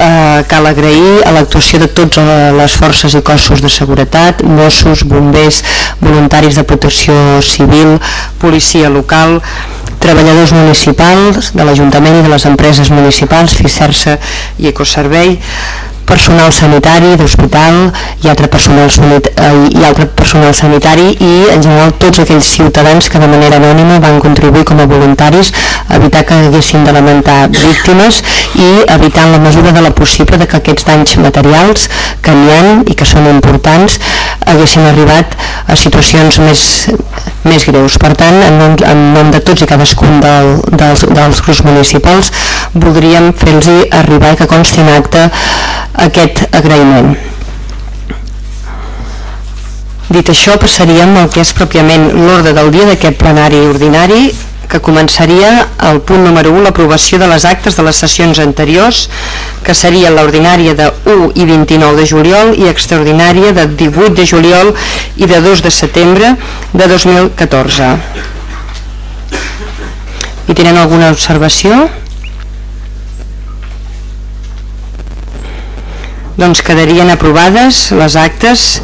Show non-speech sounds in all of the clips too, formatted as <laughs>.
eh, cal agrair a l'actuació de totes les forces i cossos de seguretat, Mossos, bombers, voluntaris de protecció civil, policia local, treballadors municipals de l'Ajuntament i de les empreses municipals, FICERSA i Ecoservei, personal sanitari d'hospital i altre personal eh, i altre personal sanitari i en general tots aquells ciutadans que de manera anònima van contribuir com a voluntaris a evitar que haguessin de lamentar víctimes i evitar la mesura de la possible de que aquests danys materials que n'hi i que són importants haguessin arribat a situacions més, més greus. Per tant, en nom, en nom de tots i cadascun del, dels, dels grups municipals voldríem fer-los arribar que consti en acte aquest agraïment. Dit això, passaríem al que és pròpiament l'ordre del dia d'aquest plenari ordinari, que començaria el punt número 1, l'aprovació de les actes de les sessions anteriors, que seria l'ordinària de 1 i 29 de juliol i extraordinària de 18 de juliol i de 2 de setembre de 2014. I tenen alguna observació? Doncs quedarien aprovades les actes.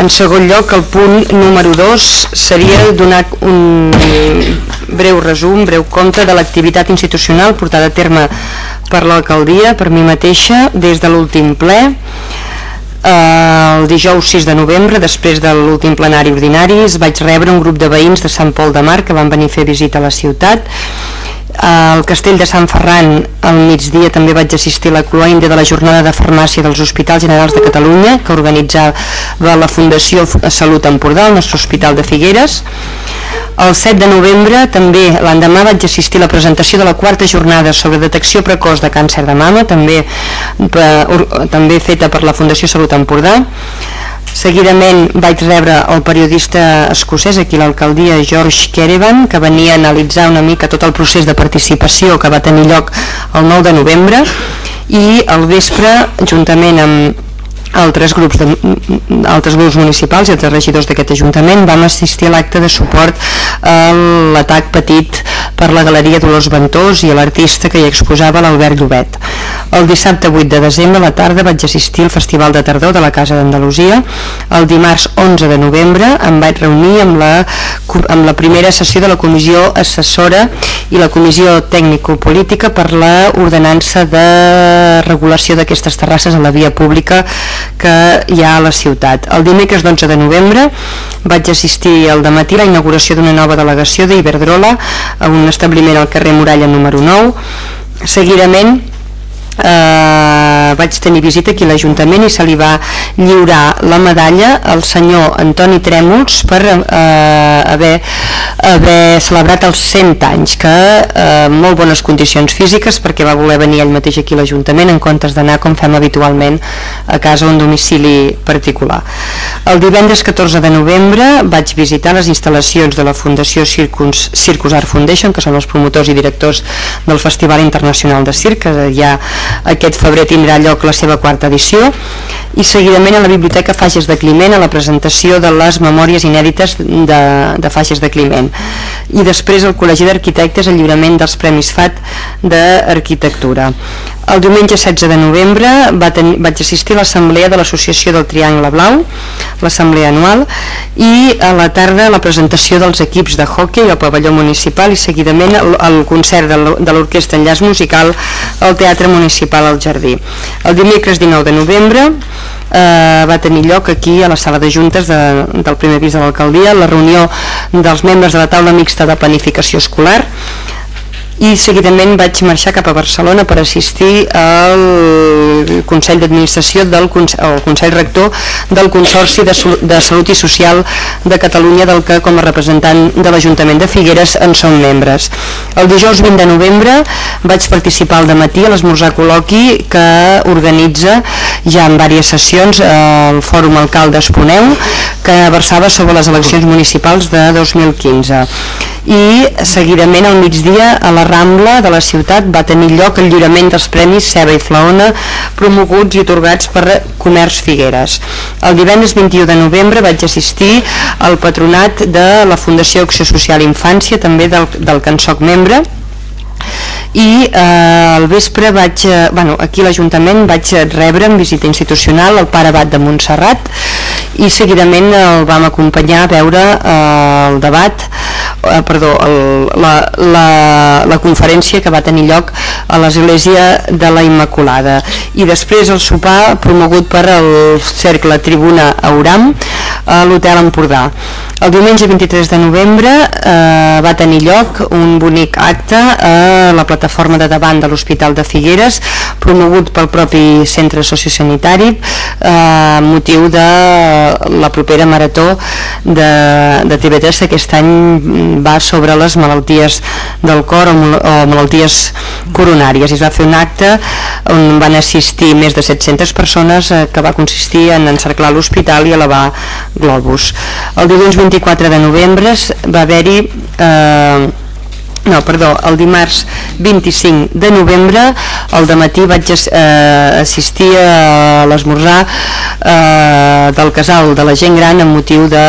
En segon lloc el punt número 2 seria donar un breu resum, breu compte de l'activitat institucional portada a terme per l'alcaldia, per mi mateixa des de l'últim ple el dijous 6 de novembre, després de l'últim plenari ordinari, vaig rebre un grup de veïns de Sant Pol de Mar que van venir a fer visita a la ciutat al castell de Sant Ferran al migdia també vaig assistir a la cloenda de la jornada de farmàcia dels Hospitals Generals de Catalunya que organitzava la Fundació Salut Empordà, el nostre hospital de Figueres. El 7 de novembre també l'endemà vaig assistir a la presentació de la quarta jornada sobre detecció precoç de càncer de mama, també, també feta per la Fundació Salut Empordà. Seguidament vaig rebre el periodista escocès aquí l'alcaldia George Kerevan que venia a analitzar una mica tot el procés de participació que va tenir lloc el 9 de novembre i al vespre juntament amb altres grups, de, altres grups municipals i altres regidors d'aquest Ajuntament vam assistir a l'acte de suport a l'atac petit per la Galeria Dolors Ventós i a l'artista que hi exposava l'Albert Llobet. El dissabte 8 de desembre a la tarda vaig assistir al Festival de Tardor de la Casa d'Andalusia. El dimarts 11 de novembre em vaig reunir amb la, amb la primera sessió de la Comissió Assessora i la Comissió Tècnico-Política per la ordenança de regulació d'aquestes terrasses a la via pública que hi ha a la ciutat. El dimecres 12 de novembre vaig assistir al matí a la inauguració d'una nova delegació d'Iberdrola a un establiment al carrer Muralla número 9. Seguidament eh, vaig tenir visita aquí a l'Ajuntament i se li va lliurar la medalla al senyor Antoni Trèmols per eh, haver, haver celebrat els 100 anys que eh, molt bones condicions físiques perquè va voler venir ell mateix aquí a l'Ajuntament en comptes d'anar com fem habitualment a casa o un domicili particular. El divendres 14 de novembre vaig visitar les instal·lacions de la Fundació Circus, Circus Art Foundation que són els promotors i directors del Festival Internacional de Circ que ja aquest febrer tindrà lloc la seva quarta edició i seguidament a la Biblioteca Faixes de Climent a la presentació de les memòries inèdites de, de Faixes de Climent i després al Col·legi d'Arquitectes el lliurament dels Premis FAT d'Arquitectura. El diumenge 16 de novembre va tenir, vaig assistir a l'assemblea de l'Associació del Triangle Blau, l'assemblea anual, i a la tarda la presentació dels equips de hockey al pavelló municipal i seguidament el, el concert de l'Orquestra Enllaç Musical al Teatre Municipal al Jardí. El dimecres 19 de novembre eh, va tenir lloc aquí a la sala de juntes de, del primer pis de l'alcaldia la reunió dels membres de la taula mixta de planificació escolar i seguidament vaig marxar cap a Barcelona per assistir al Consell d'Administració del Consell, Consell Rector del Consorci de, de Salut i Social de Catalunya del que com a representant de l'Ajuntament de Figueres en són membres. El dijous 20 de novembre vaig participar al matí a l'esmorzar col·loqui que organitza ja en diverses sessions el Fòrum Alcaldes Poneu que versava sobre les eleccions municipals de 2015 i seguidament al migdia a la Rambla de la ciutat va tenir lloc el lliurament dels Premis Ceba i Flaona promoguts i otorgats per Comerç Figueres. El divendres 21 de novembre vaig assistir al patronat de la Fundació Acció Social Infància, també del, del que en soc membre, i eh, al vespre vaig, eh, bueno, aquí a l'Ajuntament vaig rebre en visita institucional el pare Bat de Montserrat i seguidament el vam acompanyar a veure eh, el debat eh, perdó, el, la, la, la conferència que va tenir lloc a l'Església de la Immaculada. I després el sopar promogut per el Cercle Tribuna Auram a l'Hotel Empordà. El diumenge 23 de novembre eh, va tenir lloc un bonic acte a la plataforma de davant de l'Hospital de Figueres promogut pel propi centre sociosanitari eh, motiu de la propera marató de, de TV3 aquest any va sobre les malalties del cor o, o malalties coronàries. I es va fer un acte on van assistir més de 700 persones eh, que va consistir en encerclar l'hospital i elevar globus. El dilluns 24 de novembre va haver-hi eh, no, perdó, el dimarts 25 de novembre al matí vaig eh, assistir a l'esmorzar eh, del casal de la gent gran amb motiu de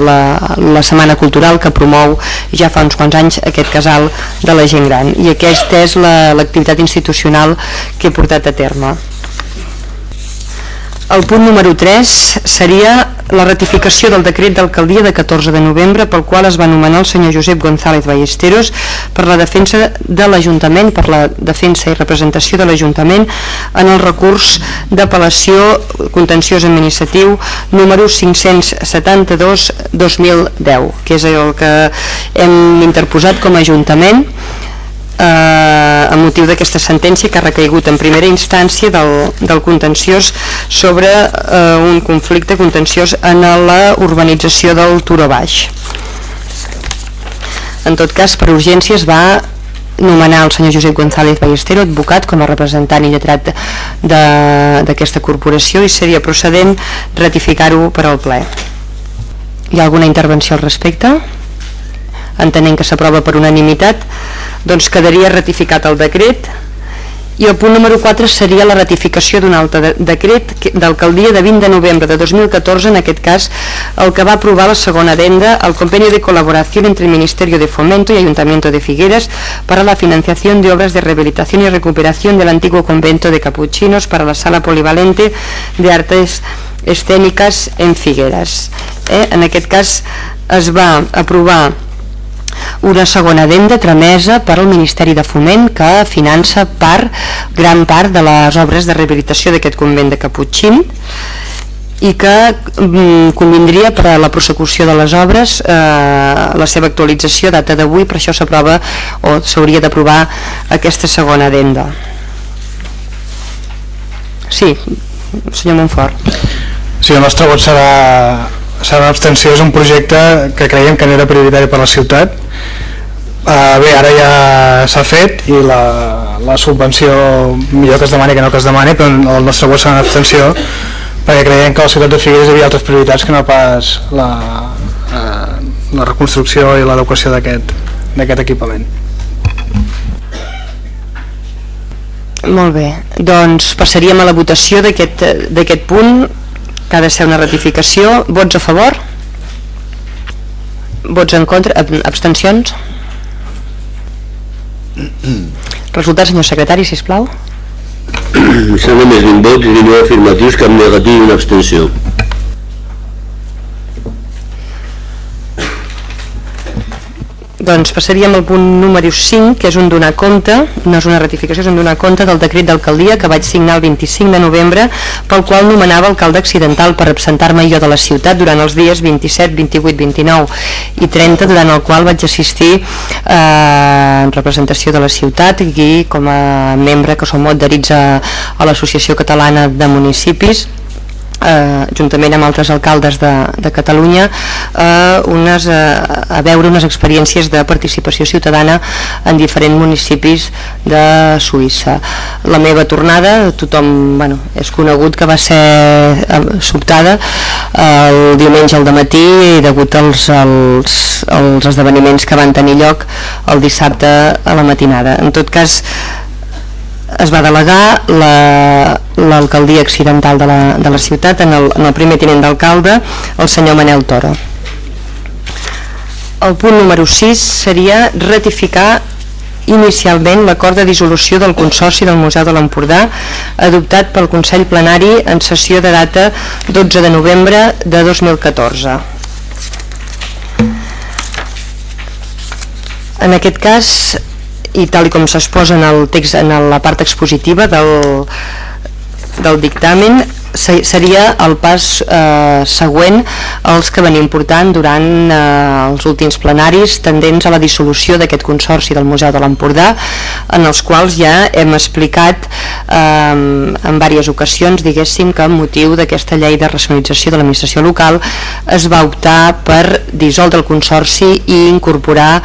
la, la setmana cultural que promou ja fa uns quants anys aquest casal de la gent gran i aquesta és l'activitat la, institucional que he portat a terme. El punt número 3 seria la ratificació del decret d'alcaldia de 14 de novembre pel qual es va nomenar el senyor Josep González Ballesteros per la defensa de l'Ajuntament, per la defensa i representació de l'Ajuntament en el recurs d'apel·lació contenciós administratiu número 572-2010, que és el que hem interposat com a Ajuntament eh, a motiu d'aquesta sentència que ha recaigut en primera instància del, del contenciós sobre eh, un conflicte contenciós en la urbanització del Turó Baix. En tot cas, per urgència es va nomenar el senyor Josep González Ballestero, advocat, com a representant i lletrat d'aquesta corporació i seria procedent ratificar-ho per al ple. Hi ha alguna intervenció al respecte? Entenent que s'aprova per unanimitat, doncs quedaria ratificat el decret i el punt número 4 seria la ratificació d'un altre de decret d'alcaldia de 20 de novembre de 2014, en aquest cas el que va aprovar la segona adenda al convenio de colaboración entre el Ministerio de Fomento y Ayuntamiento de Figueres para la financiación de de rehabilitación y recuperación del antiguo convento de capuchinos para la sala polivalente de artes escèniques en Figueres. Eh? En aquest cas es va aprovar una segona adenda tramesa per al Ministeri de Foment que finança part, gran part de les obres de rehabilitació d'aquest convent de Caputxín i que mm, convindria per a la prosecució de les obres eh, la seva actualització data d'avui, per això s'aprova o s'hauria d'aprovar aquesta segona adenda. Sí, senyor Montfort. Sí, el nostre vot serà serà abstenció, és un projecte que creiem que no era prioritari per la ciutat uh, bé, ara ja s'ha fet i la, la subvenció millor que es demani que no que es demani però el nostre vot serà una abstenció perquè creiem que a la ciutat de Figueres hi havia altres prioritats que no pas la, uh, la reconstrucció i l'adequació d'aquest equipament Molt bé, doncs passaríem a la votació d'aquest punt que ha de ser una ratificació. Vots a favor? Vots en contra? Abstencions? Resultat, senyor secretari, si plau. S'han només 20 vots i 19 afirmatius, cap negatiu i una abstenció. Doncs passaríem al punt número 5, que és un donar compte, no és una ratificació, és un donar compte del decret d'alcaldia que vaig signar el 25 de novembre, pel qual nomenava alcalde accidental per absentar-me jo de la ciutat durant els dies 27, 28, 29 i 30, durant el qual vaig assistir eh, en representació de la ciutat i com a membre que som adherits a, a l'Associació Catalana de Municipis eh, juntament amb altres alcaldes de, de Catalunya eh, unes, eh, a veure unes experiències de participació ciutadana en diferents municipis de Suïssa. La meva tornada, tothom bueno, és conegut que va ser eh, sobtada eh, el diumenge al matí degut als, als, als esdeveniments que van tenir lloc el dissabte a la matinada. En tot cas, es va delegar l'alcaldia la, accidental de la, de la ciutat en el, en el primer tinent d'alcalde, el senyor Manel Toro. El punt número 6 seria ratificar inicialment l'acord de dissolució del Consorci del Museu de l'Empordà adoptat pel Consell Plenari en sessió de data 12 de novembre de 2014. En aquest cas, i tal com s'exposa en el text en la part expositiva del, del dictamen, seria el pas eh, següent als que venim portant durant eh, els últims plenaris tendents a la dissolució d'aquest consorci del Museu de l'Empordà en els quals ja hem explicat eh, en diverses ocasions diguéssim que amb motiu d'aquesta llei de racionalització de l'administració local es va optar per dissoldre el consorci i incorporar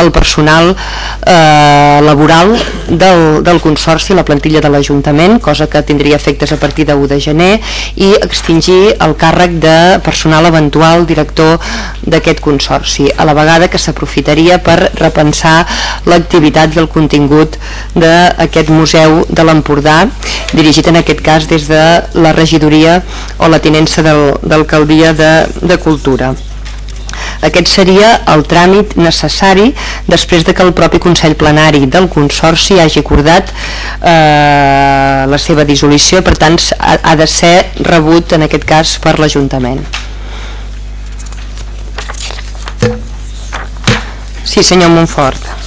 el personal eh, laboral del, del consorci, la plantilla de l'Ajuntament, cosa que tindria efectes a partir de 1 de gener i extingir el càrrec de personal eventual director d'aquest consorci, a la vegada que s'aprofitaria per repensar l'activitat i el contingut d'aquest museu de l'Empordà, dirigit en aquest cas des de la regidoria o la tinença d'alcaldia de, de Cultura. Aquest seria el tràmit necessari després de que el propi Consell Plenari del Consorci hagi acordat eh, la seva dissolució, per tant ha, ha de ser rebut en aquest cas per l'Ajuntament. Sí, senyor Montfort.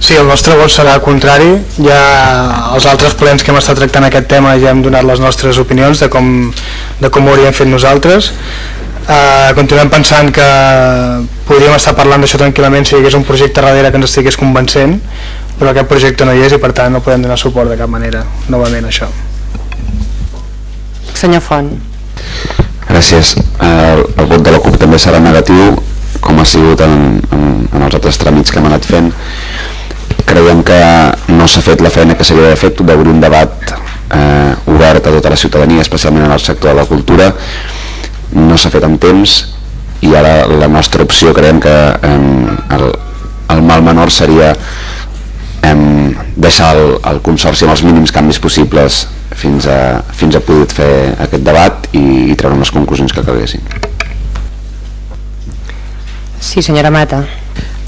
Sí, el nostre vot serà contrari. Ja els altres plens que hem estat tractant aquest tema ja hem donat les nostres opinions de com, de com ho hauríem fet nosaltres. Uh, continuem pensant que podríem estar parlant d'això tranquil·lament si hi hagués un projecte darrere que ens estigués convencent però aquest projecte no hi és i per tant no podem donar suport de cap manera novament a això. Senyor Font. Gràcies. El, el vot de la CUP també serà negatiu com ha sigut en, en, en els altres tràmits que hem anat fent. Creiem que no s'ha fet la feina que s'havia d'haver fet d'obrir un debat eh, obert a tota la ciutadania especialment en el sector de la cultura no s'ha fet amb temps i ara la nostra opció creiem que eh, el, el mal menor seria eh, deixar el, el Consorci amb els mínims canvis possibles fins a, fins a poder fer aquest debat i, i treure les conclusions que calguessin. Sí, senyora Mata.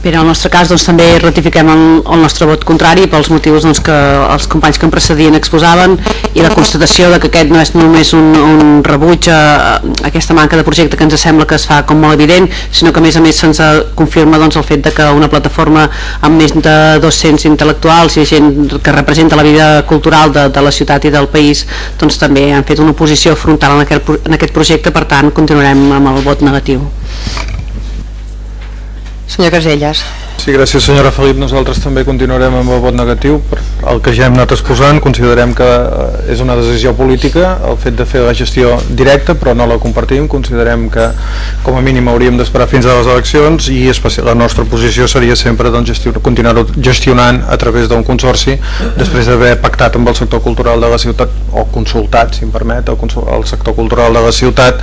Bé, en el nostre cas doncs, també ratifiquem el, el nostre vot contrari pels motius doncs, que els companys que em precedien exposaven i la constatació de que aquest no és només un, un rebuig a, a aquesta manca de projecte que ens sembla que es fa com molt evident, sinó que a més a més se'ns confirma doncs, el fet de que una plataforma amb més de 200 intel·lectuals i gent que representa la vida cultural de, de la ciutat i del país doncs, també han fet una oposició frontal en aquest, en aquest projecte, per tant continuarem amb el vot negatiu. Senyor Caselles. Sí, gràcies senyora Felip. Nosaltres també continuarem amb el vot negatiu. Per el que ja hem anat exposant, considerem que eh, és una decisió política el fet de fer la gestió directa, però no la compartim. Considerem que com a mínim hauríem d'esperar fins a les eleccions i la nostra posició seria sempre doncs, continuar gestionant a través d'un consorci després d'haver pactat amb el sector cultural de la ciutat o consultat, si em permet, el, el sector cultural de la ciutat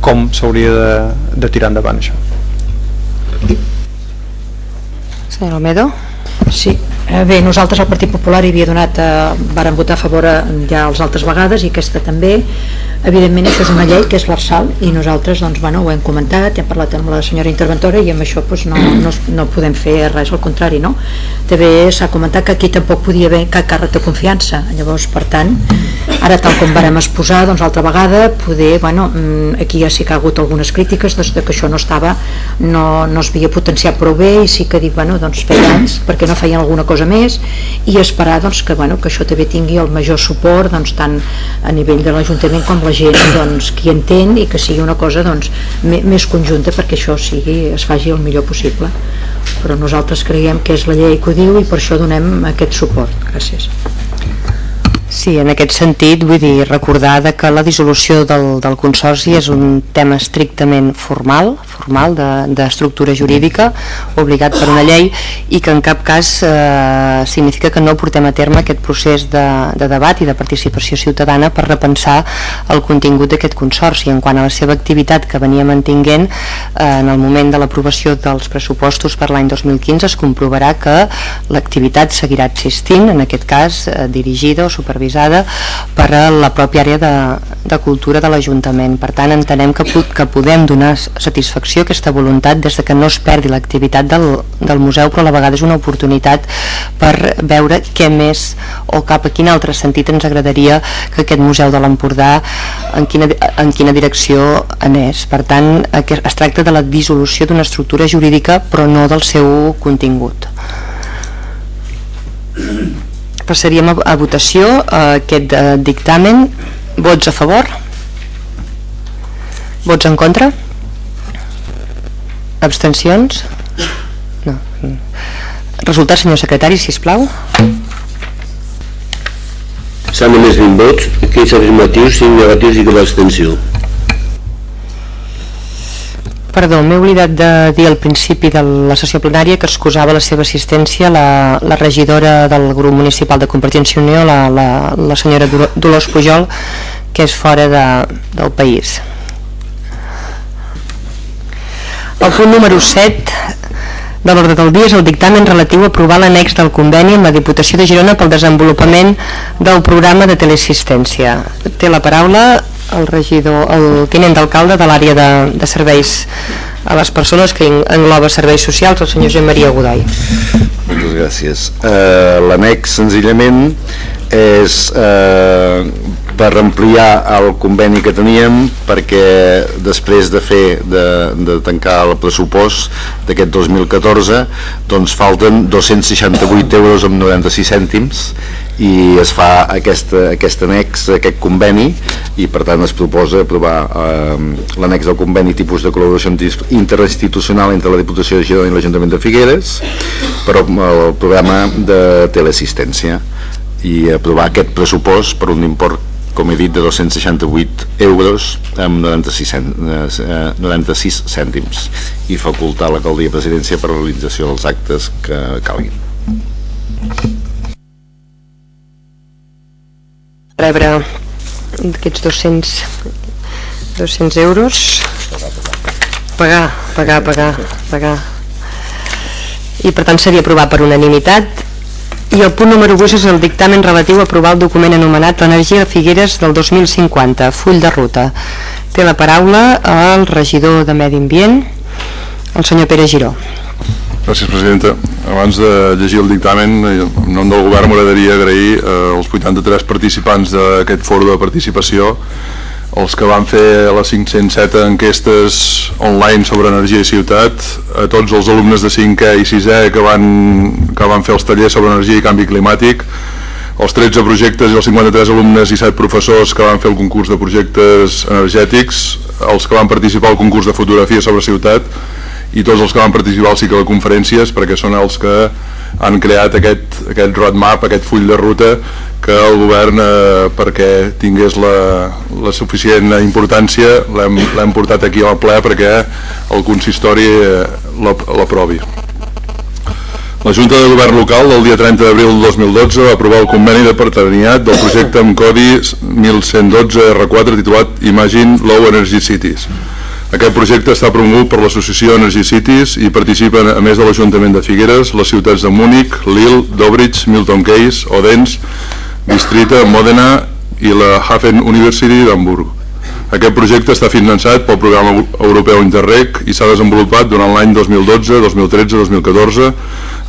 com s'hauria de, de tirar endavant això. Senyor Almedo. Sí, eh, bé, nosaltres al Partit Popular hi havia donat, eh, varen votar a favor eh, ja les altres vegades i aquesta també. Evidentment això és una llei que és l'Arsal i nosaltres doncs, bueno, ho hem comentat, hem parlat amb la senyora interventora i amb això doncs, no, no, no podem fer res, al contrari, no? També s'ha comentat que aquí tampoc podia haver cap càrrec de confiança, llavors, per tant, ara tal com vàrem exposar, doncs altra vegada, poder, bueno, mm, aquí ja sí que ha hagut algunes crítiques de que això no estava, no, no es havia potenciat prou bé i sí que dic, bueno, doncs feia anys, perquè no feien alguna cosa més i esperar doncs, que, bueno, que això també tingui el major suport doncs, tant a nivell de l'Ajuntament com la gent doncs, qui entén i que sigui una cosa doncs, més conjunta perquè això sigui, es faci el millor possible però nosaltres creiem que és la llei que ho diu i per això donem aquest suport. Gràcies. Sí, en aquest sentit vull dir recordar que la dissolució del, del Consorci és un tema estrictament formal, formal d'estructura de, jurídica, obligat per una llei i que en cap cas eh, significa que no portem a terme aquest procés de, de debat i de participació ciutadana per repensar el contingut d'aquest Consorci. En quant a la seva activitat que venia mantinguent, eh, en el moment de l'aprovació dels pressupostos per l'any 2015 es comprovarà que l'activitat seguirà existint, en aquest cas eh, dirigida o supervisada supervisada per a la pròpia àrea de, de cultura de l'Ajuntament. Per tant, entenem que, que podem donar satisfacció a aquesta voluntat des de que no es perdi l'activitat del, del museu, però a la vegada és una oportunitat per veure què més o cap a quin altre sentit ens agradaria que aquest Museu de l'Empordà en, en quina direcció anés. Per tant, es tracta de la dissolució d'una estructura jurídica però no del seu contingut. Passaríem a, a votació a aquest eh, dictamen. Vots a favor? Vots en contra? Abstencions? No. Resultat, senyor secretari, si plau. S'han només 20 vots, 15 afirmatius, 5 negatius i cap abstenció. Perdó, m'he oblidat de dir al principi de la sessió plenària que excusava la seva assistència la, la regidora del grup municipal de Convergència i Unió, la, la, la senyora Dolors Pujol, que és fora de, del país. El punt número 7 de l'ordre del dia és el dictamen relatiu a aprovar l'annex del conveni amb la Diputació de Girona pel desenvolupament del programa de teleassistència. Té la paraula el regidor, el tinent d'alcalde de l'àrea de, de serveis a les persones que engloba serveis socials, el senyor Joan Maria Godoy. Moltes gràcies. Uh, L'annex senzillament és eh, per ampliar el conveni que teníem perquè després de fer de, de tancar el pressupost d'aquest 2014 doncs falten 268 euros amb 96 cèntims i es fa aquest, aquest annex, aquest conveni i per tant es proposa aprovar eh, l'annex del conveni tipus de col·laboració interinstitucional entre la Diputació de Girona i l'Ajuntament de Figueres per al programa de teleassistència i aprovar aquest pressupost per un import com he dit, de 268 euros amb 96, eh, 96 cèntims i facultar l'alcaldia presidència per a la realització dels actes que calguin. Rebre aquests 200, 200 euros pagar, pagar, pagar, pagar i per tant seria aprovat per unanimitat i el punt número 8 és el dictamen relatiu a aprovar el document anomenat l'energia de Figueres del 2050, full de ruta. Té la paraula el regidor de Medi Ambient, el senyor Pere Giró. Gràcies, presidenta. Abans de llegir el dictamen, en nom del govern m'agradaria agrair eh, als 83 participants d'aquest foro de participació els que van fer les 507 enquestes online sobre energia i ciutat, a tots els alumnes de 5è i 6è que van, que van fer els tallers sobre energia i canvi climàtic, els 13 projectes i els 53 alumnes i 7 professors que van fer el concurs de projectes energètics, els que van participar al concurs de fotografia sobre ciutat i tots els que van participar al cicle de conferències perquè són els que han creat aquest, aquest roadmap, aquest full de ruta que el govern eh, perquè tingués la, la suficient importància l'hem portat aquí al ple perquè el consistori eh, l'aprovi. La Junta de Govern Local del dia 30 d'abril del 2012 va aprovar el conveni de partenariat del projecte amb codi 1112 R4 titulat Imagine Low Energy Cities aquest projecte està promogut per l'associació Energy Cities i participen, a més de l'Ajuntament de Figueres, les ciutats de Múnich, Lille, Dobrich, Milton Keynes, Odense, Bistrita, Modena i la Hafen University d'Hamburg. Aquest projecte està finançat pel programa europeu Interreg i s'ha desenvolupat durant l'any 2012, 2013, 2014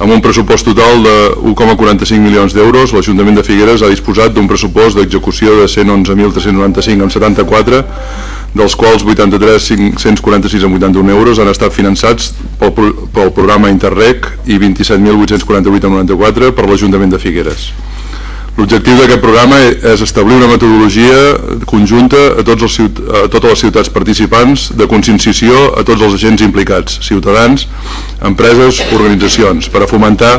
amb un pressupost total de 1,45 milions d'euros. L'Ajuntament de Figueres ha disposat d'un pressupost d'execució de 111.395 amb 74 dels quals 83, 546 amb 81 euros han estat finançats pel, pel programa Interreg i 27.848 amb 94 per l'Ajuntament de Figueres. L'objectiu d'aquest programa és establir una metodologia conjunta a, tots els, a totes les ciutats participants de conscienciació a tots els agents implicats, ciutadans, empreses, organitzacions, per a fomentar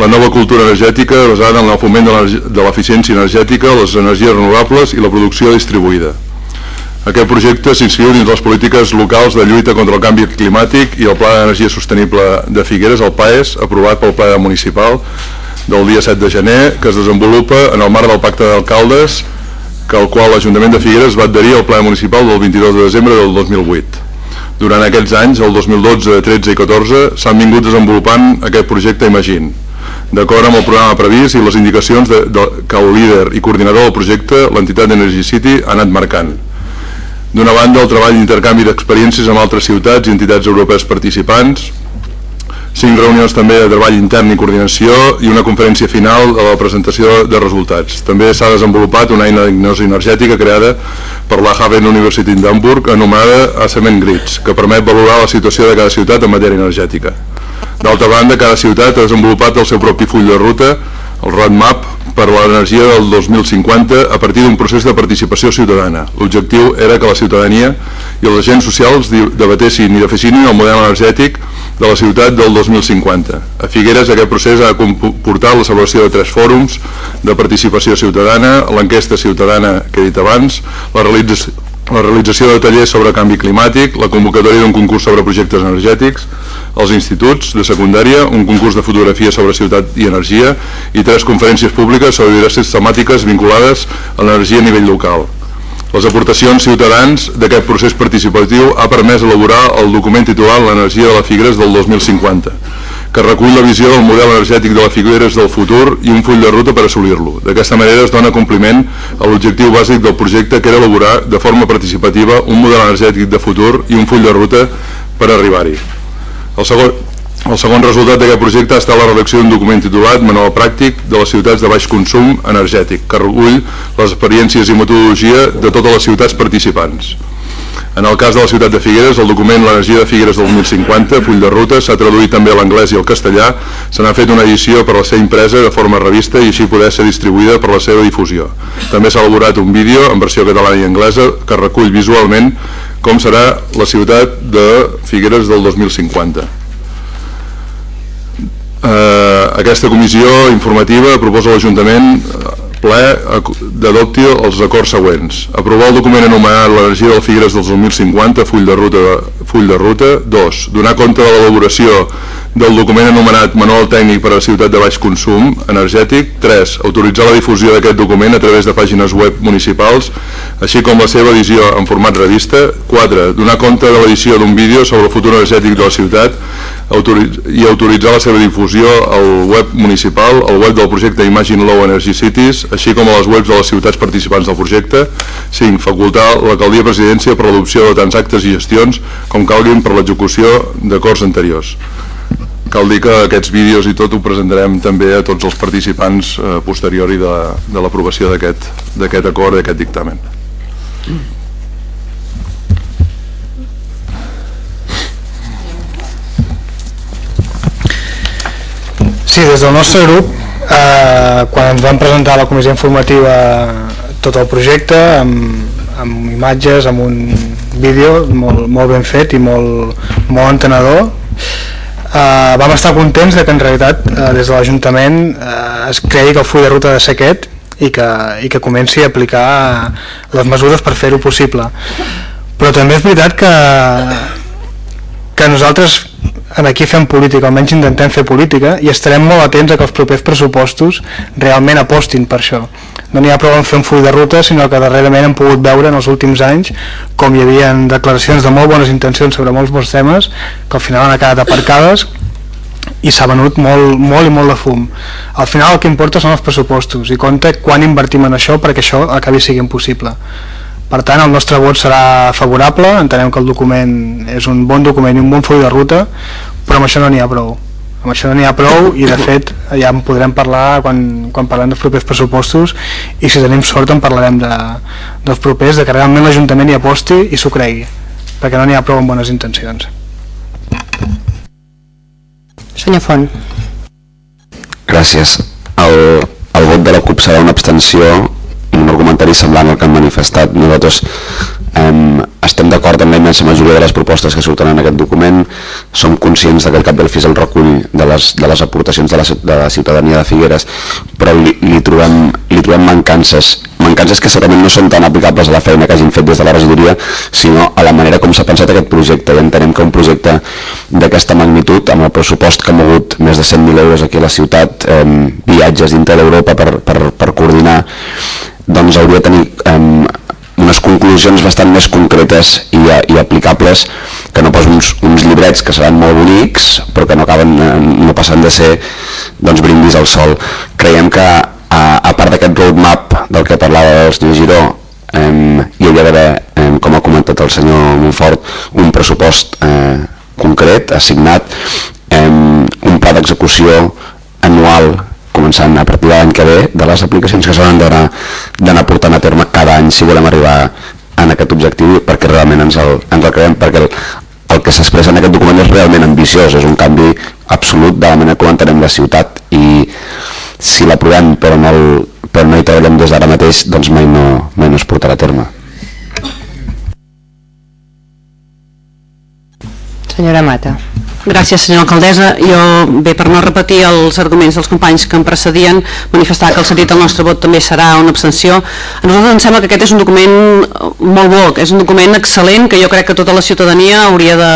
la nova cultura energètica basada en el foment de l'eficiència energètica, les energies renovables i la producció distribuïda. Aquest projecte s'inscriu dins les polítiques locals de lluita contra el canvi climàtic i el Pla d'Energia Sostenible de Figueres, el PAES, aprovat pel Pla Municipal del dia 7 de gener, que es desenvolupa en el marc del Pacte d'Alcaldes, que al qual l'Ajuntament de Figueres va adherir al Pla Municipal del 22 de desembre del 2008. Durant aquests anys, el 2012, 13 i 14, s'han vingut desenvolupant aquest projecte Imagine, d'acord amb el programa previst i les indicacions de, de, que el líder i coordinador del projecte, l'entitat Energy City, ha anat marcant. D'una banda, el treball d'intercanvi d'experiències amb altres ciutats i entitats europees participants, cinc reunions també de treball intern i coordinació i una conferència final de la presentació de resultats. També s'ha desenvolupat una eina de diagnosi energètica creada per la Haven University d'Hamburg anomenada Assessment Grids, que permet valorar la situació de cada ciutat en matèria energètica. D'altra banda, cada ciutat ha desenvolupat el seu propi full de ruta, el roadmap, per a l'energia del 2050 a partir d'un procés de participació ciutadana. L'objectiu era que la ciutadania i els agents socials debatessin i definissin el model energètic de la ciutat del 2050. A Figueres aquest procés ha comportat la celebració de tres fòrums de participació ciutadana, l'enquesta ciutadana que he dit abans, la realització, la realització de tallers sobre canvi climàtic, la convocatòria d'un concurs sobre projectes energètics, als instituts de secundària, un concurs de fotografia sobre ciutat i energia i tres conferències públiques sobre diverses temàtiques vinculades a l'energia a nivell local. Les aportacions ciutadans d'aquest procés participatiu ha permès elaborar el document titulat L'energia de la Figueres del 2050, que recull la visió del model energètic de la Figueres del futur i un full de ruta per assolir-lo. D'aquesta manera es dona compliment a l'objectiu bàsic del projecte que era elaborar de forma participativa un model energètic de futur i un full de ruta per arribar-hi. El segon, el segon resultat d'aquest projecte estat la redacció d'un document titulat Manual pràctic de les ciutats de baix consum energètic, que recull les experiències i metodologia de totes les ciutats participants. En el cas de la ciutat de Figueres, el document L'energia de Figueres del 2050, full de ruta, s'ha traduït també a l'anglès i al castellà, se n'ha fet una edició per la ser impresa de forma revista i així poder ser distribuïda per la seva difusió. També s'ha elaborat un vídeo en versió catalana i anglesa que recull visualment com serà la ciutat de Figueres del 2050. Eh, aquesta comissió informativa proposa a l'Ajuntament eh, ple d'adopti els acords següents. Aprovar el document anomenat l'energia del Figueres del 2050, full de ruta, full de ruta. 2. Donar compte de l'elaboració del document anomenat Manual Tècnic per a la Ciutat de Baix Consum Energètic. 3. Autoritzar la difusió d'aquest document a través de pàgines web municipals, així com la seva edició en format revista. 4. Donar compte de l'edició d'un vídeo sobre el futur energètic de la ciutat i autoritzar la seva difusió al web municipal, al web del projecte Imagine Low Energy Cities, així com a les webs de les ciutats participants del projecte. 5. Facultar l'alcaldia presidència per l'adopció de tants actes i gestions com calguin per l'execució d'acords anteriors cal dir que aquests vídeos i tot ho presentarem també a tots els participants eh, posteriori de, de l'aprovació d'aquest acord, d'aquest dictamen. Sí, des del nostre grup, eh, quan ens van presentar a la comissió informativa tot el projecte, amb, amb imatges, amb un vídeo molt, molt ben fet i molt, molt entenedor, eh, vam estar contents de que en realitat eh, des de l'Ajuntament eh, es cregui que el full de ruta de ser aquest i que, i que comenci a aplicar les mesures per fer-ho possible. Però també és veritat que que nosaltres en aquí fem política, almenys intentem fer política i estarem molt atents a que els propers pressupostos realment apostin per això. No n'hi ha prou en fer un full de ruta sinó que darrerament hem pogut veure en els últims anys com hi havia declaracions de molt bones intencions sobre molts bons temes que al final han acabat aparcades i s'ha venut molt, molt i molt de fum. Al final el que importa són els pressupostos i compta quan invertim en això perquè això acabi siguin possible per tant el nostre vot serà favorable. Entenem que el document és un bon document i un bon full de ruta però amb això no n'hi ha prou. Amb això no n'hi ha prou i de fet ja en podrem parlar quan, quan parlem dels propers pressupostos i si tenim sort en parlarem de, dels propers, de que realment l'Ajuntament hi aposti i s'ho cregui perquè no n'hi ha prou amb bones intencions. Senyor Font. Gràcies. El, el vot de la CUP serà una abstenció un argumentari semblant al que han manifestat nosaltres. Eh, estem d'acord amb la immensa majoria de les propostes que surten en aquest document, som conscients que el cap del FIS el recull de les, de les aportacions de la, de la ciutadania de Figueres, però li, li, trobem, li trobem mancances, mancances que segurament no són tan aplicables a la feina que hagin fet des de la regidoria, sinó a la manera com s'ha pensat aquest projecte, i entenem que un projecte d'aquesta magnitud, amb el pressupost que ha mogut més de 100.000 euros aquí a la ciutat, eh, viatges dintre d'Europa per, per, per coordinar, doncs hauria de tenir eh, unes conclusions bastant més concretes i, i aplicables que no pas uns, uns llibrets que seran molt bonics però que no acaben eh, no passen de ser doncs, brindis al sol. Creiem que a, a part d'aquest roadmap del que parlava el senyor Giró eh, hi hauria d'haver, eh, com ha comentat el senyor Montfort, un pressupost eh, concret, assignat, eh, un pla d'execució anual començant a partir de l'any que ve de les aplicacions que s'hauran d'anar portant a terme cada any si volem arribar en aquest objectiu perquè realment ens el, ens el creiem perquè el, el que s'expressa en aquest document és realment ambiciós, és un canvi absolut de la manera com entenem la ciutat i si l'aprovem però, no el, però no hi treballem des d'ara mateix doncs mai no, mai no es portarà a terme Senyora Mata. Gràcies, senyora alcaldessa. Jo, bé, per no repetir els arguments dels companys que em precedien, manifestar que el sentit del nostre vot també serà una abstenció. A nosaltres ens sembla que aquest és un document molt bo, és un document excel·lent que jo crec que tota la ciutadania hauria de,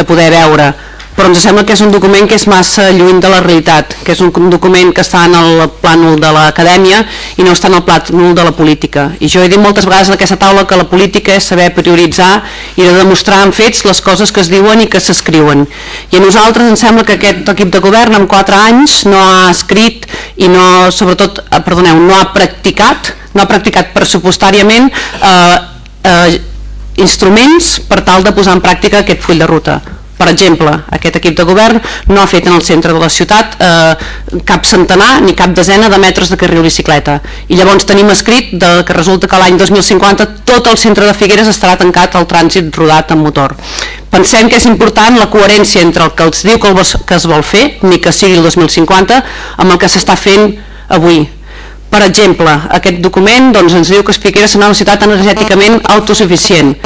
de poder veure però ens sembla que és un document que és massa lluny de la realitat, que és un document que està en el plànol de l'acadèmia i no està en el plànol de la política. I jo he dit moltes vegades en aquesta taula que la política és saber prioritzar i de demostrar en fets les coses que es diuen i que s'escriuen. I a nosaltres ens sembla que aquest equip de govern en 4 anys no ha escrit i no, sobretot, eh, perdoneu, no ha practicat, no ha practicat pressupostàriament eh, eh, instruments per tal de posar en pràctica aquest full de ruta per exemple, aquest equip de govern no ha fet en el centre de la ciutat eh, cap centenar ni cap desena de metres de carril bicicleta. I llavors tenim escrit de, que resulta que l'any 2050 tot el centre de Figueres estarà tancat al trànsit rodat amb motor. Pensem que és important la coherència entre el que els diu que, el, que es vol fer ni que sigui el 2050 amb el que s'està fent avui. Per exemple, aquest document doncs, ens diu que Figueres serà una ciutat energèticament autosuficient.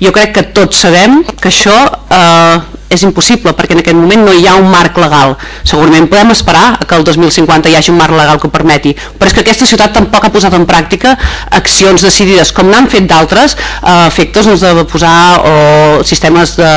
Jo crec que tots sabem que això eh, és impossible perquè en aquest moment no hi ha un marc legal. Segurament podem esperar que el 2050 hi hagi un marc legal que ho permeti. Però és que aquesta ciutat tampoc ha posat en pràctica accions decidides com n'han fet d'altres eh, efectes doncs, de posar o sistemes, de,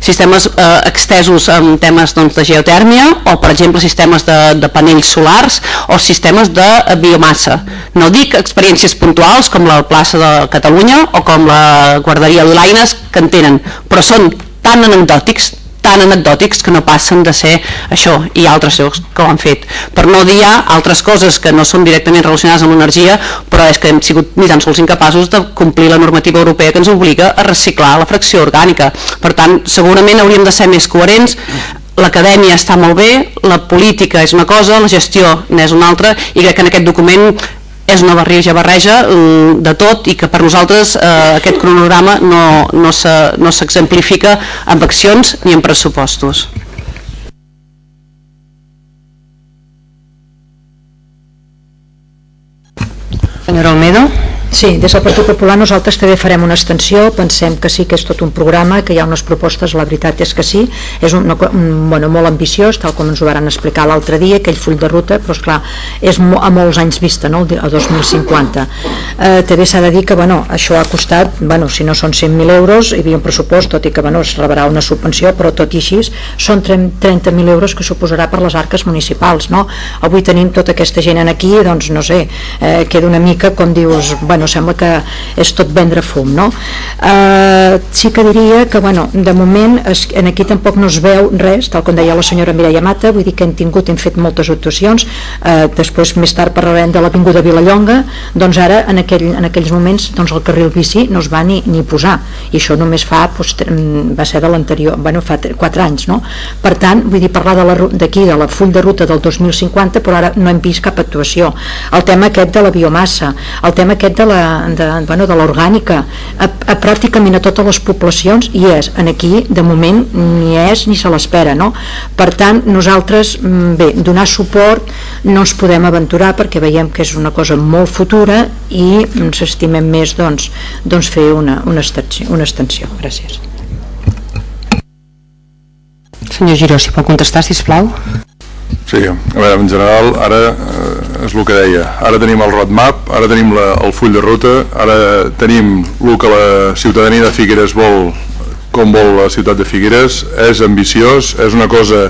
sistemes eh, extesos en temes doncs, de geotèrmia o per exemple sistemes de, de panells solars o sistemes de biomassa. No dic experiències puntuals com la plaça de Catalunya o com la guarderia d'Olaines que en tenen però són tan anecdòtics tan anecdòtics que no passen de ser això i altres llocs que ho han fet. Per no dir altres coses que no són directament relacionades amb l'energia però és que hem sigut ni tan sols incapaços de complir la normativa europea que ens obliga a reciclar la fracció orgànica. Per tant segurament hauríem de ser més coherents. L'acadèmia està molt bé, la política és una cosa, la gestió n'és una altra i crec que en aquest document és una barreja barreja mm, de tot i que per nosaltres eh, aquest cronograma no, no s'exemplifica no amb accions ni en pressupostos. Senyora Almedo. Sí, des del Partit Popular nosaltres també farem una extensió, pensem que sí que és tot un programa, que hi ha unes propostes, la veritat és que sí, és un, un bueno, molt ambiciós, tal com ens ho van explicar l'altre dia, aquell full de ruta, però és clar, és mo, a molts anys vista, no? a 2050. Eh, també s'ha de dir que bueno, això ha costat, bueno, si no són 100.000 euros, hi havia un pressupost, tot i que bueno, es rebrà una subvenció, però tot i així són 30.000 euros que suposarà per les arques municipals. No? Avui tenim tota aquesta gent aquí, doncs no sé, eh, queda una mica, com dius, bueno, bueno, sembla que és tot vendre fum, no? Eh, sí que diria que, bueno, de moment es, en aquí tampoc no es veu res, tal com deia la senyora Mireia Mata, vull dir que hem tingut, hem fet moltes actuacions, eh, després més tard parlarem de l'Avinguda Vilallonga, doncs ara en, aquell, en aquells moments doncs el carril bici no es va ni, ni posar, i això només fa, doncs, va ser de l'anterior, bueno, fa 4 anys, no? Per tant, vull dir, parlar d'aquí, de, de la full de ruta del 2050, però ara no hem vist cap actuació. El tema aquest de la biomassa, el tema aquest de de, bueno, de l'orgànica a, a pràcticament a totes les poblacions i és, en aquí de moment ni és ni se l'espera no? per tant nosaltres mm, bé, donar suport no ens podem aventurar perquè veiem que és una cosa molt futura i ens estimem més doncs, doncs fer una, una, extensió, una extensió gràcies Senyor Giró, si pot contestar, si plau. Sí, a veure, en general, ara eh, és el que deia, ara tenim el roadmap, ara tenim la, el full de ruta, ara tenim el que la ciutadania de Figueres vol, com vol la ciutat de Figueres, és ambiciós, és una cosa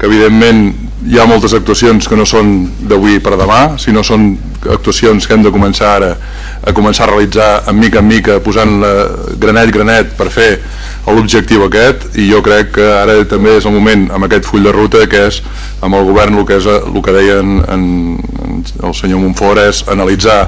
que evidentment hi ha moltes actuacions que no són d'avui per demà, sinó són actuacions que hem de començar ara a començar a realitzar en mica en mica, posant granet granet per fer l'objectiu aquest i jo crec que ara també és el moment amb aquest full de ruta que és amb el govern el que, és, el que deia en, en, el senyor Montfort és analitzar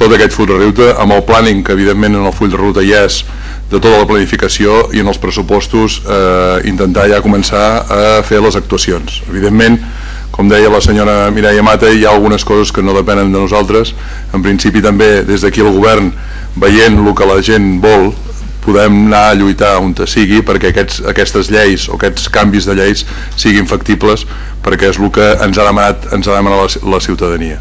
tot aquest full de ruta amb el planning que evidentment en el full de ruta hi és de tota la planificació i en els pressupostos eh, intentar ja començar a fer les actuacions. Evidentment, com deia la senyora Mireia Mata, hi ha algunes coses que no depenen de nosaltres. En principi també des d'aquí el govern, veient el que la gent vol, podem anar a lluitar on te sigui perquè aquests, aquestes lleis o aquests canvis de lleis siguin factibles perquè és el que ens ha demanat, ens ha demanat la, la ciutadania.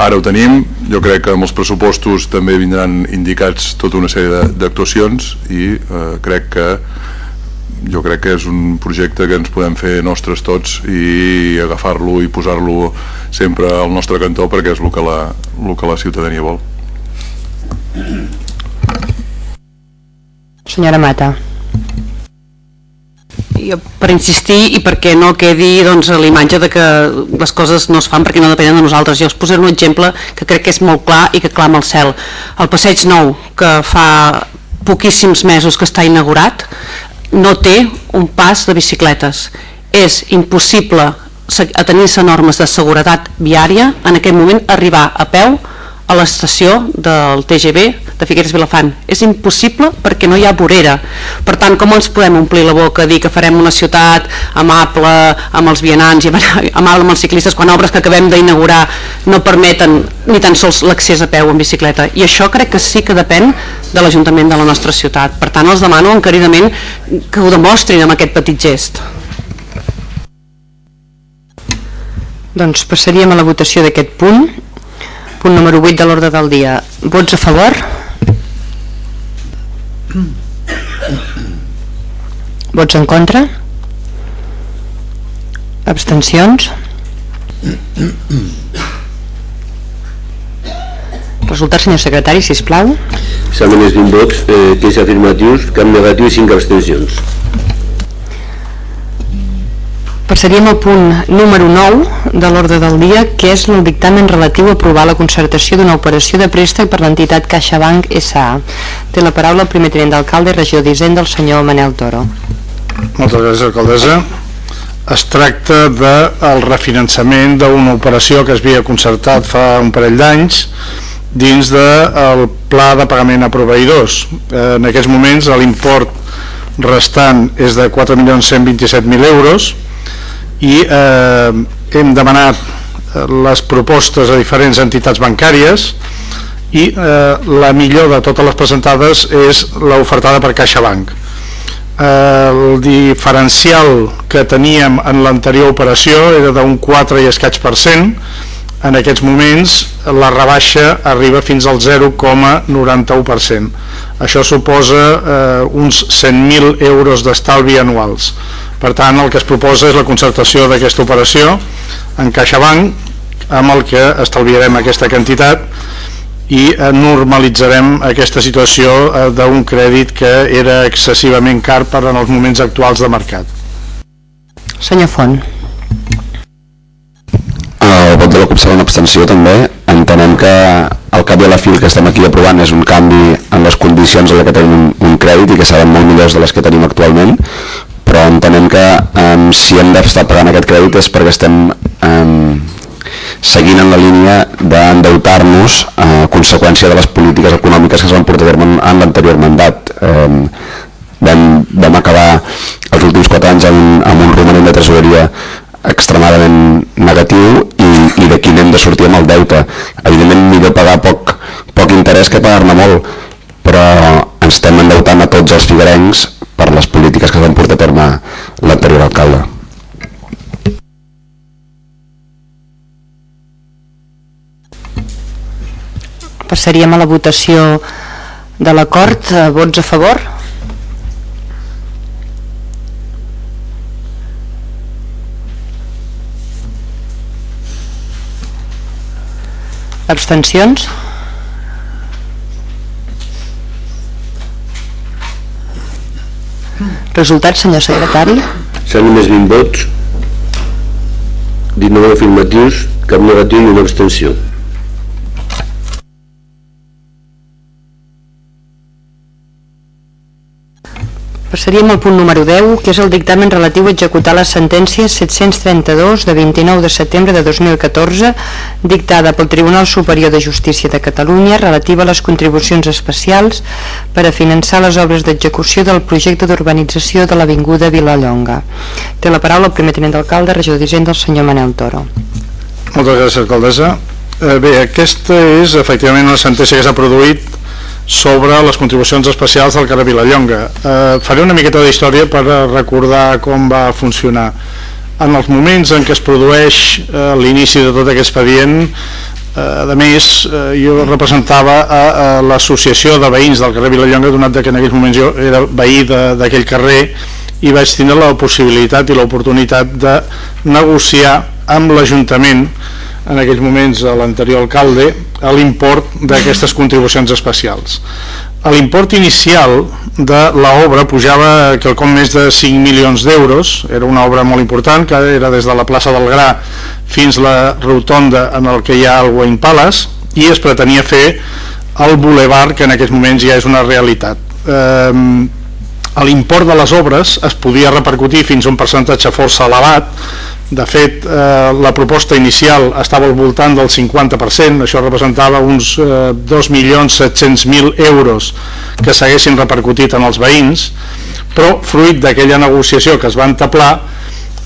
Ara ho tenim, jo crec que amb els pressupostos també vindran indicats tota una sèrie d'actuacions i eh, crec que jo crec que és un projecte que ens podem fer nostres tots i agafar-lo i posar-lo sempre al nostre cantó perquè és el que la, el que la ciutadania vol. Senyora Mata. Jo, per insistir i perquè no quedi doncs, l'imatge de que les coses no es fan perquè no depenen de nosaltres. Jo us posaré un exemple que crec que és molt clar i que clama al cel. El passeig nou, que fa poquíssims mesos que està inaugurat, no té un pas de bicicletes. És impossible, a tenir-se normes de seguretat viària, en aquest moment arribar a peu a l'estació del TGV de Figueres Vilafant. És impossible perquè no hi ha vorera. Per tant, com ens podem omplir la boca, dir que farem una ciutat amable amb els vianants i amable amb els ciclistes quan obres que acabem d'inaugurar no permeten ni tan sols l'accés a peu en bicicleta. I això crec que sí que depèn de l'Ajuntament de la nostra ciutat. Per tant, els demano encaridament que ho demostrin amb aquest petit gest. Doncs passaríem a la votació d'aquest punt Punt número 8 de l'ordre del dia. Vots a favor? Vots en contra? Abstencions? Resultat, senyor secretari, si us plau. Només 20 vots, eh, que és afirmatius, cap negatiu i 5 abstencions. Passaríem al punt número 9 de l'ordre del dia, que és el dictamen relatiu a aprovar la concertació d'una operació de préstec per l'entitat CaixaBank S.A. Té la paraula el primer tenent d'alcalde i regidor d'Hisenda, el senyor Manel Toro. Moltes gràcies, alcaldessa. Es tracta del refinançament d'una operació que es havia concertat fa un parell d'anys dins del pla de pagament a proveïdors. En aquests moments l'import restant és de 4.127.000 euros i eh, hem demanat eh, les propostes a diferents entitats bancàries i eh, la millor de totes les presentades és l'ofertada per CaixaBank. Eh, el diferencial que teníem en l'anterior operació era d'un 4 i escaig per cent, en aquests moments la rebaixa arriba fins al 0,91%. Això suposa eh, uns 100.000 euros d'estalvi anuals. Per tant, el que es proposa és la concertació d'aquesta operació en CaixaBank, amb el que estalviarem aquesta quantitat i eh, normalitzarem aquesta situació eh, d'un crèdit que era excessivament car per en els moments actuals de mercat. Senyor Font. El vot de la CUP serà una abstenció també. Entenem que al cap i a la fil que estem aquí aprovant és un canvi en les condicions en què tenim un, un crèdit i que seran molt millors de les que tenim actualment entenem que um, si hem d'estar pagant aquest crèdit és perquè estem um, seguint en la línia d'endeutar-nos a conseqüència de les polítiques econòmiques que portar a terme en l'anterior mandat. Um, vam, vam acabar els últims quatre anys amb, amb un romanent de tresoreria extremadament negatiu i, i d'aquí n'hem de sortir amb el deute. Evidentment millor pagar poc, poc interès que pagar-ne molt, però ens estem endeutant a tots els figuerencs per les polítiques que van portar a terme l'anterior alcalde. Passaríem a la votació de l'acord. Eh, vots a favor? Abstencions? Resultat, senyor secretari? S'han només 20 vots, 19 afirmatius, cap negatiu i una abstenció. Passaríem al punt número 10, que és el dictamen relatiu a executar la sentència 732 de 29 de setembre de 2014, dictada pel Tribunal Superior de Justícia de Catalunya relativa a les contribucions especials per a finançar les obres d'execució del projecte d'urbanització de l'Avinguda Vilallonga. Té la paraula el primer tenent d'alcalde, regidor d'Hisenda, el senyor Manel Toro. Moltes gràcies, alcaldessa. Eh, bé, aquesta és efectivament una sentència que s'ha produït sobre les contribucions especials del carrer Vilallonga. Eh, faré una miqueta d'història per recordar com va funcionar. En els moments en què es produeix eh, l'inici de tot aquest expedient, eh, a més, eh, jo representava a, a l'associació de veïns del carrer Vilallonga, donat que en aquells moments jo era veí d'aquell carrer i vaig tindre la possibilitat i l'oportunitat de negociar amb l'Ajuntament en aquells moments a l'anterior alcalde a l'import d'aquestes contribucions especials. L'import inicial de l'obra pujava quelcom més de 5 milions d'euros, era una obra molt important, que era des de la plaça del Gra fins la rotonda en el que hi ha el Wayne Palace, i es pretenia fer el boulevard, que en aquests moments ja és una realitat. Eh, l'import de les obres es podia repercutir fins a un percentatge força elevat, de fet, eh, la proposta inicial estava al voltant del 50%, això representava uns eh, 2.700.000 euros que s'haguessin repercutit en els veïns, però fruit d'aquella negociació que es va entaplar,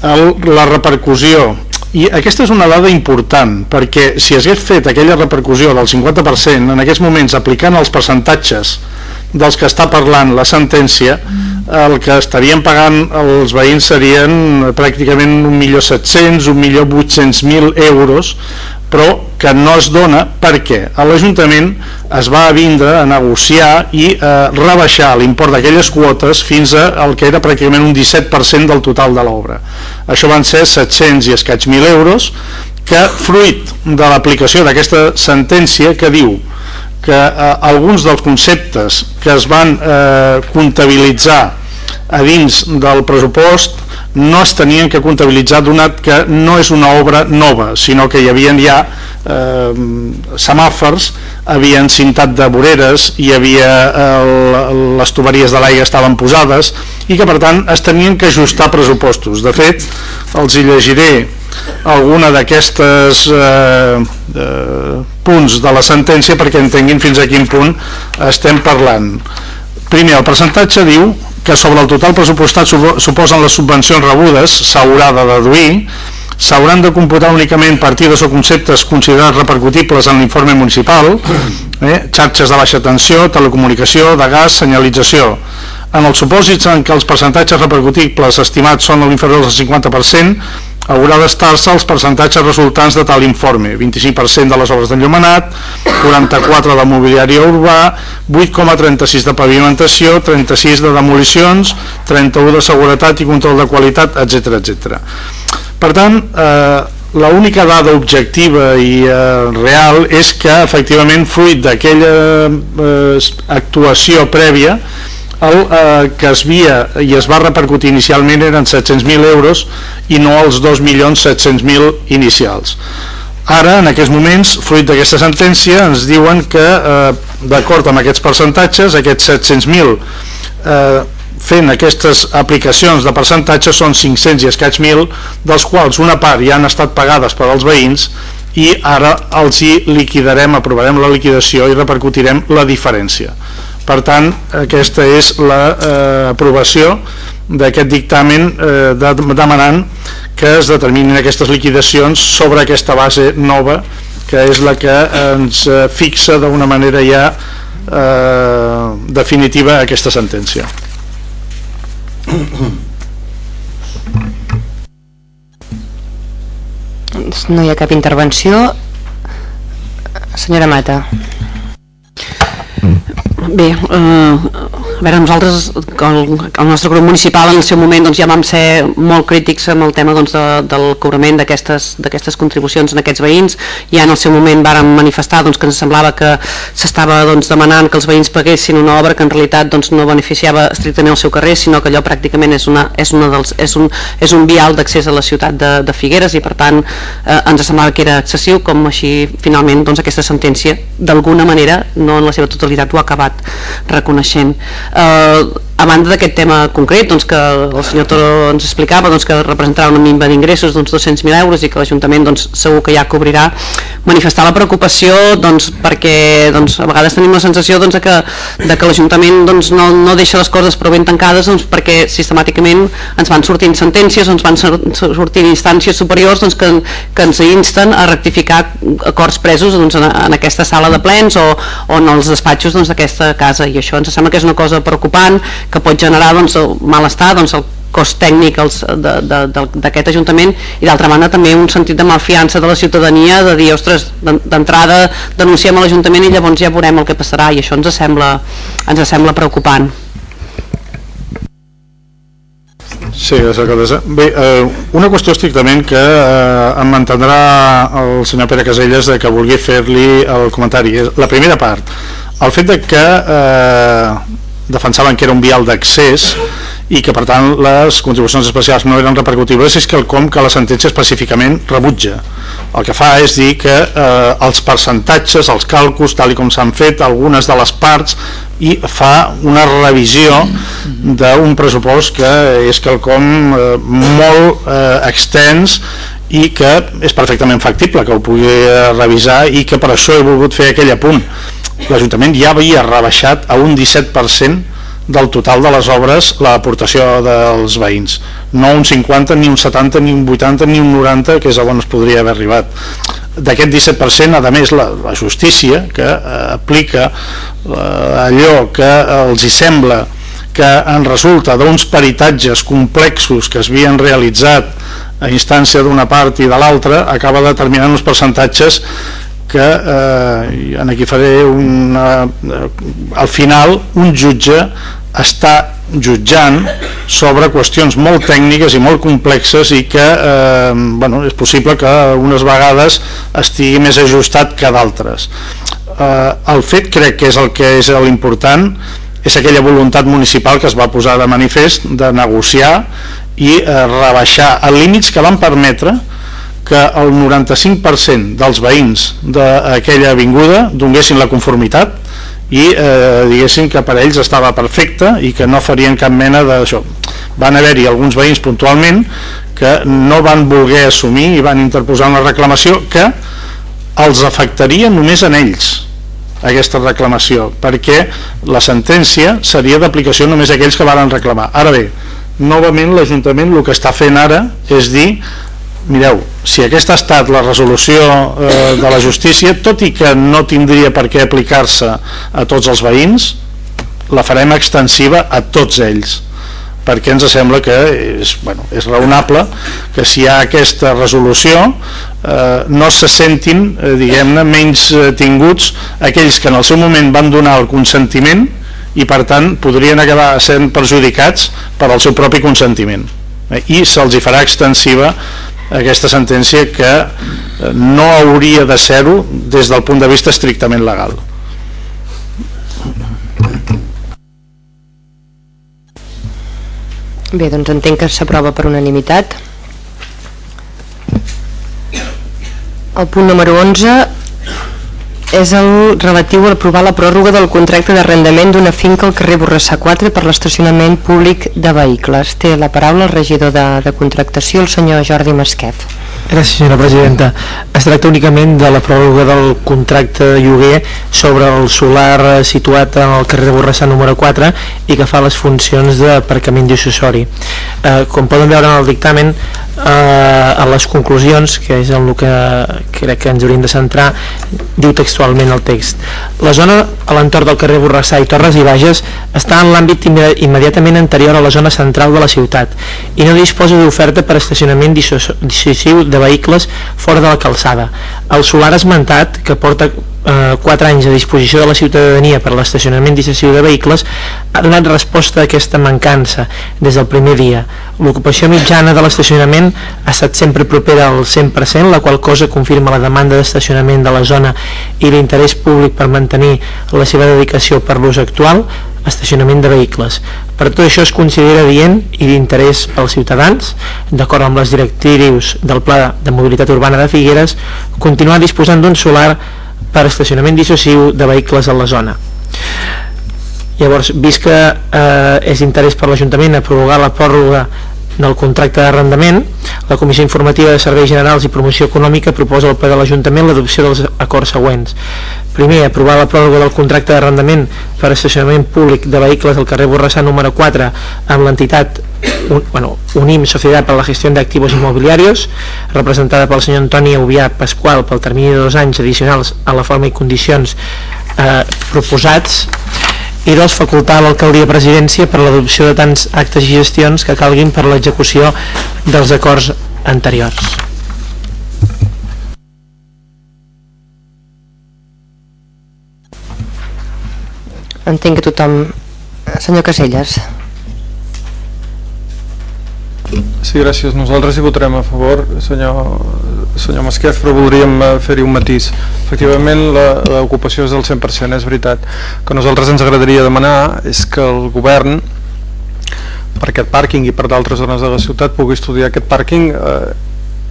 el, la repercussió i aquesta és una dada important perquè si hagués fet aquella repercussió del 50% en aquests moments aplicant els percentatges dels que està parlant la sentència el que estarien pagant els veïns serien pràcticament 1.700.000, 1.800.000 euros però que no es dona perquè l'Ajuntament es va vindre a negociar i a rebaixar l'import d'aquelles quotes fins al que era pràcticament un 17% del total de l'obra. Això van ser 700 i escaig mil euros que fruit de l'aplicació d'aquesta sentència que diu que eh, alguns dels conceptes que es van eh, comptabilitzar a dins del pressupost no es tenien que comptabilitzar donat que no és una obra nova, sinó que hi havien ja eh, semàfors, havien cintat de voreres, hi havia eh, les tuberies de l'aigua estaven posades i que per tant es tenien que ajustar pressupostos. De fet, els hi llegiré alguna d'aquestes eh, eh, punts de la sentència perquè entenguin fins a quin punt estem parlant. Primer, el percentatge diu que sobre el total pressupostat suposen les subvencions rebudes, s'haurà de deduir, s'hauran de computar únicament partides o conceptes considerats repercutibles en l'informe municipal, eh, xarxes de baixa tensió, telecomunicació, de gas, senyalització, en els supòsits en què els percentatges repercutibles estimats són l'inferior del 50%, haurà d'estar-se els percentatges resultants de tal informe, 25% de les obres d'enllumenat, 44 de mobiliari urbà, 8,36 de pavimentació, 36 de demolicions, 31 de seguretat i control de qualitat, etc etc. Per tant, eh, l'única dada objectiva i eh, real és que efectivament fruit d'aquella eh, actuació prèvia el eh, que es via i es va repercutir inicialment eren 700.000 euros i no els 2.700.000 inicials. Ara, en aquests moments, fruit d'aquesta sentència, ens diuen que, eh, d'acord amb aquests percentatges, aquests 700.000 eh, fent aquestes aplicacions de percentatge són 500 i escaig mil, dels quals una part ja han estat pagades per als veïns i ara els hi liquidarem, aprovarem la liquidació i repercutirem la diferència. Per tant, aquesta és l'aprovació la, eh, d'aquest dictamen eh, de, demanant que es determinin aquestes liquidacions sobre aquesta base nova que és la que ens eh, fixa d'una manera ja eh, definitiva aquesta sentència. No hi ha cap intervenció. Senyora Mata. Bé, eh, a veure, nosaltres, el, el nostre grup municipal en el seu moment doncs, ja vam ser molt crítics amb el tema doncs, de, del cobrament d'aquestes contribucions en aquests veïns, ja en el seu moment vàrem manifestar doncs, que ens semblava que s'estava doncs, demanant que els veïns paguessin una obra que en realitat doncs, no beneficiava estrictament el seu carrer, sinó que allò pràcticament és, una, és, una dels, és, un, és un vial d'accés a la ciutat de, de Figueres i per tant eh, ens semblava que era excessiu, com així finalment doncs, aquesta sentència d'alguna manera, no en la seva totalitat, ho ha acabat reconeixent. Eh, a banda d'aquest tema concret doncs, que el senyor Toro ens explicava doncs, que representarà una minva d'ingressos d'uns 200.000 euros i que l'Ajuntament doncs, segur que ja cobrirà manifestar la preocupació doncs, perquè doncs, a vegades tenim la sensació doncs, de que, de que l'Ajuntament doncs, no, no deixa les coses prou ben tancades doncs, perquè sistemàticament ens van sortint sentències, ens van sortint instàncies superiors doncs, que, que ens insten a rectificar acords presos doncs, en, en aquesta sala de plens o, o en els despatxos doncs, d'aquesta doncs, casa. I això ens sembla que és una cosa preocupant que pot generar doncs, el malestar, doncs, el cost tècnic d'aquest Ajuntament i d'altra banda també un sentit de malfiança de la ciutadania de dir, ostres, d'entrada denunciem a l'Ajuntament i llavors ja veurem el que passarà i això ens sembla, ens sembla preocupant. Sí, és alcaldessa. Bé, eh, una qüestió estrictament que eh, em mantendrà el senyor Pere Caselles de que vulgui fer-li el comentari. La primera part, el fet de que eh, defensaven que era un vial d'accés i que per tant les contribucions especials no eren repercutibles és que el com que la sentència específicament rebutja. El que fa és dir que eh, els percentatges, els càlculs tal i com s'han fet algunes de les parts i fa una revisió d'un pressupost que és quelcom eh, molt eh, extens i que és perfectament factible que ho pugui revisar i que per això he volgut fer aquell apunt. l'Ajuntament ja havia rebaixat a un 17% del total de les obres l'aportació dels veïns. No un 50, ni un 70, ni un 80 ni un 90 que és on es podria haver arribat. D'aquest 17% a més la, la justícia que eh, aplica eh, allò que els hi sembla que en resulta d'uns peritatges complexos que es havien realitzat a instància d'una part i de l'altra acaba determinant uns percentatges que eh, en aquí faré una, eh, al final un jutge està jutjant sobre qüestions molt tècniques i molt complexes i que eh, bueno, és possible que unes vegades estigui més ajustat que d'altres. Eh, el fet crec que és el que és l'important és aquella voluntat municipal que es va posar de manifest de negociar i eh, rebaixar els límits que van permetre que el 95% dels veïns d'aquella avinguda donguessin la conformitat i eh, diguessin que per ells estava perfecte i que no farien cap mena d'això. Van haver-hi alguns veïns puntualment que no van voler assumir i van interposar una reclamació que els afectaria només en ells aquesta reclamació perquè la sentència seria d'aplicació només a aquells que varen reclamar. Ara bé, novament l'Ajuntament el que està fent ara és dir mireu, si aquesta ha estat la resolució eh, de la justícia, tot i que no tindria per què aplicar-se a tots els veïns, la farem extensiva a tots ells perquè ens sembla que és, bueno, és raonable que si hi ha aquesta resolució eh, no se sentin eh, diguem-ne menys eh, tinguts aquells que en el seu moment van donar el consentiment i per tant podrien acabar sent perjudicats per al seu propi consentiment eh, i se'ls hi farà extensiva aquesta sentència que eh, no hauria de ser-ho des del punt de vista estrictament legal. Bé, doncs entenc que s'aprova per unanimitat. El punt número 11 és el relatiu a aprovar la pròrroga del contracte d'arrendament d'una finca al carrer Borrassà 4 per l'estacionament públic de vehicles. Té la paraula el regidor de, de contractació, el senyor Jordi Masquet. Gràcies, senyora presidenta. Es tracta únicament de la pròrroga del contracte de lloguer sobre el solar eh, situat en el carrer Borrassà número 4 i que fa les funcions d'aparcament dissuasori. Eh, com poden veure en el dictamen, eh, a les conclusions, que és en el que crec que ens hauríem de centrar, diu textualment el text. La zona a l'entorn del carrer Borrassà i Torres i Bages està en l'àmbit immediatament anterior a la zona central de la ciutat i no disposa d'oferta per estacionament dissuasiu de vehicles fora de la calçada. El solar esmentat, que porta eh, 4 anys a disposició de la ciutadania per l'estacionament dissuasiu de vehicles, ha donat resposta a aquesta mancança des del primer dia. L'ocupació mitjana de l'estacionament ha estat sempre propera al 100%, la qual cosa confirma la demanda d'estacionament de la zona i l'interès públic per mantenir la seva dedicació per l'ús actual, estacionament de vehicles. Per tot això es considera dient i d'interès pels ciutadans, d'acord amb les directrius del Pla de Mobilitat Urbana de Figueres, continuar disposant d'un solar per estacionament dissociu de vehicles a la zona. Llavors, vist que eh, és interès per l'Ajuntament a prorrogar la pròrroga del contracte d'arrendament, la Comissió Informativa de Serveis Generals i Promoció Econòmica proposa al ple de l'Ajuntament l'adopció dels acords següents. Primer, aprovar la pròrroga del contracte d'arrendament per estacionament públic de vehicles al carrer Borrassà número 4 amb l'entitat un, bueno, UNIM, Societat per la Gestió d'Activos Inmobiliarios, representada pel senyor Antoni Ubià Pasqual pel termini de dos anys addicionals a la forma i condicions eh, proposats i dos, facultar l'alcaldia presidència per l'adopció de tants actes i gestions que calguin per l'execució dels acords anteriors. Entenc que tothom... Senyor Caselles. Sí, gràcies. Nosaltres hi votarem a favor, senyor, senyor Masquef, però voldríem eh, fer-hi un matís. Efectivament, l'ocupació és del 100%, és veritat. Que nosaltres ens agradaria demanar és que el govern per aquest pàrquing i per d'altres zones de la ciutat pugui estudiar aquest pàrquing eh,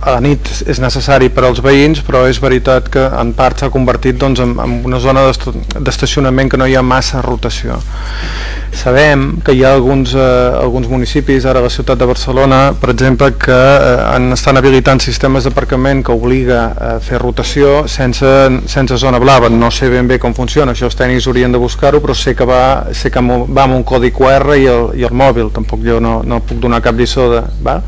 a la nit és necessari per als veïns però és veritat que en part s'ha convertit doncs, en, en una zona d'estacionament que no hi ha massa rotació. Sabem que hi ha alguns, eh, alguns municipis ara la ciutat de Barcelona per exemple que eh, estan habilitant sistemes d'aparcament que obliga a fer rotació sense, sense zona blava. No sé ben bé com funciona, això els tècnics haurien de buscar-ho però sé que va, sé que va amb un codi QR i el, i el mòbil. Tampoc jo no, no puc donar cap lliçó de, va?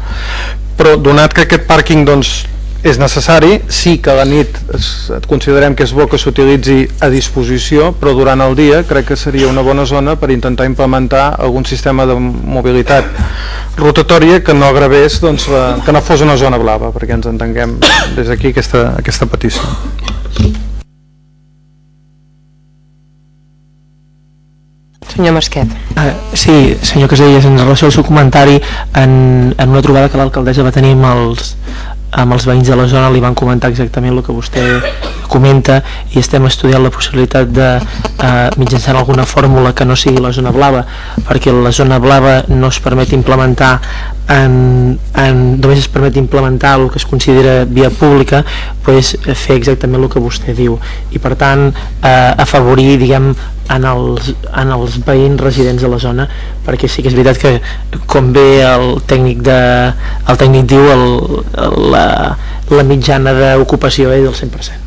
Però donat que aquest pàrquing doncs, és necessari, sí que la nit es, considerem que és bo que s'utilitzi a disposició, però durant el dia crec que seria una bona zona per intentar implementar algun sistema de mobilitat rotatòria que no agravés, doncs, la, que no fos una zona blava, perquè ens entenguem des d'aquí aquesta, aquesta petició. Senyor Masquet. Uh, sí, senyor Caselles, en relació al seu comentari, en, en una trobada que l'alcaldessa va tenir amb els, amb els veïns de la zona li van comentar exactament el que vostè comenta i estem estudiant la possibilitat de eh, mitjançant alguna fórmula que no sigui la zona blava perquè la zona blava no es permet implementar en, en, només es permet implementar el que es considera via pública pues, fer exactament el que vostè diu. I per tant eh, afavorir diguem en els, en els veïns residents de la zona perquè sí que és veritat que com bé el tècnic, de, el tècnic diu el, la, la mitjana d'ocupació és del 100%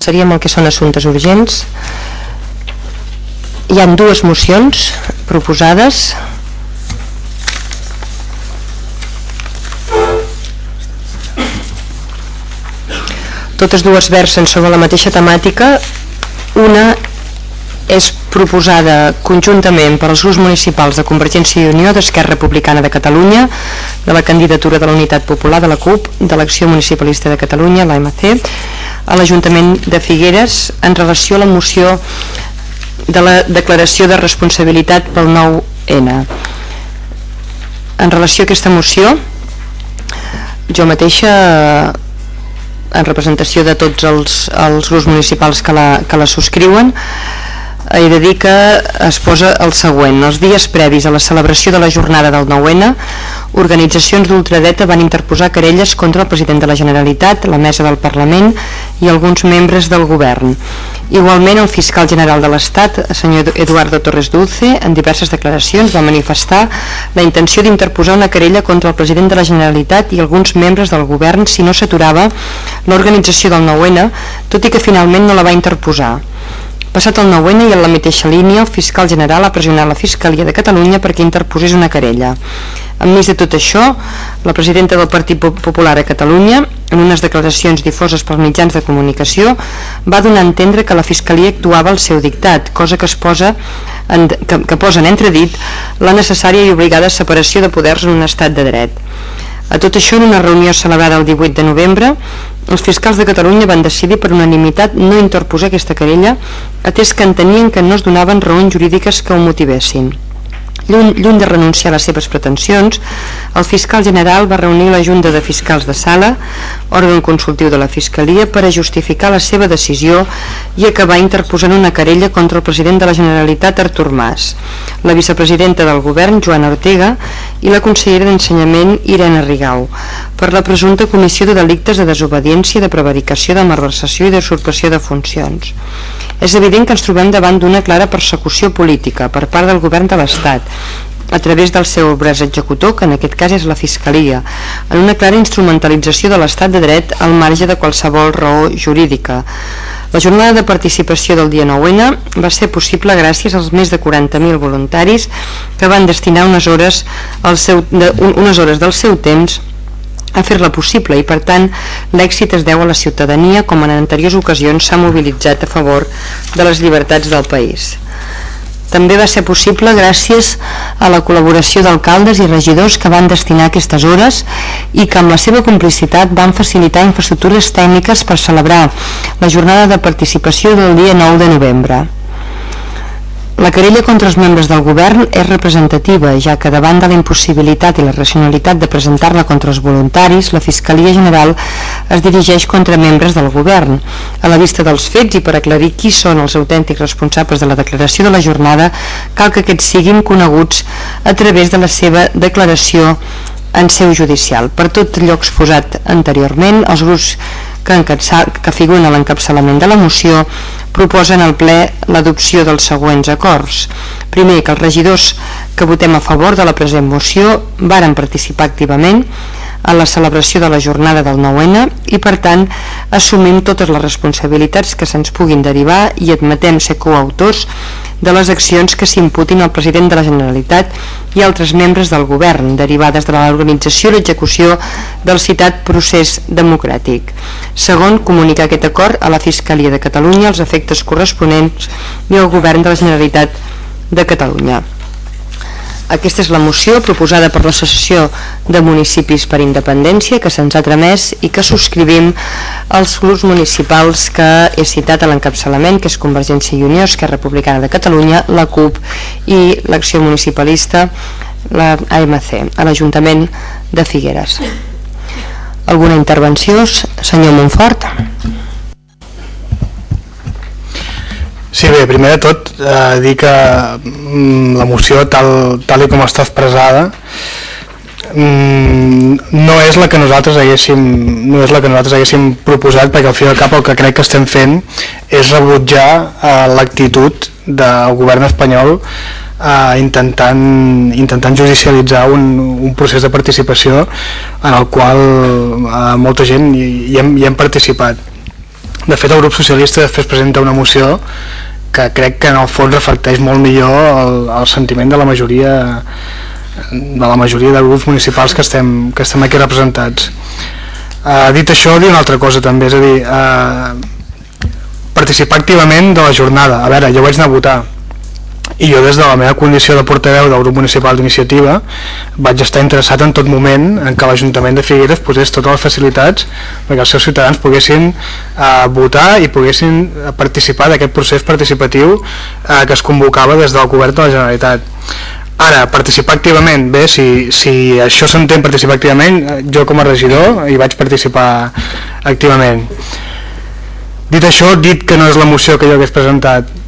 Seríem el que són assumptes urgents. Hi han dues mocions proposades. Totes dues versen sobre la mateixa temàtica. Una és proposada conjuntament per als grups municipals de Convergència i Unió, d'Esquerra Republicana de Catalunya, de la candidatura de la Unitat Popular de la CUP, de l'Acció Municipalista de Catalunya, l'AMC, a l'Ajuntament de Figueres en relació a la moció de la declaració de responsabilitat pel 9N. En relació a aquesta moció, jo mateixa en representació de tots els, els grups municipals que la, que la subscriuen he de dir que es posa el següent. Els dies previs a la celebració de la jornada del 9-N, organitzacions d'ultradeta van interposar querelles contra el president de la Generalitat, la mesa del Parlament i alguns membres del govern. Igualment, el fiscal general de l'Estat, senyor Eduardo Torres Dulce, en diverses declaracions va manifestar la intenció d'interposar una querella contra el president de la Generalitat i alguns membres del govern si no s'aturava l'organització del 9-N, tot i que finalment no la va interposar. Passat el 9 i en la mateixa línia, el fiscal general ha pressionat la Fiscalia de Catalunya perquè interposés una querella. Enmig de tot això, la presidenta del Partit Popular a Catalunya, en unes declaracions difoses pels mitjans de comunicació, va donar a entendre que la Fiscalia actuava al seu dictat, cosa que es posa en, que, que posa en entredit la necessària i obligada separació de poders en un estat de dret. A tot això, en una reunió celebrada el 18 de novembre, els fiscals de Catalunya van decidir per unanimitat no interposar aquesta querella, atès que entenien que no es donaven raons jurídiques que ho motivessin. Lluny, lluny de renunciar a les seves pretensions, el fiscal general va reunir la Junta de Fiscals de Sala, òrgan consultiu de la Fiscalia, per a justificar la seva decisió i acabar interposant una querella contra el president de la Generalitat, Artur Mas, la vicepresidenta del govern, Joana Ortega, i la consellera d'Ensenyament, Irene Rigau, per la presumpta comissió de delictes de desobediència, de prevaricació, de malversació i d'usurpació de funcions. És evident que ens trobem davant d'una clara persecució política per part del govern de l'Estat a través del seu braç executor, que en aquest cas és la Fiscalia, en una clara instrumentalització de l'estat de dret al marge de qualsevol raó jurídica. La jornada de participació del dia 9-N va ser possible gràcies als més de 40.000 voluntaris que van destinar unes hores, al seu, de, unes hores del seu temps a fer-la possible i per tant l'èxit es deu a la ciutadania com en anteriors ocasions s'ha mobilitzat a favor de les llibertats del país. També va ser possible gràcies a la col·laboració d'alcaldes i regidors que van destinar aquestes hores i que amb la seva complicitat van facilitar infraestructures tècniques per celebrar la jornada de participació del dia 9 de novembre. La querella contra els membres del govern és representativa, ja que davant de la impossibilitat i la racionalitat de presentar-la contra els voluntaris, la Fiscalia General es dirigeix contra membres del govern. A la vista dels fets i per aclarir qui són els autèntics responsables de la declaració de la jornada, cal que aquests siguin coneguts a través de la seva declaració en seu judicial. Per tot allò exposat anteriorment, els grups que, que figuren a l'encapçalament de la moció proposen al ple l'adopció dels següents acords. Primer, que els regidors que votem a favor de la present moció varen participar activament en la celebració de la jornada del 9-N i per tant assumim totes les responsabilitats que se'ns puguin derivar i admetem ser coautors de les accions que s'imputin al president de la Generalitat i altres membres del govern derivades de l'organització i l'execució del citat procés democràtic. Segon, comunicar aquest acord a la Fiscalia de Catalunya els efectes corresponents i al govern de la Generalitat de Catalunya. Aquesta és la moció proposada per l'Associació de Municipis per Independència que se'ns ha tramès i que subscrivim els grups municipals que he citat a l'encapçalament, que és Convergència i Unió, Esquerra Republicana de Catalunya, la CUP i l'Acció Municipalista, la AMC, a l'Ajuntament de Figueres. Alguna intervenció, senyor Montfort? Sí, bé, primer de tot eh, dir que mm, la moció tal, tal com està expressada mm, no és la que nosaltres haguéssim no és la que nosaltres haguéssim proposat perquè al fi al cap el que crec que estem fent és rebutjar eh, l'actitud del govern espanyol eh, intentant, intentant judicialitzar un, un procés de participació en el qual eh, molta gent hi, hi, hem, hi hem participat de fet, el grup socialista després presenta una moció que crec que en el fons reflecteix molt millor el, el sentiment de la majoria de la majoria de grups municipals que estem, que estem aquí representats. Uh, dit això, dir una altra cosa també, és a dir, uh, participar activament de la jornada. A veure, jo vaig anar a votar, i jo des de la meva condició de portaveu del grup municipal d'iniciativa vaig estar interessat en tot moment en que l'Ajuntament de Figueres posés totes les facilitats perquè els seus ciutadans poguessin eh, votar i poguessin participar d'aquest procés participatiu eh, que es convocava des del govern de la Generalitat Ara, participar activament, bé, si, si això s'entén participar activament, eh, jo com a regidor hi vaig participar activament. Dit això, dit que no és la moció que jo hagués presentat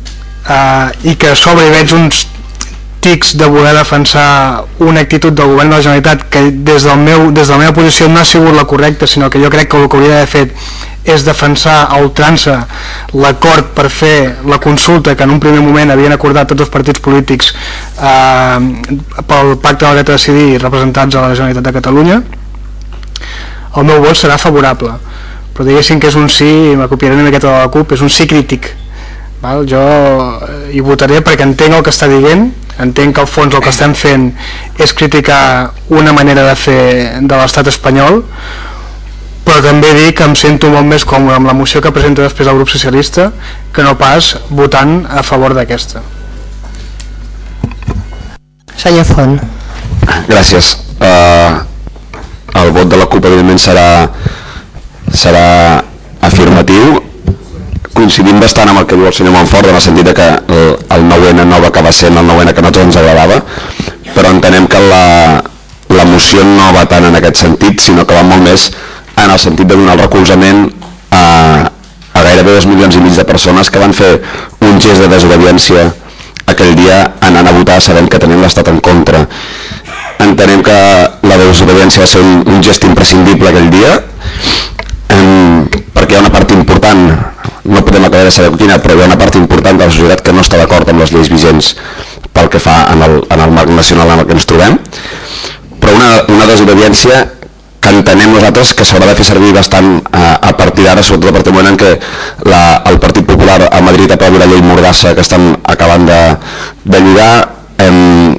eh, i que a sobre hi veig uns tics de voler defensar una actitud del govern de la Generalitat que des, del meu, des de la meva posició no ha sigut la correcta, sinó que jo crec que el que hauria d'haver fet és defensar a ultrança l'acord per fer la consulta que en un primer moment havien acordat tots els partits polítics eh, pel pacte del dret a decidir representats a la Generalitat de Catalunya. El meu vot serà favorable però diguéssim que és un sí, m'acopiaré una miqueta de la CUP, és un sí crític Val? Jo eh, hi votaré perquè entenc el que està dient, entenc que al fons el que estem fent és criticar una manera de fer de l'estat espanyol, però també dic que em sento molt més còmode amb la moció que presenta després el grup socialista que no pas votant a favor d'aquesta. Senyor Font. Gràcies. Uh, el vot de la CUP evidentment serà, serà afirmatiu coincidim bastant amb el que diu el senyor Montfort en el sentit que el, el 9N no va acabar sent el 9N que a nosaltres ens agradava però entenem que la, la moció no va tant en aquest sentit, sinó que va molt més en el sentit de donar el recolzament a, a gairebé dos milions i mig de persones que van fer un gest de desobediència aquell dia anant a votar sabent que tenien l'estat en contra. Entenem que la desobediència va ser un, un gest imprescindible aquell dia perquè hi ha una part important, no podem acabar de saber quina, però hi ha una part important de la societat que no està d'acord amb les lleis vigents pel que fa en el, en el marc nacional en el que ens trobem, però una, una desobediència que entenem nosaltres que s'haurà de fer servir bastant a, eh, a partir d'ara, sobretot a partir del moment en què la, el Partit Popular a Madrid aprovi la llei Mordassa que estan acabant de, de lligar em,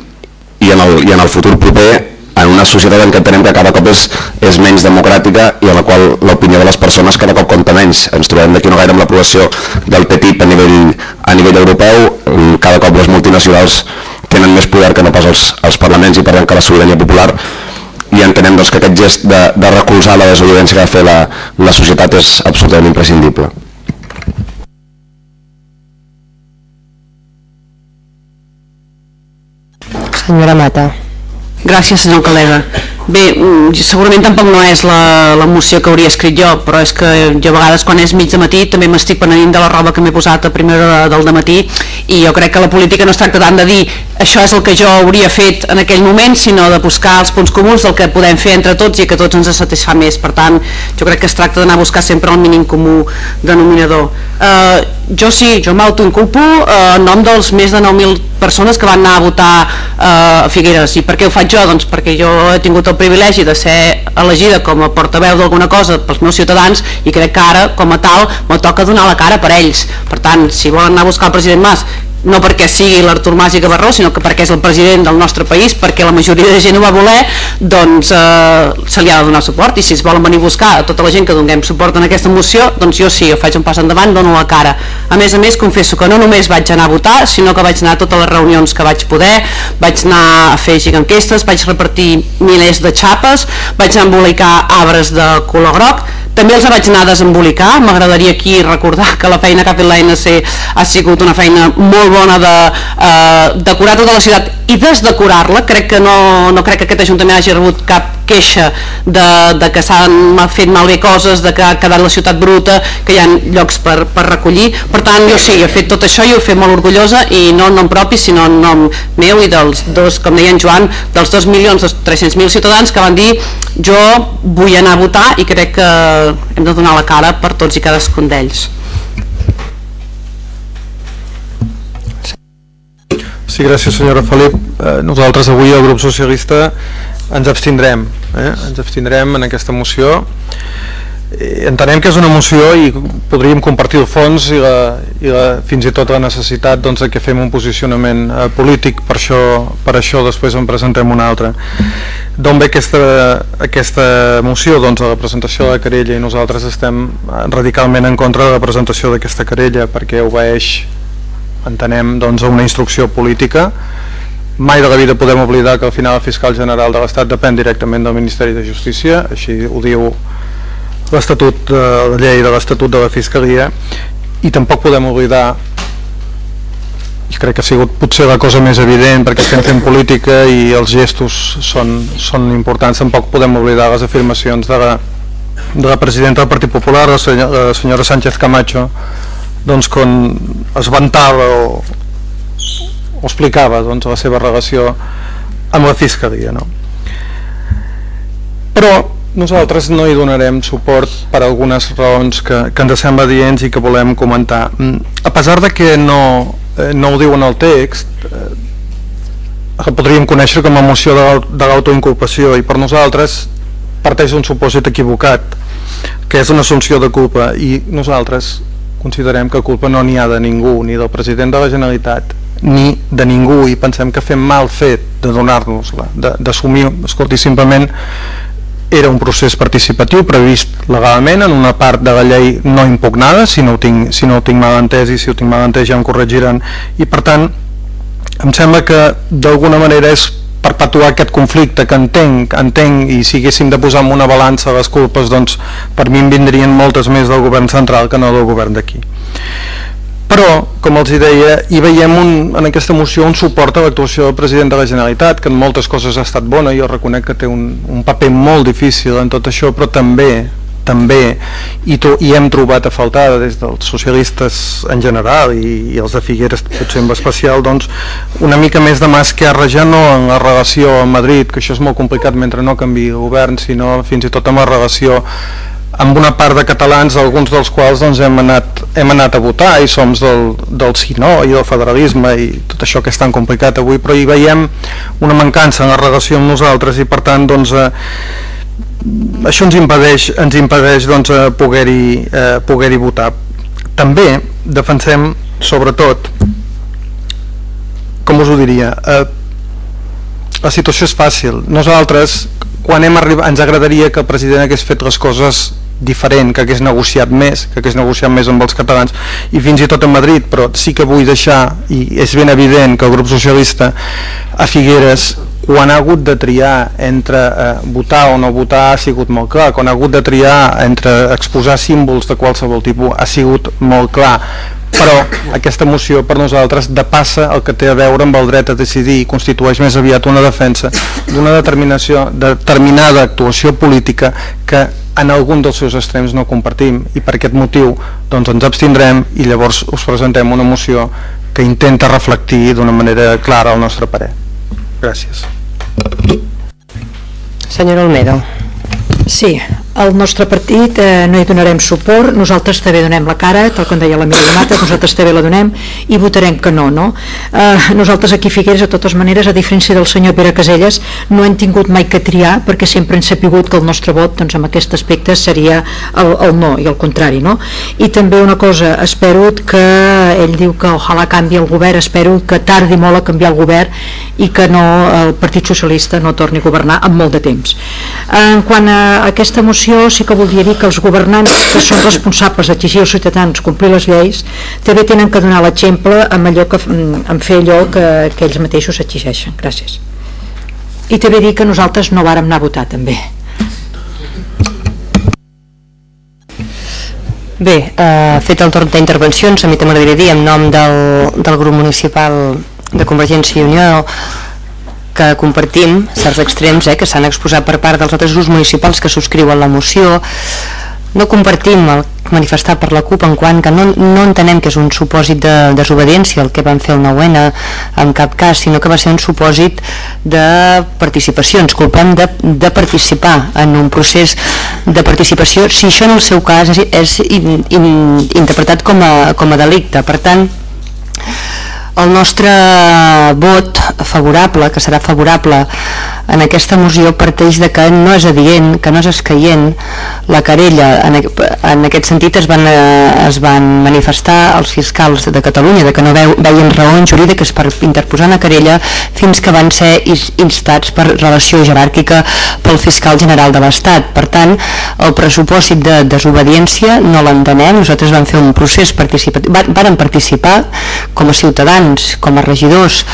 i, en el, i en el futur proper en una societat en què entenem que cada cop és, és menys democràtica i en la qual l'opinió de les persones cada cop compta menys. Ens trobem d'aquí no gaire amb l'aprovació del TTIP a nivell, a nivell europeu, cada cop les multinacionals tenen més poder que no pas els, els parlaments i per tant que la sobirania popular i entenem doncs, que aquest gest de, de recolzar la desobediència que ha de fer la, la societat és absolutament imprescindible. Senyora Mata. Gràcies, senyor Caleda. Bé, mm, segurament tampoc no és la, la moció que hauria escrit jo, però és que jo a vegades quan és mig de matí també m'estic penedint de la roba que m'he posat a primera hora del matí i jo crec que la política no es tracta tant de dir això és el que jo hauria fet en aquell moment, sinó de buscar els punts comuns del que podem fer entre tots i que tots ens satisfà més. Per tant, jo crec que es tracta d'anar a buscar sempre el mínim comú denominador. Uh, jo sí, jo m'autoinculpo uh, en nom dels més de 9.000 persones que van anar a votar uh, a Figueres. I per què ho faig jo? Doncs perquè jo he tingut el privilegi de ser elegida com a portaveu d'alguna cosa pels meus ciutadans i crec que ara, com a tal, me toca donar la cara per ells. Per tant, si volen anar a buscar el president Mas no perquè sigui l'Artur Mas i Gavarró, sinó que perquè és el president del nostre país, perquè la majoria de gent ho va voler, doncs eh, se li ha de donar suport i si es volen venir a buscar a tota la gent que donem suport en aquesta moció, doncs jo sí, jo faig un pas endavant, dono la cara. A més a més, confesso que no només vaig anar a votar, sinó que vaig anar a totes les reunions que vaig poder, vaig anar a fer giganquestes, vaig repartir milers de xapes, vaig embolicar arbres de color groc, també els vaig anar a desembolicar, m'agradaria aquí recordar que la feina que ha fet l'ANC ha sigut una feina molt bona de eh, decorar tota la ciutat i desdecorar-la, crec que no, no crec que aquest Ajuntament hagi rebut cap queixa de, de que s'han fet malbé coses, de que ha quedat la ciutat bruta, que hi ha llocs per, per recollir, per tant jo sí, he fet tot això i ho he fet molt orgullosa i no en nom propi sinó en nom meu i dels dos, com deia en Joan, dels 2 milions 300.000 ciutadans que van dir jo vull anar a votar i crec que hem de donar la cara per tots i cadascun d'ells. Sí, gràcies senyora Felip. Eh, nosaltres avui el grup socialista ens abstindrem, eh? ens abstindrem en aquesta moció. Eh, entenem que és una moció i podríem compartir el fons i, la, i la, fins i tot la necessitat doncs, que fem un posicionament eh, polític, per això, per això després en presentem una altra. D'on ve aquesta, aquesta moció? Doncs la presentació de la querella i nosaltres estem radicalment en contra de la presentació d'aquesta querella perquè obeeix entenem doncs, una instrucció política mai de la vida podem oblidar que al final el fiscal general de l'Estat depèn directament del Ministeri de Justícia així ho diu l'Estatut de la llei de l'Estatut de la Fiscalia i tampoc podem oblidar i crec que ha sigut potser la cosa més evident perquè estem fent política i els gestos són, són importants tampoc podem oblidar les afirmacions de la, de la presidenta del Partit Popular la senyora, la senyora Sánchez Camacho doncs quan es vantava o, o explicava doncs, la seva relació amb la Fiscalia no? però nosaltres no hi donarem suport per algunes raons que, que ens sembla dients i que volem comentar mm, a pesar de que no, eh, no ho diu en el text eh, podríem conèixer com a moció de l'autoinculpació i per nosaltres parteix d'un supòsit equivocat que és una assumpció de culpa i nosaltres considerem que culpa no n'hi ha de ningú, ni del president de la Generalitat, ni de ningú, i pensem que fem mal fet de donar-nos-la, d'assumir, escolti, simplement era un procés participatiu previst legalment en una part de la llei no impugnada, si no ho tinc, si no ho tinc mal entès i si ho tinc mal entès ja em corregiran, i per tant em sembla que d'alguna manera és perpetuar aquest conflicte que entenc, entenc i si haguéssim de posar en una balança les culpes doncs per mi en vindrien moltes més del govern central que no del govern d'aquí però, com els deia, hi veiem un, en aquesta moció un suport a l'actuació del president de la Generalitat, que en moltes coses ha estat bona, jo reconec que té un, un paper molt difícil en tot això, però també també i, to, i hem trobat a faltar des dels socialistes en general i, i els de Figueres potser en especial doncs, una mica més de mà esquerra ja no en la relació amb Madrid que això és molt complicat mentre no canvi el govern sinó fins i tot amb la relació amb una part de catalans, alguns dels quals doncs, hem, anat, hem anat a votar i som del, del sí no i del federalisme i tot això que és tan complicat avui, però hi veiem una mancança en la relació amb nosaltres i per tant doncs, eh, això ens impedeix, ens impedeix doncs, eh, poder-hi eh, poder votar. També defensem, sobretot, com us ho diria, eh, la situació és fàcil. Nosaltres, quan hem arribat, ens agradaria que el president hagués fet les coses diferent, que hagués negociat més, que hagués negociat més amb els catalans i fins i tot a Madrid, però sí que vull deixar, i és ben evident que el grup socialista a Figueres quan ha hagut de triar entre eh, votar o no votar ha sigut molt clar, quan ha hagut de triar entre exposar símbols de qualsevol tipus ha sigut molt clar. Però aquesta moció per nosaltres depassa el que té a veure amb el dret a decidir i constitueix més aviat una defensa d'una determinació, determinada actuació política que en algun dels seus extrems no compartim. I per aquest motiu doncs ens abstindrem i llavors us presentem una moció que intenta reflectir d'una manera clara el nostre parer. Gràcies. Senyora Olmedo. Sí, el nostre partit eh, no hi donarem suport, nosaltres també donem la cara, tal com deia la Mira Donata, nosaltres també la donem i votarem que no, no? Eh, nosaltres aquí a Figueres, de totes maneres, a diferència del senyor Pere Caselles, no hem tingut mai que triar perquè sempre hem sapigut que el nostre vot doncs, en aquest aspecte seria el, el no i el contrari, no? I també una cosa, espero que ell diu que ojalà canvi el govern, espero que tardi molt a canviar el govern i que no el Partit Socialista no torni a governar en molt de temps. En quant a aquesta moció moció sí que voldria dir que els governants que són responsables d'exigir als ciutadans complir les lleis també tenen que donar l'exemple amb que, en fer allò que, que ells mateixos exigeixen. Gràcies. I també dir que nosaltres no vàrem anar a votar també. Bé, eh, fet el torn d'intervencions, a mi també m'agradaria dir en nom del, del grup municipal de Convergència i Unió que compartim certs extrems eh, que s'han exposat per part dels altres grups municipals que subscriuen la moció. No compartim el manifestar per la CUP en quant que no, no entenem que és un supòsit de desobediència el que van fer el 9-N en cap cas, sinó que va ser un supòsit de participació, ens culpem de, de participar en un procés de participació, si això en el seu cas és, és in, in, interpretat com a, com a delicte, per tant el nostre vot favorable, que serà favorable en aquesta moció, parteix de que no és adient, que no és escaient la querella. En, aquest sentit es van, eh, es van manifestar els fiscals de Catalunya de que no veu, veien raons jurídiques per interposar una querella fins que van ser instats per relació jeràrquica pel fiscal general de l'Estat. Per tant, el pressupòsit de desobediència no l'entenem, nosaltres vam fer un procés participatiu, varen participar com a ciutadans ciutadans, com a regidors,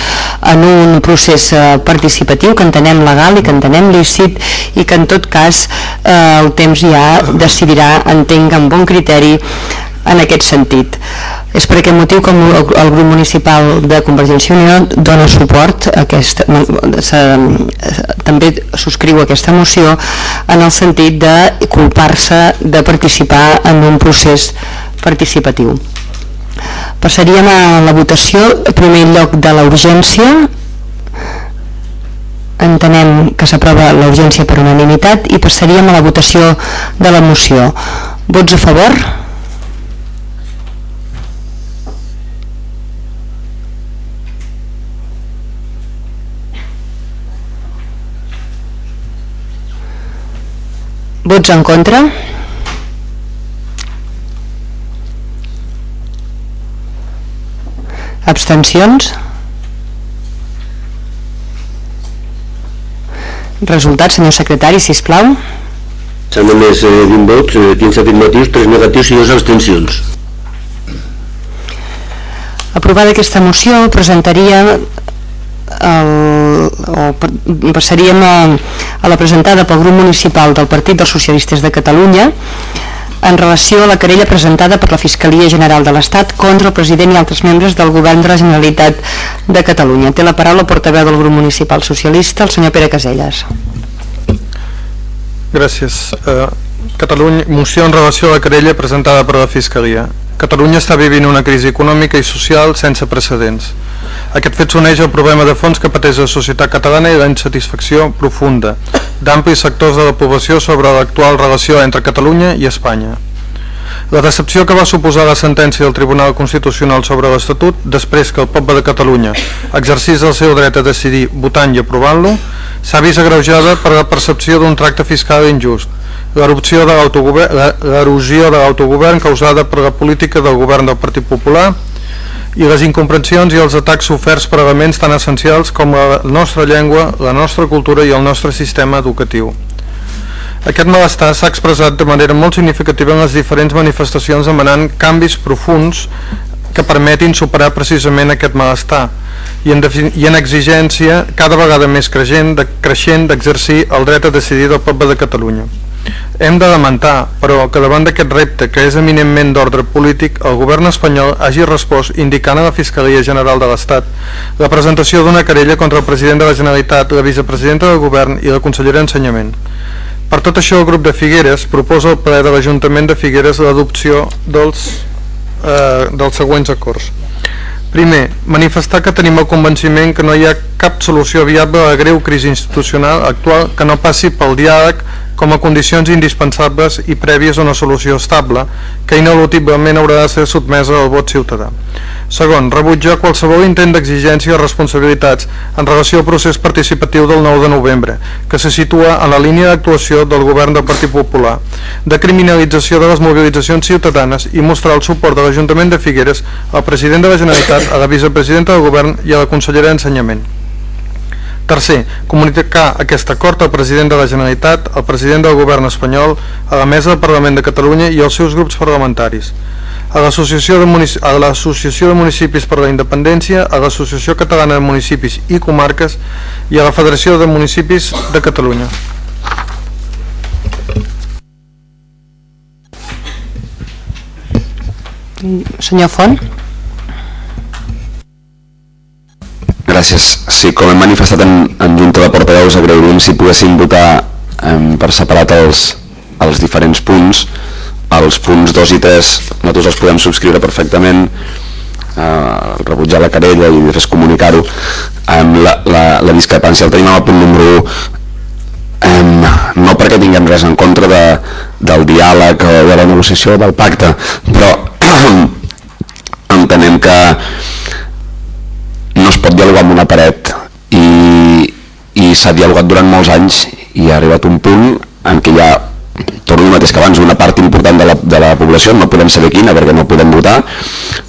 en un procés eh, participatiu que entenem legal i que entenem lícit i que en tot cas eh, el temps ja decidirà, entenc, amb bon criteri en aquest sentit. És per aquest motiu que el grup municipal de Convergència i Unió dona suport a aquesta, també subscriu aquesta moció en el sentit de culpar-se de participar en un procés participatiu. Passaríem a la votació, en primer lloc de la urgència. Entenem que s'aprova la urgència per unanimitat i passaríem a la votació de la moció. Vots a favor? Vots en contra? Abstencions? Resultats, senyor secretari, si us plau. S'han només eh, 20 vots, eh, 15 afirmatius, 3 negatius i 2 abstencions. Aprovada aquesta moció, presentaria el, o passaríem a, a la presentada pel grup municipal del Partit dels Socialistes de Catalunya en relació a la querella presentada per la Fiscalia General de l'Estat contra el president i altres membres del govern de la Generalitat de Catalunya. Té la paraula el portaveu del grup municipal socialista, el senyor Pere Caselles. Gràcies. Uh, Catalunya, moció en relació a la querella presentada per la Fiscalia. Catalunya està vivint una crisi econòmica i social sense precedents. Aquest fet s'uneix al problema de fons que pateix la societat catalana i la insatisfacció profunda d'amplis sectors de la població sobre l'actual relació entre Catalunya i Espanya. La decepció que va suposar la sentència del Tribunal Constitucional sobre l'Estatut després que el poble de Catalunya exercís el seu dret a decidir votant i aprovant-lo s'ha vist agreujada per la percepció d'un tracte fiscal injust, l'erosió de l'autogovern causada per la política del govern del Partit Popular i les incomprensions i els atacs soferts per elements tan essencials com la nostra llengua, la nostra cultura i el nostre sistema educatiu. Aquest malestar s'ha expressat de manera molt significativa en les diferents manifestacions demanant canvis profuns que permetin superar precisament aquest malestar i en, i en exigència cada vegada més creixent d'exercir de, el dret a decidir del poble de Catalunya. Hem de lamentar, però, que davant d'aquest repte, que és eminentment d'ordre polític, el govern espanyol hagi respost indicant a la Fiscalia General de l'Estat la presentació d'una querella contra el president de la Generalitat, la vicepresidenta del govern i la consellera d'Ensenyament. Per tot això, el grup de Figueres proposa al ple de l'Ajuntament de Figueres l'adopció dels, eh, dels següents acords. Primer, manifestar que tenim el convenciment que no hi ha cap solució viable a la greu crisi institucional actual que no passi pel diàleg com a condicions indispensables i prèvies a una solució estable, que inelutiblement haurà de ser sotmesa al vot ciutadà. Segon, rebutjar qualsevol intent d'exigència de responsabilitats en relació al procés participatiu del 9 de novembre, que se situa en la línia d'actuació del govern del Partit Popular, de criminalització de les mobilitzacions ciutadanes i mostrar el suport de l'Ajuntament de Figueres al president de la Generalitat, a la vicepresidenta del govern i a la consellera d'Ensenyament. Tercer, comunicar aquest acord al president de la Generalitat, al president del govern espanyol, a la mesa del Parlament de Catalunya i als seus grups parlamentaris, a l'Associació de, Munic a l'Associació de Municipis per la Independència, a l'Associació Catalana de Municipis i Comarques i a la Federació de Municipis de Catalunya. Senyor Font. Gràcies. Sí, com hem manifestat en, en Junta de Portaveus, agrairíem si poguéssim votar eh, per separat els, els diferents punts. Els punts 2 i 3 nosaltres els podem subscriure perfectament, eh, rebutjar la querella i després comunicar-ho. Eh, la, la, la discrepància el tenim al punt número 1, eh, no perquè tinguem res en contra de, del diàleg o de la negociació del pacte, però <clears throat> entenem que es pot dialogar amb una paret i, i s'ha dialogat durant molts anys i ha arribat un punt en què ha torno al mateix que abans, una part important de la, de la població, no podem saber quina perquè no podem votar,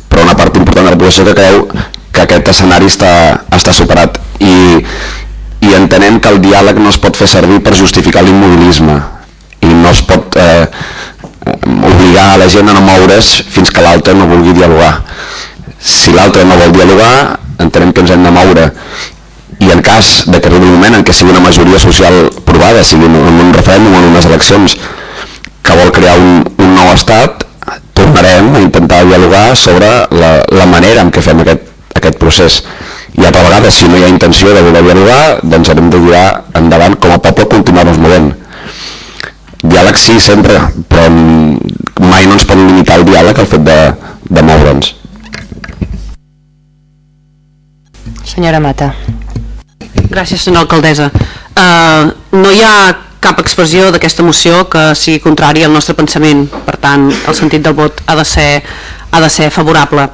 però una part important de la població que creu que aquest escenari està, està superat. I, i entenem que el diàleg no es pot fer servir per justificar l'immobilisme i no es pot eh, obligar a la gent a no moure's fins que l'altre no vulgui dialogar. Si l'altre no vol dialogar entenem que ens hem de moure i en cas de que arribi un moment en què sigui una majoria social provada, sigui en un referèndum o en unes eleccions que vol crear un, un nou estat, tornarem a intentar dialogar sobre la, la manera en què fem aquest, aquest procés. I altra vegada, si no hi ha intenció de voler dialogar, doncs hem de tirar endavant com a poble continuar-nos movent. Diàleg sí, sempre, però mai no ens pot limitar el diàleg al fet de, de moure'ns. Senyora Mata. Gràcies, senyora alcaldessa. Uh, no hi ha cap expressió d'aquesta moció que sigui contrària al nostre pensament, per tant, el sentit del vot ha de ser, ha de ser favorable.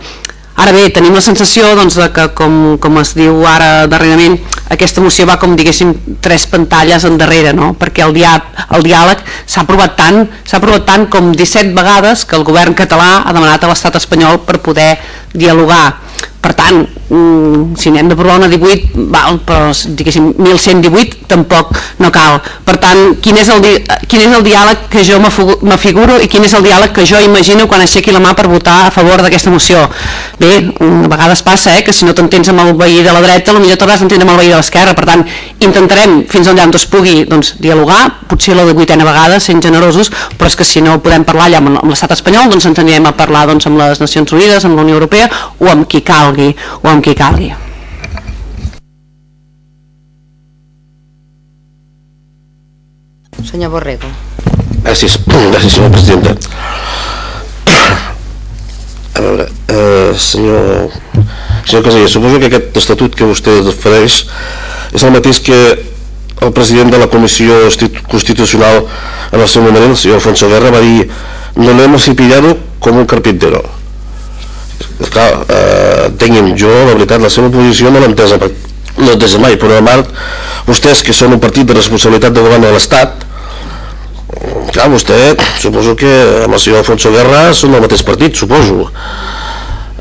Ara bé, tenim la sensació doncs, de que, com, com es diu ara darrerament, aquesta moció va com diguéssim tres pantalles endarrere, no? perquè el, dià el diàleg s'ha aprovat tant s'ha aprovat tant com 17 vegades que el govern català ha demanat a l'estat espanyol per poder dialogar per tant mm, si n'hem d'aprovar una 18 val, però diguéssim 1118 tampoc no cal. Per tant quin és el, di quin és el diàleg que jo m'afiguro i quin és el diàleg que jo imagino quan aixequi la mà per votar a favor d'aquesta moció? Bé, a vegades passa eh, que si no t'entens amb el veí de la dreta potser t'hauràs d'entendre amb el veí de l'esquerra. Per tant intentarem fins on es pugui doncs, dialogar, potser la 18a vegada sent generosos, però és que si no podem parlar allà amb, l'estat espanyol doncs ens anirem a parlar doncs, amb les Nacions Unides, amb la Unió Europea o amb qui calgui o amb qui calgui. Senyor Borrego. Gràcies, gràcies senyora presidenta. A veure, eh, senyor, senyor Casellas, suposo que aquest estatut que vostè ofereix és el mateix que el president de la Comissió Constitucional en el seu moment, el senyor Alfonso Guerra, va dir no hemos cepillado com un carpintero clar, eh, tinguin, jo la veritat la seva posició no l'he entesa no entesa mai, però a vostès que són un partit de responsabilitat de govern de l'Estat clar, vostè suposo que amb el senyor Alfonso Guerra són el mateix partit, suposo.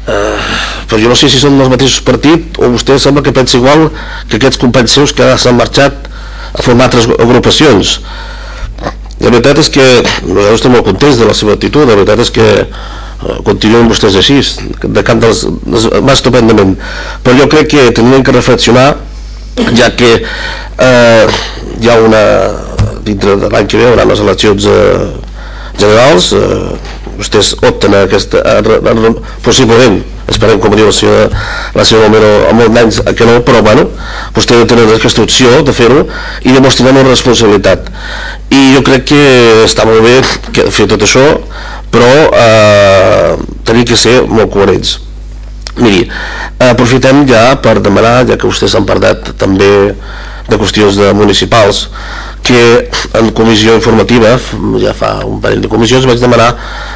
Eh, però jo no sé si són els mateixos partits o vostè sembla que pensa igual que aquests companys seus que s'han marxat a formar altres agrupacions. La veritat és que nosaltres estem molt contents de la seva actitud, la veritat és que continuen vostès així de cap dels, va estupendament. Però jo crec que tenien que reflexionar ja que eh, hi ha una dintre de l'any que ve haurà eleccions eh, generals eh, vostès opten a aquesta a, a, a, possiblement esperem com diu la seva, la seva Romero amb molt menys que no, però bueno vostè ha de tenir aquesta opció de fer-ho i demostrar una responsabilitat. I jo crec que està molt bé que fer tot això però eh, tenim que ser molt coherents. Miri, aprofitem ja per demanar, ja que vostès han parlat també de qüestions de municipals que en comissió informativa, ja fa un parell de comissions, vaig demanar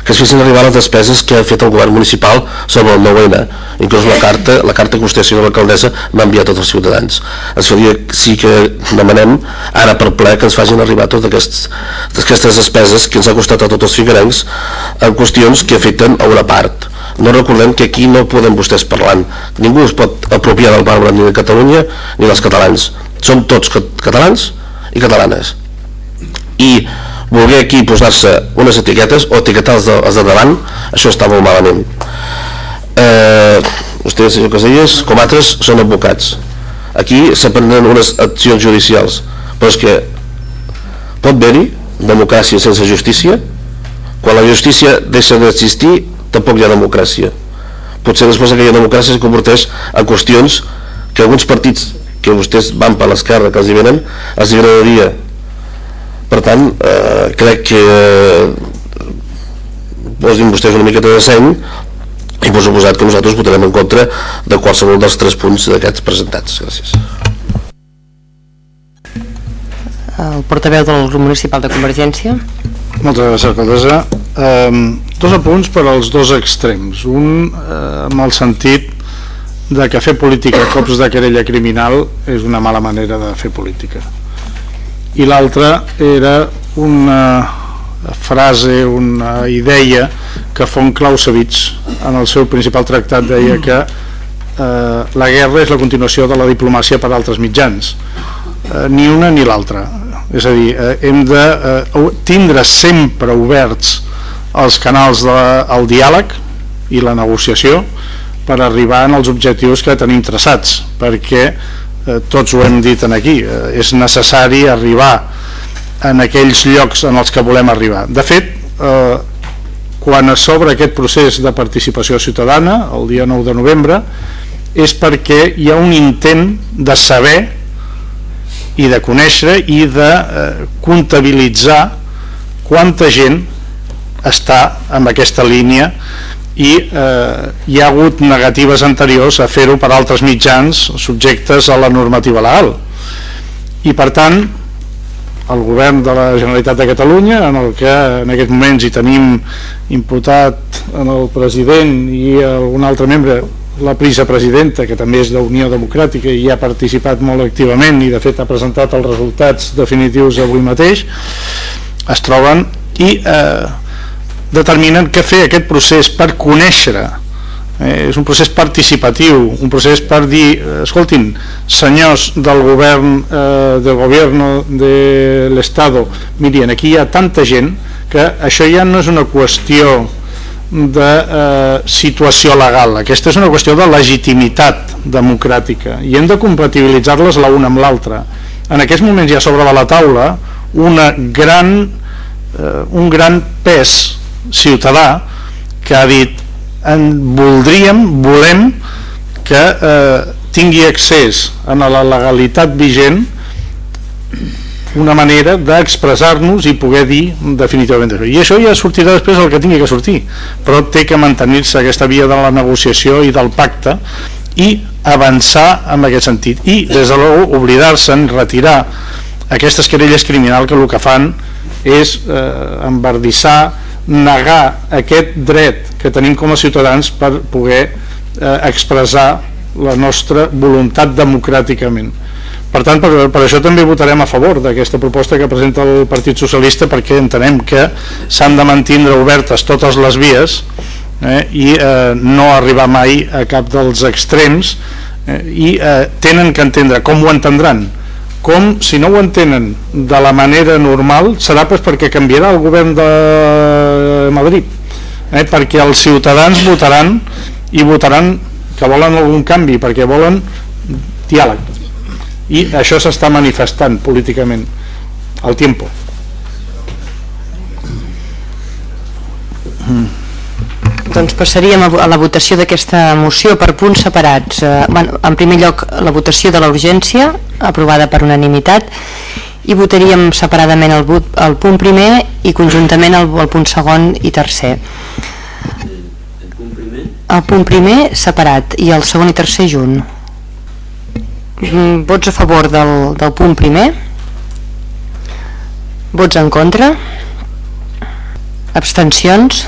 que es fessin arribar les despeses que ha fet el govern municipal sobre el 9-N, inclús la carta, la carta que vostè, senyora alcaldessa, va enviar a tots els ciutadans. Es faria, sí que demanem ara per ple que ens facin arribar totes aquests, aquestes despeses que ens ha costat a tots els figuerencs en qüestions que afecten a una part. No recordem que aquí no podem vostès parlant. Ningú es pot apropiar del barbre ni de Catalunya ni dels catalans. Som tots catalans i catalanes. I voler aquí posar-se unes etiquetes o etiquetar els de, els de davant això està molt malament. Eh, vostè senyor Casellas com altres són advocats. Aquí s'aprenen unes accions judicials però és que pot haver-hi democràcia sense justícia? Quan la justícia deixa d'existir tampoc hi ha democràcia. Potser després d'aquella democràcia es converteix en qüestions que alguns partits que vostès van per l'esquerra que els hi venen els agradaria. Per tant eh, crec que eh, posin vostès una miqueta de seny i per suposat que nosaltres votarem en contra de qualsevol dels tres punts d'aquests presentats. Gràcies. El portaveu del grup municipal de Convergència. Moltes gràcies alcaldessa. Um, dos apunts per als dos extrems. Un uh, amb el sentit de que fer política a cops de querella criminal és una mala manera de fer política. I l'altra era una frase, una idea que von Clausewitz en el seu principal tractat deia que eh, la guerra és la continuació de la diplomàcia per altres mitjans. Eh, ni una ni l'altra. És a dir, eh, hem de eh, tindre sempre oberts els canals del de, diàleg i la negociació per arribar en els objectius que tenim traçats perquè eh, tots ho hem dit en aquí eh, és necessari arribar en aquells llocs en els que volem arribar. De fet eh, quan s'obre aquest procés de participació ciutadana el dia 9 de novembre és perquè hi ha un intent de saber i de conèixer i de eh, comptabilitzar quanta gent està en aquesta línia i eh, hi ha hagut negatives anteriors a fer-ho per altres mitjans subjectes a la normativa legal. I per tant el govern de la Generalitat de Catalunya en el que en aquests moments hi tenim imputat en el president i algun altre membre la vicepresidenta que també és d'Unió Democràtica i ha participat molt activament i de fet ha presentat els resultats definitius avui mateix es troben i eh, determinen que fer aquest procés per conèixer eh, és un procés participatiu, un procés per dir, eh, escoltin, senyors del govern eh, del govern de l'Estado, miren, aquí hi ha tanta gent que això ja no és una qüestió de eh, situació legal, aquesta és una qüestió de legitimitat democràtica i hem de compatibilitzar-les l'una amb l'altra. En aquests moments hi ha sobre la taula una gran, eh, un gran pes ciutadà que ha dit en voldríem, volem que eh, tingui accés a la legalitat vigent una manera d'expressar-nos i poder dir definitivament això. I això ja sortirà després el que tingui que sortir, però té que mantenir-se aquesta via de la negociació i del pacte i avançar en aquest sentit. I, des de l'ou, oblidar-se'n, retirar aquestes querelles criminals que el que fan és eh, embardissar negar aquest dret que tenim com a ciutadans per poder eh, expressar la nostra voluntat democràticament. Per tant, per, per això també votarem a favor d'aquesta proposta que presenta el Partit Socialista perquè entenem que s'han de mantindre obertes totes les vies eh, i eh, no arribar mai a cap dels extrems eh, i eh, tenen que entendre com ho entendran com si no ho entenen de la manera normal serà pues, perquè canviarà el govern de Madrid eh? perquè els ciutadans votaran i votaran que volen algun canvi perquè volen diàleg i això s'està manifestant políticament al tiempo mm. Doncs passaríem a la votació d'aquesta moció per punts separats. Eh, bueno, en primer lloc, la votació de la urgència, aprovada per unanimitat, i votaríem separadament el, vot, el punt primer i conjuntament el, el punt segon i tercer. El punt primer separat i el segon i tercer junt. Mm, vots a favor del, del punt primer? Vots en contra? Abstencions?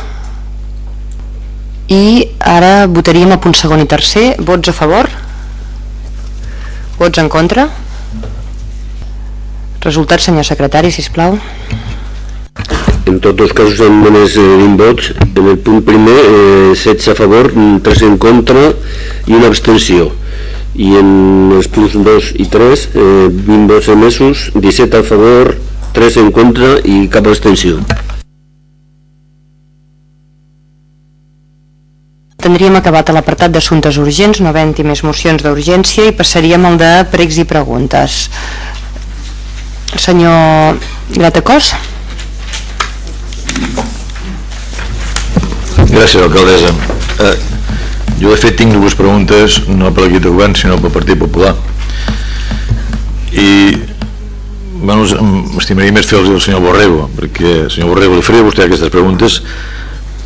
I ara votaríem el punt segon i tercer. Vots a favor? Vots en contra? Resultat senyor secretari si plau en tots els casos amb només 20 eh, vots. En el punt primer eh, 16 a favor 3 en contra i una abstenció. I en els punts 2 i 3 eh, 20 vots emesos 17 a favor 3 en contra i cap abstenció Tindríem acabat l'apartat d'assumptes urgents, no havent-hi més mocions d'urgència i passaríem al de pregs i preguntes. Senyor Gratacós. Gràcies, alcaldessa. Eh, jo, de fet, tinc dues preguntes, no per l'equip de govern, sinó pel Partit Popular. I bueno, m'estimaria més fer-los al senyor Borrego, perquè, senyor Borrego, li faria vostè aquestes preguntes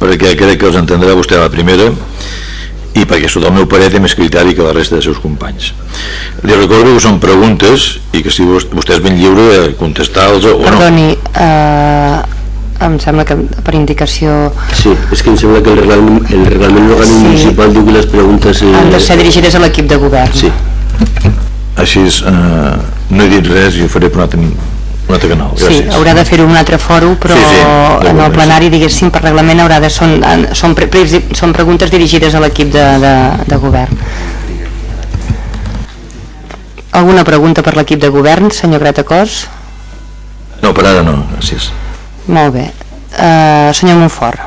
perquè crec que els entendrà vostè a la primera i perquè sota el meu parer té més criteri que la resta dels seus companys. Li recordo que són preguntes i que si vostè és ben lliure de contestar-los o no. Perdoni, eh, em sembla que per indicació... Sí, és que em sembla que el reglament, el reglament orgànic sí. municipal diu que les preguntes... Eh... Han de ser dirigides a l'equip de govern. Sí. Així és, eh, no he dit res i ho faré per altre un altre canal, gràcies. Sí, haurà de fer un altre fòrum, però sí, sí, en el plenari, diguéssim, per reglament haurà de... Són, són, pre, són preguntes dirigides a l'equip de, de, de govern. Alguna pregunta per l'equip de govern, senyor Gratacós? No, per ara no, gràcies. Molt bé. Uh, senyor Montfort.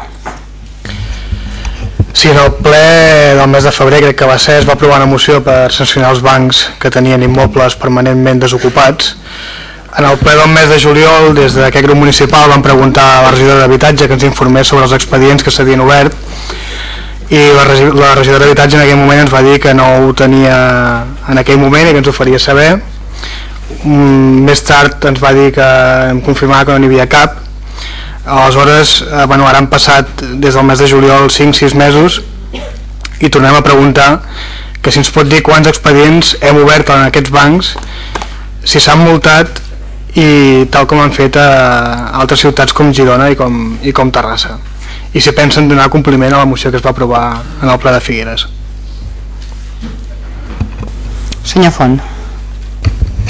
Sí, en el ple del mes de febrer, crec que va ser, es va aprovar una moció per sancionar els bancs que tenien immobles permanentment desocupats en el ple del mes de juliol, des d'aquest grup municipal, vam preguntar a la regidora d'habitatge que ens informés sobre els expedients que s'havien obert i la, regidora d'habitatge en aquell moment ens va dir que no ho tenia en aquell moment i que ens ho faria saber. Mm, més tard ens va dir que em confirmava que no n'hi havia cap. Aleshores, eh, bueno, ara han passat des del mes de juliol 5-6 mesos i tornem a preguntar que si ens pot dir quants expedients hem obert en aquests bancs, si s'han multat i tal com han fet a altres ciutats com Girona i com, i com Terrassa. I si pensen donar compliment a la moció que es va aprovar en el ple de Figueres. Senyor Font.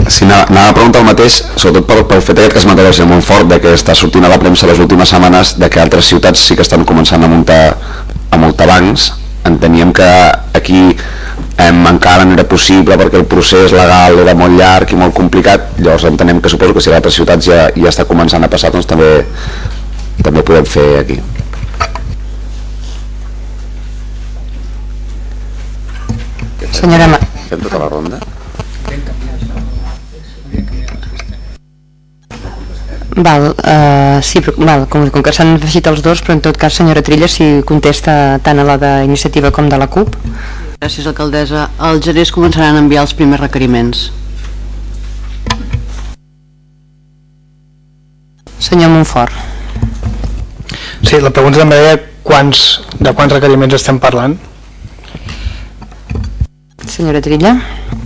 Sí, anava, a preguntar el mateix, sobretot pel, pel fet aquest que es m'atreveix molt fort, de que està sortint a la premsa les últimes setmanes de que altres ciutats sí que estan començant a muntar a multar bancs enteníem que aquí em, encara no era possible perquè el procés legal era molt llarg i molt complicat llavors entenem que suposo que si a altres ciutats ja, ja està començant a passar doncs també, també podem fer aquí Senyora Ma... Fem tota la ronda? Val, uh, sí, però, val, com, com que s'han afegit els dos, però en tot cas, senyora Trilla, si contesta tant a la d'iniciativa com de la CUP. Gràcies, alcaldessa. Al gener es començaran a enviar els primers requeriments. Senyor Montfort. Sí, la pregunta també era quants, de quants requeriments estem parlant. Senyora Trilla.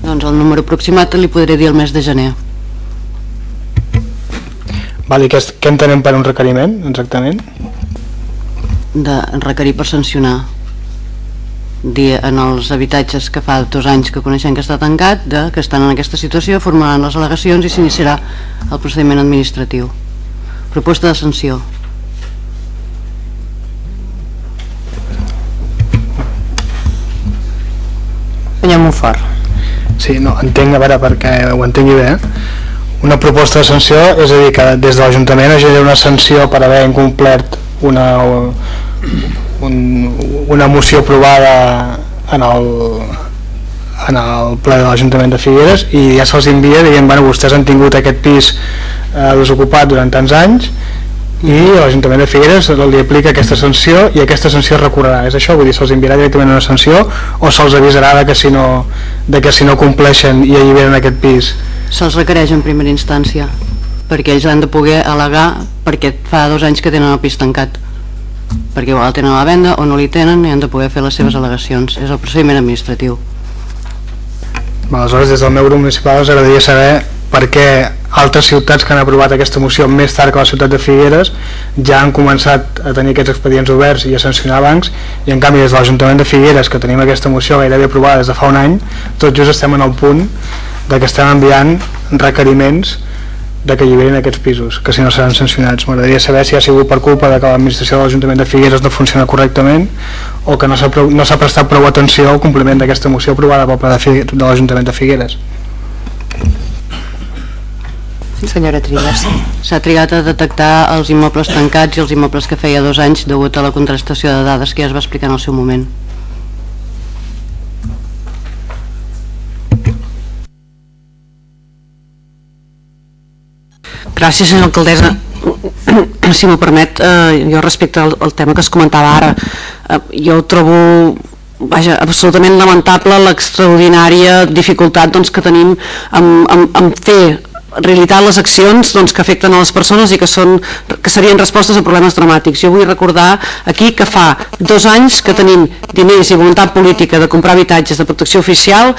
Doncs el número aproximat li podré dir el mes de gener. Vale, què, què entenem per un requeriment, exactament? De requerir per sancionar dir en els habitatges que fa dos anys que coneixem que està tancat, de, que estan en aquesta situació, formaran les al·legacions i s'iniciarà el procediment administratiu. Proposta de sanció. Senyor Montfort. Sí, no, entenc, a veure, perquè ho entengui bé, una proposta de sanció, és a dir, que des de l'Ajuntament es una sanció per haver incomplert una, un, una moció aprovada en el, en el ple de l'Ajuntament de Figueres i ja se'ls envia dient, bueno, vostès han tingut aquest pis eh, desocupat durant tants anys i l'Ajuntament de Figueres li aplica aquesta sanció i aquesta sanció recorrerà. És això, vull dir, se'ls enviarà directament una sanció o se'ls avisarà de que si no, de que si no compleixen i alliberen aquest pis Se'ls requereix en primera instància perquè ells han de poder al·legar perquè fa dos anys que tenen el pis tancat. Perquè igual tenen la venda o no li tenen i han de poder fer les seves al·legacions. És el procediment administratiu. Aleshores, des del meu grup municipal us agradaria saber per què altres ciutats que han aprovat aquesta moció més tard que la ciutat de Figueres ja han començat a tenir aquests expedients oberts i a sancionar bancs i en canvi des de l'Ajuntament de Figueres que tenim aquesta moció gairebé aprovada des de fa un any tot just estem en el punt de que estem enviant requeriments de que alliberin aquests pisos, que si no seran sancionats. M'agradaria saber si ha sigut per culpa de que l'administració de l'Ajuntament de Figueres no funciona correctament o que no s'ha no prestat prou atenció al compliment d'aquesta moció aprovada pel ple de, de l'Ajuntament de Figueres. Senyora Trias. S'ha trigat a detectar els immobles tancats i els immobles que feia dos anys degut a la contrastació de dades que ja es va explicar en el seu moment. Gràcies, senyora alcaldessa. <clears throat> Si m'ho permet, eh, jo respecte al, al tema que es comentava ara, eh, jo trobo vaja, absolutament lamentable l'extraordinària dificultat doncs, que tenim en, en, en fer realitat les accions doncs, que afecten a les persones i que, són, que serien respostes a problemes dramàtics. Jo vull recordar aquí que fa dos anys que tenim diners i voluntat política de comprar habitatges de protecció oficial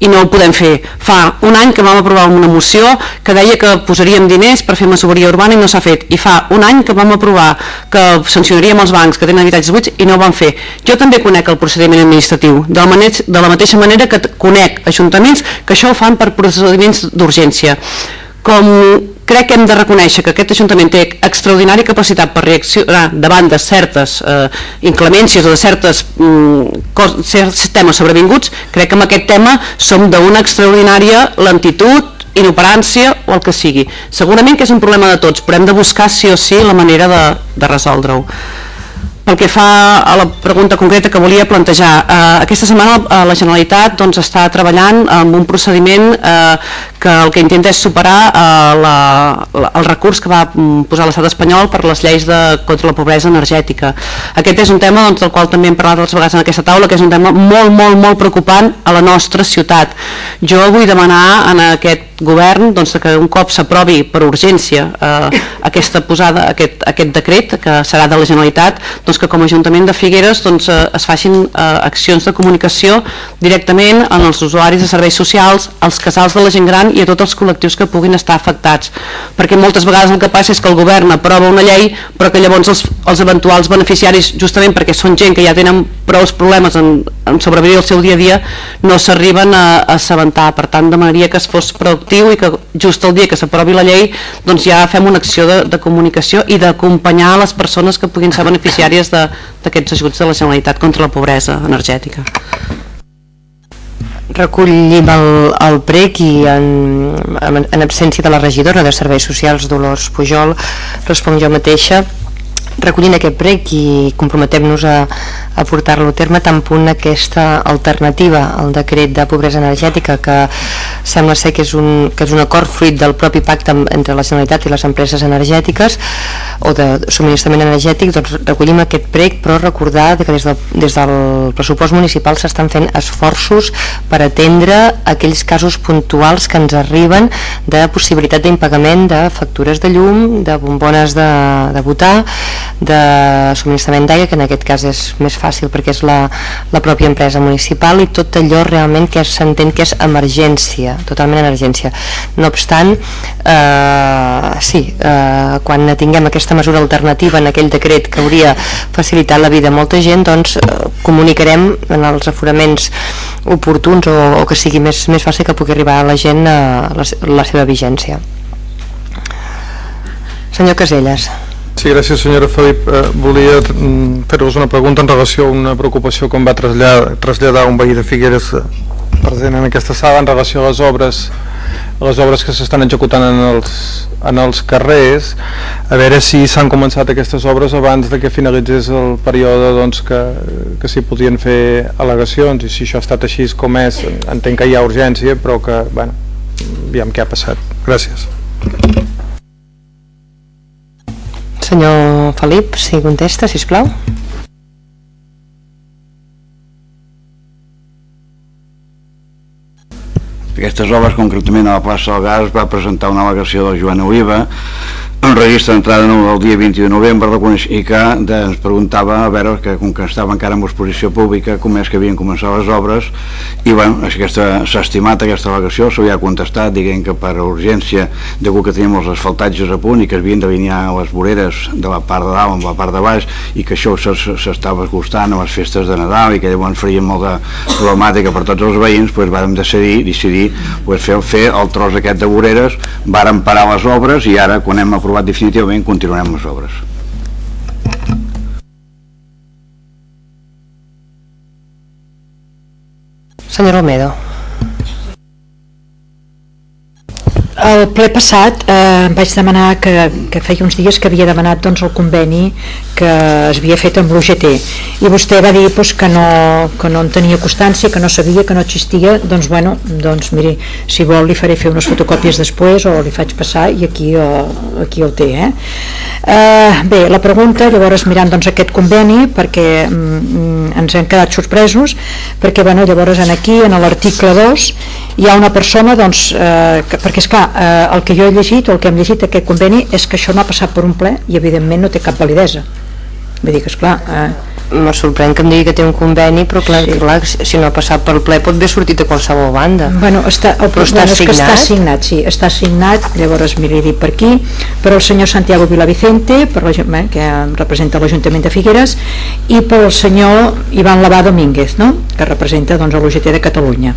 i no ho podem fer. Fa un any que vam aprovar una moció que deia que posaríem diners per fer masoveria urbana i no s'ha fet. I fa un any que vam aprovar que sancionaríem els bancs que tenen habitatges buits i no ho van fer. Jo també conec el procediment administratiu, de la, manera, de la mateixa manera que conec ajuntaments que això ho fan per procediments d'urgència. Com crec que hem de reconèixer que aquest Ajuntament té extraordinària capacitat per reaccionar davant de certes eh, inclemències o de certes, mm, cos, certs temes sobrevinguts, crec que amb aquest tema som d'una extraordinària lentitud inoperància o el que sigui. Segurament que és un problema de tots, però hem de buscar sí o sí la manera de, de resoldre-ho. Pel que fa a la pregunta concreta que volia plantejar, eh, aquesta setmana eh, la Generalitat doncs, està treballant amb un procediment eh, que el que intenta és superar eh, la, la, el recurs que va mm, posar l'estat espanyol per les lleis de, contra la pobresa energètica. Aquest és un tema doncs, del qual també hem parlat altres vegades en aquesta taula, que és un tema molt, molt, molt preocupant a la nostra ciutat. Jo vull demanar en aquest govern doncs, que un cop s'aprovi per urgència eh, <laughs> aquesta posada, aquest, aquest decret que serà de la Generalitat, doncs que com a Ajuntament de Figueres doncs, eh, es facin eh, accions de comunicació directament en els usuaris de serveis socials, als casals de la gent gran i a tots els col·lectius que puguin estar afectats. Perquè moltes vegades el que passa és que el govern aprova una llei però que llavors els, els eventuals beneficiaris, justament perquè són gent que ja tenen prou problemes en, en sobreviure el seu dia a dia, no s'arriben a, a assabentar. Per tant, demanaria que es fos constructiu i que just el dia que s'aprovi la llei doncs ja fem una acció de, de comunicació i d'acompanyar les persones que puguin ser beneficiàries d'aquests ajuts de la Generalitat contra la pobresa energètica. Recollim el, el prec i en, en, en absència de la regidora de Serveis Socials Dolors Pujol responc jo mateixa recollint aquest prec i comprometem-nos a, a portar-lo a terme tant punt aquesta alternativa al decret de pobresa energètica que sembla ser que és un, que és un acord fruit del propi pacte entre la Generalitat i les empreses energètiques o de subministrament energètic doncs recollim aquest prec però recordar que des del, des del pressupost municipal s'estan fent esforços per atendre aquells casos puntuals que ens arriben de possibilitat d'impagament de factures de llum, de bombones de, de votar de subministrament d'aigua, que en aquest cas és més fàcil perquè és la, la pròpia empresa municipal i tot allò realment que s'entén que és emergència, totalment emergència. No obstant, eh, sí, eh, quan tinguem aquesta mesura alternativa en aquell decret que hauria facilitat la vida a molta gent, doncs eh, comunicarem en els aforaments oportuns o, o que sigui més, més fàcil que pugui arribar a la gent a la, la seva vigència. Senyor Caselles. Sí, gràcies senyora Felip. Eh, volia mm, fer-vos una pregunta en relació a una preocupació em va traslladar, traslladar un veí de Figueres eh, present en aquesta sala en relació a les obres a les obres que s'estan executant en els, en els carrers. A veure si s'han començat aquestes obres abans de que finalitzés el període doncs, que, que s'hi podien fer al·legacions i si això ha estat així com és entenc que hi ha urgència però que, bueno, aviam què ha passat. Gràcies Senyor Felip, si contesta, si plau. Aquestes obres, concretament a la plaça del Gas, va presentar una al·legació del Joan Oliva un registre d'entrada nou del dia 20 de novembre i que ens preguntava a veure que com que estava encara en exposició pública com és que havien començat les obres i bueno, s'ha estimat aquesta al·legació s'havia contestat dient que per urgència de que teníem els asfaltatges a punt i que havien d'alinear les voreres de la part de dalt amb la part de baix i que això s'estava costant a les festes de Nadal i que llavors faria molt de problemàtica per tots els veïns doncs vàrem decidir, decidir doncs, fer, fer el tros aquest de voreres vàrem parar les obres i ara quan hem aprovat definitivament continuarem les obres. Senyor Olmedo. El ple passat eh, vaig demanar que, que feia uns dies que havia demanat doncs, el conveni que es havia fet amb l'UGT i vostè va dir doncs, que, no, que no en tenia constància, que no sabia, que no existia doncs bueno, doncs miri si vol li faré fer unes fotocòpies després o li faig passar i aquí, o, aquí el té eh? Eh, bé, la pregunta llavors mirant doncs, aquest conveni perquè mm, ens hem quedat sorpresos perquè bueno, llavors en aquí en l'article 2 hi ha una persona doncs, eh, que, perquè és clar eh, el que jo he llegit o el que hem llegit aquest conveni és que això no ha passat per un ple i evidentment no té cap validesa. Vull dir que esclar eh, me sorprèn que em digui que té un conveni però clar, sí. clar si no ha passat pel ple pot haver sortit a qualsevol banda bueno, està, el, però està, bueno, signat? està signat sí, està signat, llavors miri per aquí per el senyor Santiago Vilavicente per la, eh, que representa l'Ajuntament de Figueres i pel senyor Ivan Lavà Domínguez no? que representa doncs, l'UGT de Catalunya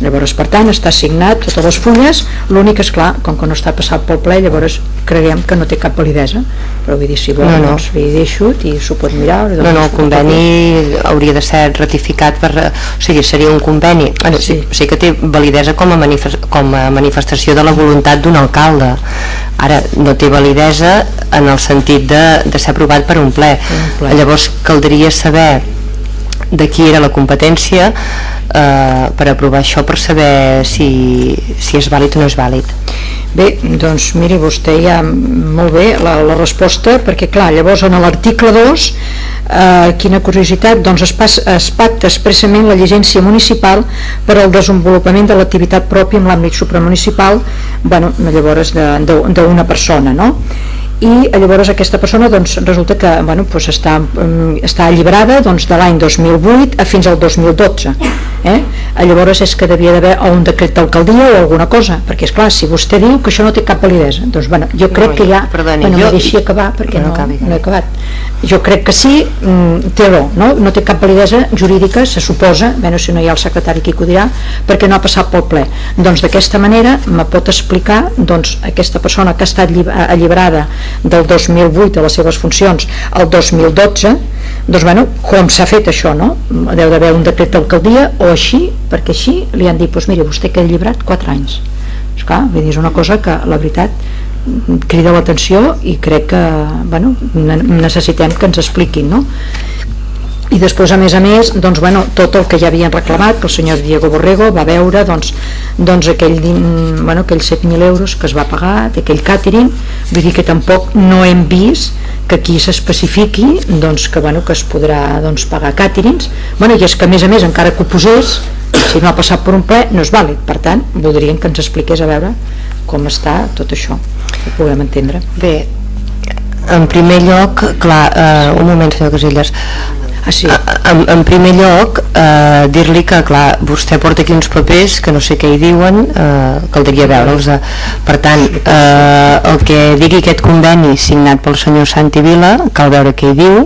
llavors per tant està signat totes les fulles l'únic és clar, com que no està passat pel ple llavors creiem que no té cap validesa però vull dir si vol no, no. doncs li deixo i s'ho pot mirar no, no, el conveni hauria de ser ratificat per, o sigui, seria un conveni bueno, sí. sí que té validesa com a, com a manifestació de la voluntat d'un alcalde ara no té validesa en el sentit de, de ser aprovat per un ple, un ple. llavors caldria saber de qui era la competència eh, per aprovar això per saber si, si és vàlid o no és vàlid Bé, doncs miri vostè ja molt bé la, la resposta perquè clar, llavors en l'article 2 eh, quina curiositat doncs es, pas, es pacta expressament la llicència municipal per al desenvolupament de l'activitat pròpia en l'àmbit supramunicipal bueno, llavors d'una persona no? I llavors aquesta persona doncs, resulta que bueno, doncs està, mm, està alliberada doncs, de l'any 2008 a fins al 2012 eh? llavors és que devia d'haver un decret d'alcaldia o alguna cosa perquè és clar, si vostè diu que això no té cap validesa doncs bueno, jo crec no, que ja perdoni, bueno, jo... deixi acabar perquè no, no, no he acabat jo crec que sí, mm, té raó no? no té cap validesa jurídica se suposa, bueno, si no hi ha el secretari qui ho dirà perquè no ha passat pel ple doncs d'aquesta manera me pot explicar doncs, aquesta persona que ha estat alliberada del 2008 de les seves funcions al 2012 doncs bueno, com s'ha fet això no? deu d'haver un decret d'alcaldia o així, perquè així li han dit doncs mira, vostè queda llibrat 4 anys Esclar, vull dir, és una cosa que la veritat crida l'atenció i crec que bueno, necessitem que ens expliquin no? I després a més a més doncs, bueno, tot el que ja havien reclamat que el senyor Diego Borrego va veure doncs, doncs aquell, bueno, aquells 7.000 euros que es va pagar d'aquell catering vull dir que tampoc no hem vist que aquí s'especifiqui doncs, que, bueno, que es podrà doncs, pagar càterings. Bueno, i és que a més a més encara que ho posés si no ha passat per un ple no és vàlid. Per tant voldríem que ens expliqués a veure com està tot això que puguem entendre. Bé en primer lloc, clar, uh, un moment senyor Casillas Ah, sí. En, en primer lloc, eh, dir-li que, clar, vostè porta aquí uns papers que no sé què hi diuen, eh, caldria veure'ls. Eh. Per tant, eh, el que digui aquest conveni signat pel senyor Santi Vila, cal veure què hi diu,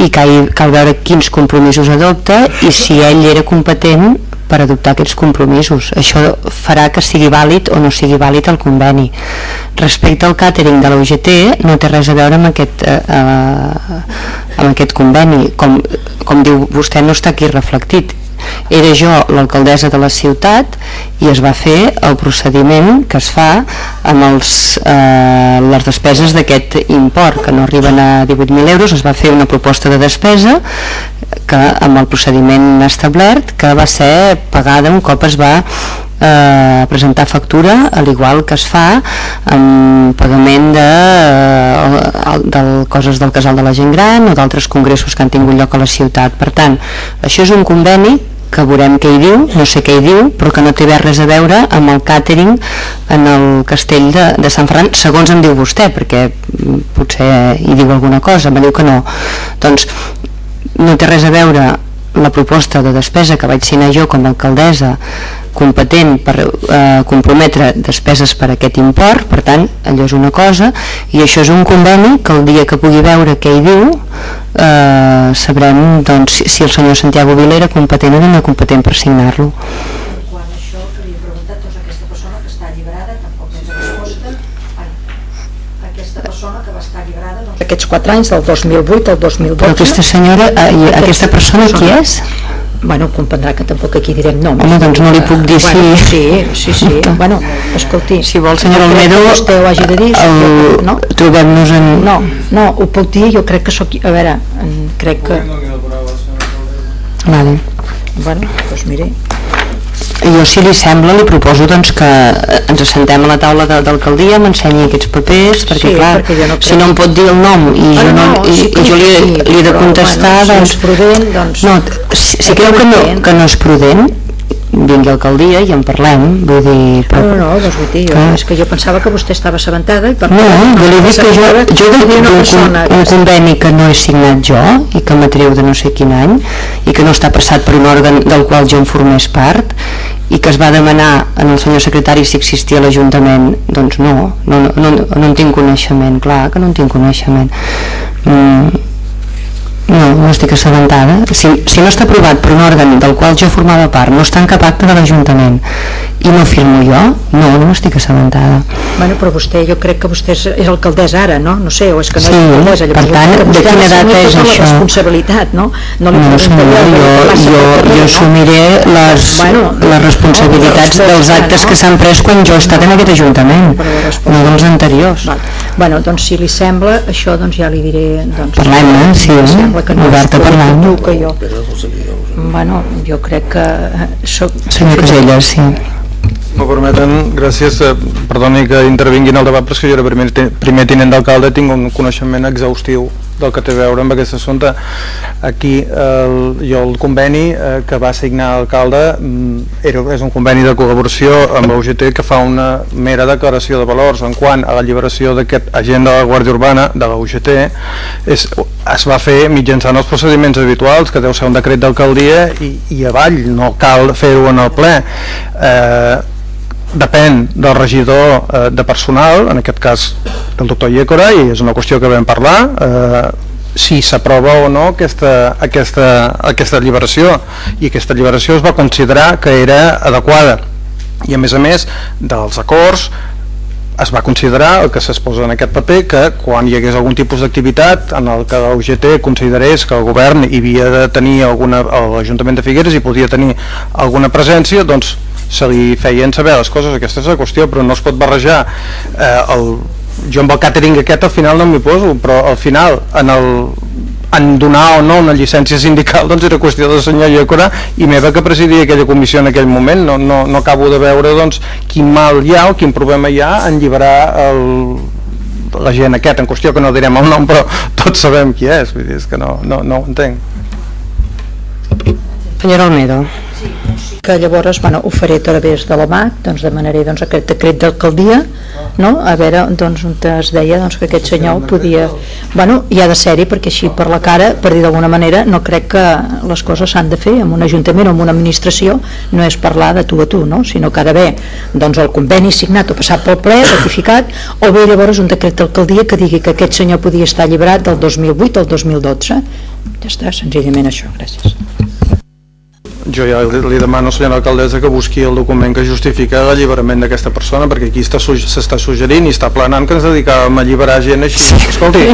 i cal, cal veure quins compromisos adopta i si ell era competent per adoptar aquests compromisos. Això farà que sigui vàlid o no sigui vàlid el conveni. Respecte al càtering de la UGT, no té res a veure amb aquest, eh, eh, amb aquest conveni. Com, com diu vostè, no està aquí reflectit era jo l'alcaldessa de la ciutat i es va fer el procediment que es fa amb els, eh, les despeses d'aquest import que no arriben a 18.000 euros es va fer una proposta de despesa que amb el procediment establert que va ser pagada un cop es va eh, presentar factura al igual que es fa en pagament de, eh, de coses del casal de la gent gran o d'altres congressos que han tingut lloc a la ciutat per tant, això és un conveni que veurem què hi diu, no sé què hi diu, però que no té res a veure amb el càtering en el castell de, de Sant Ferran, segons em diu vostè, perquè potser hi diu alguna cosa, me diu que no. Doncs no té res a veure la proposta de despesa que vaig signar jo com a alcaldessa competent per eh, comprometre despeses per aquest import, per tant, allò és una cosa, i això és un conveni que el dia que pugui veure què hi diu eh, sabrem doncs, si el senyor Santiago Vila era competent o no competent per signar-lo. Aquests 4 anys, del 2008 al 2012. Però aquesta senyora, eh, aquesta persona qui és? Bueno, comprendrà que tampoc aquí direm noms. Home, doncs no li puc dir bueno, si... Sí, sí, sí. <laughs> bueno, escolti... Si vol, senyor Almedo, vostè ho hagi de dir, el... no? trobem-nos en... No, no, ho puc dir, jo crec que sóc... A veure, crec que... Vale. Bueno, doncs mire, jo si li sembla li proposo doncs, que ens assentem a la taula d'alcaldia m'ensenyi aquests papers perquè sí, clar, perquè no si no em pot dir el nom i ah, jo, no, no, i, sí i jo li, sí, li he de contestar bueno, doncs, si és prudent, doncs no, si, si creu que no, que no és prudent vingui a alcaldia i en parlem vull dir, però, no, no, doncs vull dir, jo, ah. és que jo pensava que vostè estava assabentada i per no, no, jo li dic que jo, jo un, un, un conveni que no he signat jo i que m'atreu de no sé quin any i que no està passat per un òrgan del qual jo en formés part i que es va demanar en el senyor secretari si existia l'Ajuntament. Doncs no, no, no, no, no en tinc coneixement clar que no en tinc coneixement. Mm, no, no estic assabentada. Si, si no està aprovat per un òrgan del qual jo formava part, no està en cap acte de l'Ajuntament i no firmo jo, no, no estic assabentada. Bueno, però vostè, jo crec que vostè és, és alcaldessa ara, no? No sé, o és que no sí, és alcaldessa. Llavors, per tant, de quina edat és això? la responsabilitat, no? No, li no senyora, jo, jo, jo assumiré les, bueno, les responsabilitats no, dels actes que s'han pres quan jo he estat en aquest Ajuntament, no dels anteriors. Val. Bueno, doncs si li sembla, això doncs ja li diré... Doncs, Parlem, eh? Sí, sembla que no obert a parlar. Que jo. Bueno, jo crec que eh, soc... Senyor Casellas, sí. Me permeten, gràcies, eh, perdoni que intervingui en el debat, però és que jo era primer, primer tinent d'alcalde tinc un coneixement exhaustiu del que té a veure amb aquest assumpte. Aquí el, jo el conveni eh, que va signar l'alcalde mm, és un conveni de col·laboració amb UGT que fa una mera declaració de valors en quant a l'alliberació d'aquest agent de la Guàrdia Urbana de la UGT és, es va fer mitjançant els procediments habituals que deu ser un decret d'alcaldia i, i avall, no cal fer-ho en el ple eh, depèn del regidor eh, de personal, en aquest cas del doctor Iecora, i és una qüestió que vam parlar, eh, si s'aprova o no aquesta, aquesta, aquesta alliberació i aquesta alliberació es va considerar que era adequada. I a més a més dels acords es va considerar el que s'exposa en aquest paper que quan hi hagués algun tipus d'activitat en el que l'UGT considerés que el govern hi havia de tenir alguna, l'Ajuntament de Figueres hi podia tenir alguna presència doncs se li feien saber les coses, aquesta és la qüestió, però no es pot barrejar eh, el, jo amb el catering aquest al final no m'hi poso, però al final en el en donar o no una llicència sindical doncs era qüestió del senyor Iacora i meva que presidia aquella comissió en aquell moment. No, no, no acabo de veure doncs quin mal hi ha o quin problema hi ha en lliberar el, la gent aquest en qüestió que no direm el nom però tots sabem qui és, vull dir, és que no, no, no ho entenc. Senyora Almedo que llavors bueno, ho faré a través de la MAC doncs demanaré doncs, aquest decret d'alcaldia no? a veure doncs, on es deia doncs, que aquest senyor podia bueno, hi ha de ser-hi perquè així per la cara per dir d'alguna manera no crec que les coses s'han de fer en un ajuntament o en una administració no és parlar de tu a tu no? sinó que ha d'haver doncs, el conveni signat o passat pel ple, ratificat o bé llavors un decret d'alcaldia que digui que aquest senyor podia estar alliberat del 2008 al 2012 ja està, senzillament això, gràcies jo ja li, li demano, senyora alcaldessa, que busqui el document que justifica l'alliberament d'aquesta persona, perquè aquí s'està suggerint i està planant que ens dedicàvem a alliberar gent així. Sí. Escolti,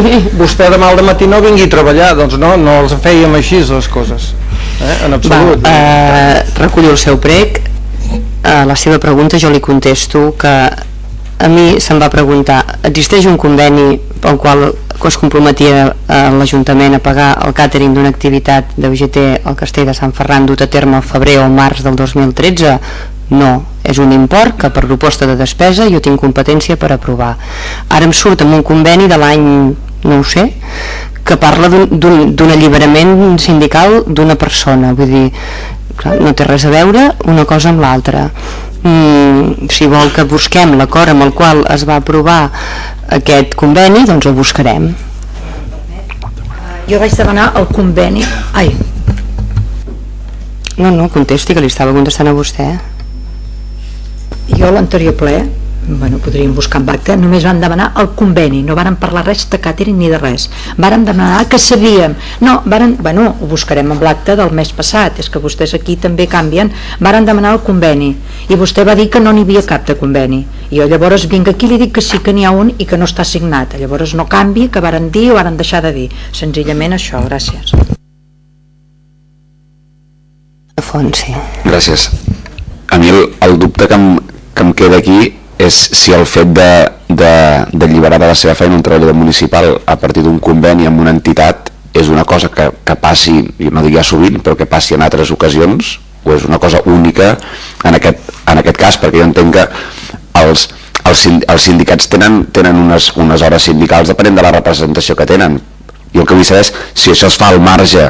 vostè demà al matí no vingui a treballar, doncs no, no els fèiem així les coses, eh? en absolut. Va, eh, recullo el seu prec, a la seva pregunta jo li contesto que a mi se'm va preguntar, existeix un conveni pel qual que es comprometia eh, l'Ajuntament a pagar el càtering d'una activitat d'UGT al Castell de Sant Ferran dut a terme al febrer o març del 2013 no, és un import que per proposta de despesa jo tinc competència per aprovar. Ara em surt amb un conveni de l'any no ho sé que parla d'un alliberament sindical d'una persona. Vull dir, clar, no té res a veure una cosa amb l'altra mm, si vol que busquem l'acord amb el qual es va aprovar aquest conveni, doncs el buscarem. Jo vaig demanar el conveni... Ai. No, no, contesti, que li estava contestant a vostè. Jo l'anterior ple bueno, podríem buscar en acte, només van demanar el conveni, no varen parlar res de càtering ni de res. Varen demanar que sabíem. No, varen, bueno, ho buscarem amb l'acte del mes passat, és que vostès aquí també canvien. Varen demanar el conveni i vostè va dir que no n'hi havia cap de conveni. I jo llavors vinc aquí i li dic que sí que n'hi ha un i que no està signat. Llavors no canvi, que varen dir o varen deixar de dir. Senzillament això, gràcies. Afonsi. Gràcies. A mi el, el dubte que em, que em queda aquí és si el fet de, de, d'alliberar de la seva feina un treballador municipal a partir d'un conveni amb una entitat és una cosa que, que passi, jo no dic ja sovint, però que passi en altres ocasions o és una cosa única en aquest, en aquest cas, perquè jo entenc que els, els, els sindicats tenen, tenen unes, unes hores sindicals depenent de la representació que tenen. I el que vull saber és si això es fa al marge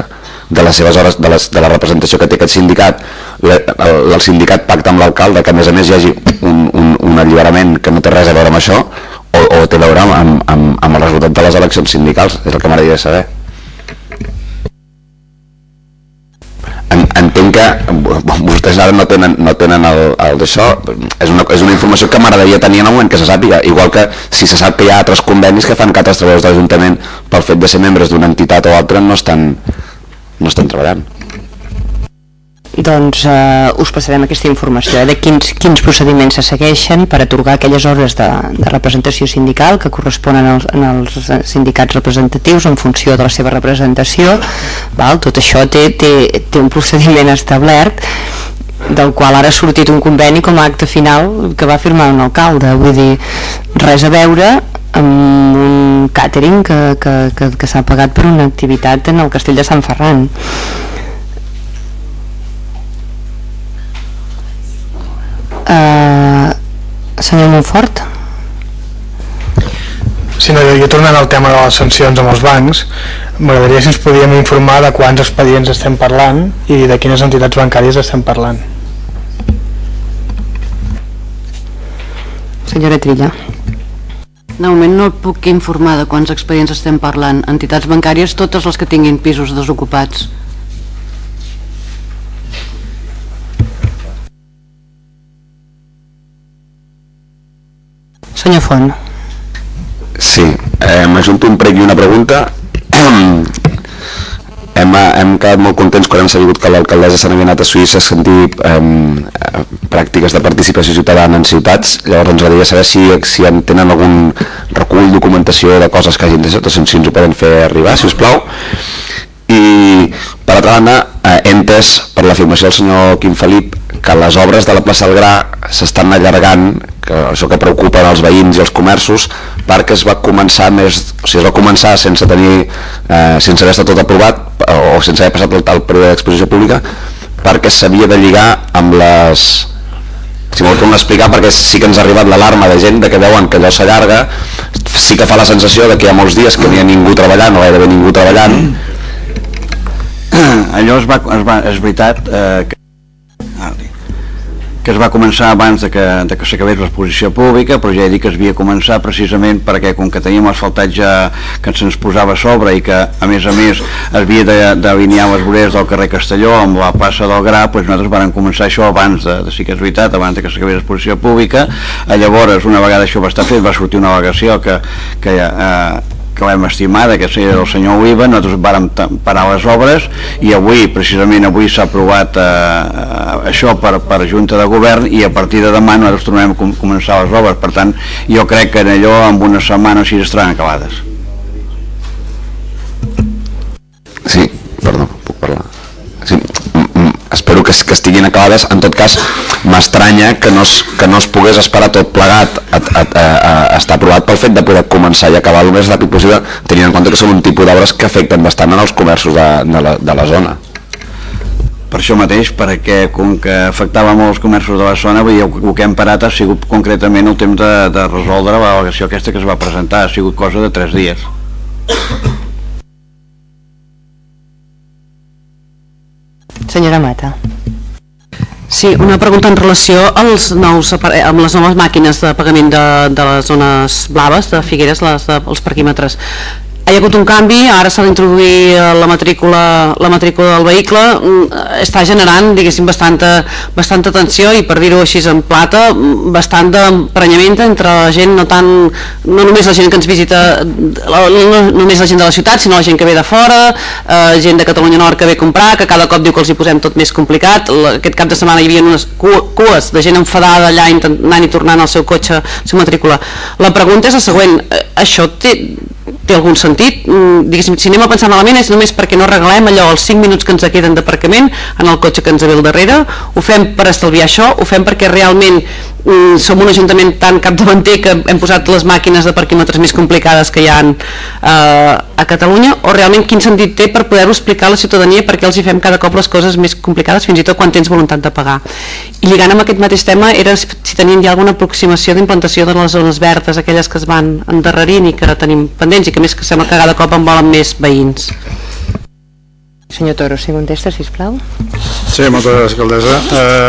de les seves hores, de, les, de la representació que té aquest sindicat, el, el sindicat pacta amb l'alcalde que a més a més hi hagi un, un, alliberament que no té res a veure amb això, o, o té a veure amb, amb, amb el resultat de les eleccions sindicals, és el que m'agradaria saber. En, entenc que vostès ara no tenen, no tenen el, el d'això, és una, és una informació que m'agradaria tenir en el moment que se sàpiga, igual que si se sap que hi ha altres convenis que fan que altres treballadors de l'Ajuntament pel fet de ser membres d'una entitat o altra no estan, no estan treballant doncs eh, us passarem aquesta informació eh, de quins, quins procediments se segueixen per atorgar aquelles hores de, de representació sindical que corresponen als, als sindicats representatius en funció de la seva representació val? tot això té, té, té un procediment establert del qual ara ha sortit un conveni com a acte final que va firmar un alcalde vull dir, res a veure amb un càtering que, que, que, que s'ha pagat per una activitat en el castell de Sant Ferran uh, senyor Montfort Sí, Sí, no, jo, jo tornant al tema de les sancions amb els bancs, m'agradaria si ens podíem informar de quants expedients estem parlant i de quines entitats bancàries estem parlant. Senyora Trilla. De moment no et puc informar de quants expedients estem parlant. Entitats bancàries, totes les que tinguin pisos desocupats. Senyor Font. Sí, eh, m'ajunto un prec i una pregunta. <clears throat> hem, hem quedat molt contents quan hem sabut que l'alcaldessa s'ha anat a Suïssa a sentir eh, pràctiques de participació ciutadana en ciutats. Llavors ens agradaria saber si, si en tenen algun recull, documentació de coses que hagin de ser, si ens ho poden fer arribar, si us plau. I per altra banda, eh, he entès per l'afirmació del senyor Quim Felip que les obres de la plaça del Gra s'estan allargant, que això que preocupa els veïns i els comerços, perquè es va començar més, o sigui, es va començar sense tenir, eh, sense haver estat tot aprovat o sense haver passat el, el període d'exposició pública, perquè s'havia de lligar amb les si vol tornar a explicar perquè sí que ens ha arribat l'alarma de gent de que veuen que allò s'allarga sí que fa la sensació de que hi ha molts dies que no hi ha ningú treballant o gairebé ningú treballant. Allò es va, es va, és veritat eh, que, ah, que es va començar abans de que, de que s'acabés l'exposició pública, però ja he dit que es havia començat precisament perquè com que teníem asfaltatge que se'ns posava a sobre i que a més a més es havia d'alinear les voreres del carrer Castelló amb la plaça del Gra, doncs nosaltres vam començar això abans de, de sí que és veritat, abans de que s'acabés l'exposició pública. Llavors, una vegada això va estar fet, va sortir una al·legació que, que eh, que l'hem estimada, que és el senyor Oliva, nosaltres vàrem parar les obres i avui, precisament avui s'ha aprovat eh, eh, això per, per Junta de Govern i a partir de demà nosaltres tornem a començar les obres, per tant jo crec que en allò en una setmana o així estaran acabades. Que, que estiguin acabades. En tot cas m'estranya que, no que no es pogués esperar tot plegat a, a, a, a estar aprovat pel fet de poder començar i acabar el més ràpid possible tenint en compte que són un tipus d'obres que afecten bastant en els comerços de, de, la, de la zona. Per això mateix, perquè com que afectava molt els comerços de la zona, vull dir, el que hem parat ha sigut concretament el temps de, de resoldre l'al·legació aquesta que es va presentar, ha sigut cosa de tres dies. Senyora Mata. Sí, una pregunta en relació als nous, amb les noves màquines de pagament de, de les zones blaves de Figueres, les de, els parquímetres hi ha hagut un canvi, ara s'ha d'introduir eh, la matrícula, la matrícula del vehicle, mm, està generant, diguéssim, bastanta, bastanta tensió i per dir-ho així en plata, mm, bastant d'emprenyament entre la gent, no tant, no només la gent que ens visita, no només la gent de la ciutat, sinó la gent que ve de fora, eh, gent de Catalunya Nord que ve a comprar, que cada cop diu que els hi posem tot més complicat. Aquest cap de setmana hi havia unes cues de gent enfadada allà anant i tornant al seu cotxe, la seva matrícula. La pregunta és la següent, eh, això té, té algun sentit? Mm, diguéssim, si anem a pensar malament és només perquè no regalem allò els 5 minuts que ens queden d'aparcament en el cotxe que ens ve al darrere. Ho fem per estalviar això, ho fem perquè realment mm, som un ajuntament tan capdavanter que hem posat les màquines de parquímetres més complicades que hi ha eh, a Catalunya o realment quin sentit té per poder-ho explicar a la ciutadania perquè els hi fem cada cop les coses més complicades fins i tot quan tens voluntat de pagar. I lligant amb aquest mateix tema era si tenien ja alguna aproximació d'implantació de les zones verdes aquelles que es van endarrerint i que tenim pendents i que més que sembla que cada cop en volen més veïns Senyor Toro, si contesta, sisplau. Sí, moltes gràcies, alcaldessa.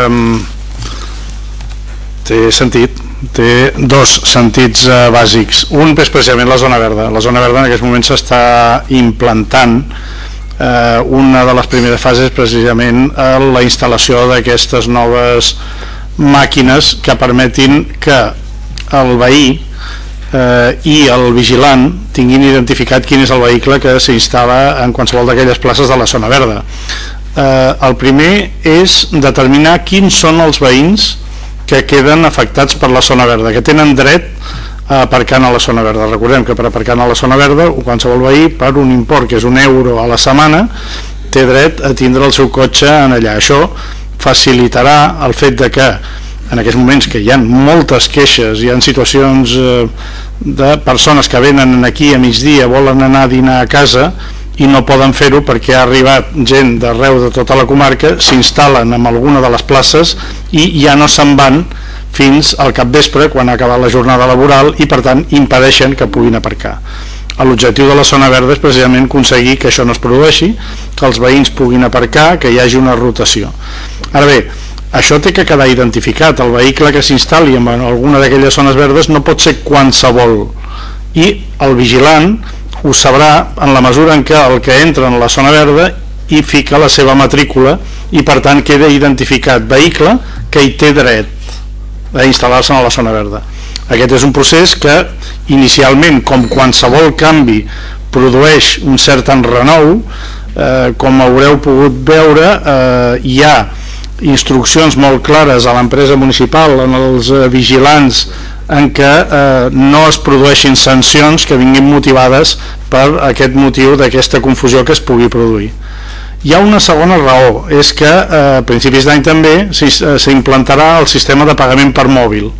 Um, té sentit, té dos sentits uh, bàsics. Un és precisament la zona verda. La zona verda en aquest moment s'està implantant eh, una de les primeres fases precisament a la instal·lació d'aquestes noves màquines que permetin que el veí eh, i el vigilant tinguin identificat quin és el vehicle que s'instal·la en qualsevol d'aquelles places de la zona verda. Eh, el primer és determinar quins són els veïns que queden afectats per la zona verda, que tenen dret a aparcar a la zona verda. Recordem que per aparcar a la zona verda, qualsevol veí, per un import que és un euro a la setmana, té dret a tindre el seu cotxe en allà. Això facilitarà el fet de que en aquests moments que hi ha moltes queixes, hi ha situacions eh, de persones que venen aquí a migdia, volen anar a dinar a casa i no poden fer-ho perquè ha arribat gent d'arreu de tota la comarca, s'instal·len en alguna de les places i ja no se'n van fins al capvespre quan ha acabat la jornada laboral i per tant impedeixen que puguin aparcar. L'objectiu de la zona verda és precisament aconseguir que això no es produeixi, que els veïns puguin aparcar, que hi hagi una rotació. Ara bé, això té que quedar identificat. El vehicle que s'instal·li en alguna d'aquelles zones verdes no pot ser qualsevol i el vigilant ho sabrà en la mesura en què el que entra en la zona verda i fica la seva matrícula i per tant queda identificat vehicle que hi té dret a instal·lar-se a la zona verda. Aquest és un procés que inicialment, com qualsevol canvi, produeix un cert enrenou, eh, com haureu pogut veure, eh, hi ha instruccions molt clares a l'empresa municipal, en els eh, vigilants, en què eh, no es produeixin sancions que vinguin motivades per aquest motiu d'aquesta confusió que es pugui produir. Hi ha una segona raó, és que eh, a principis d'any també eh, s'implantarà el sistema de pagament per mòbil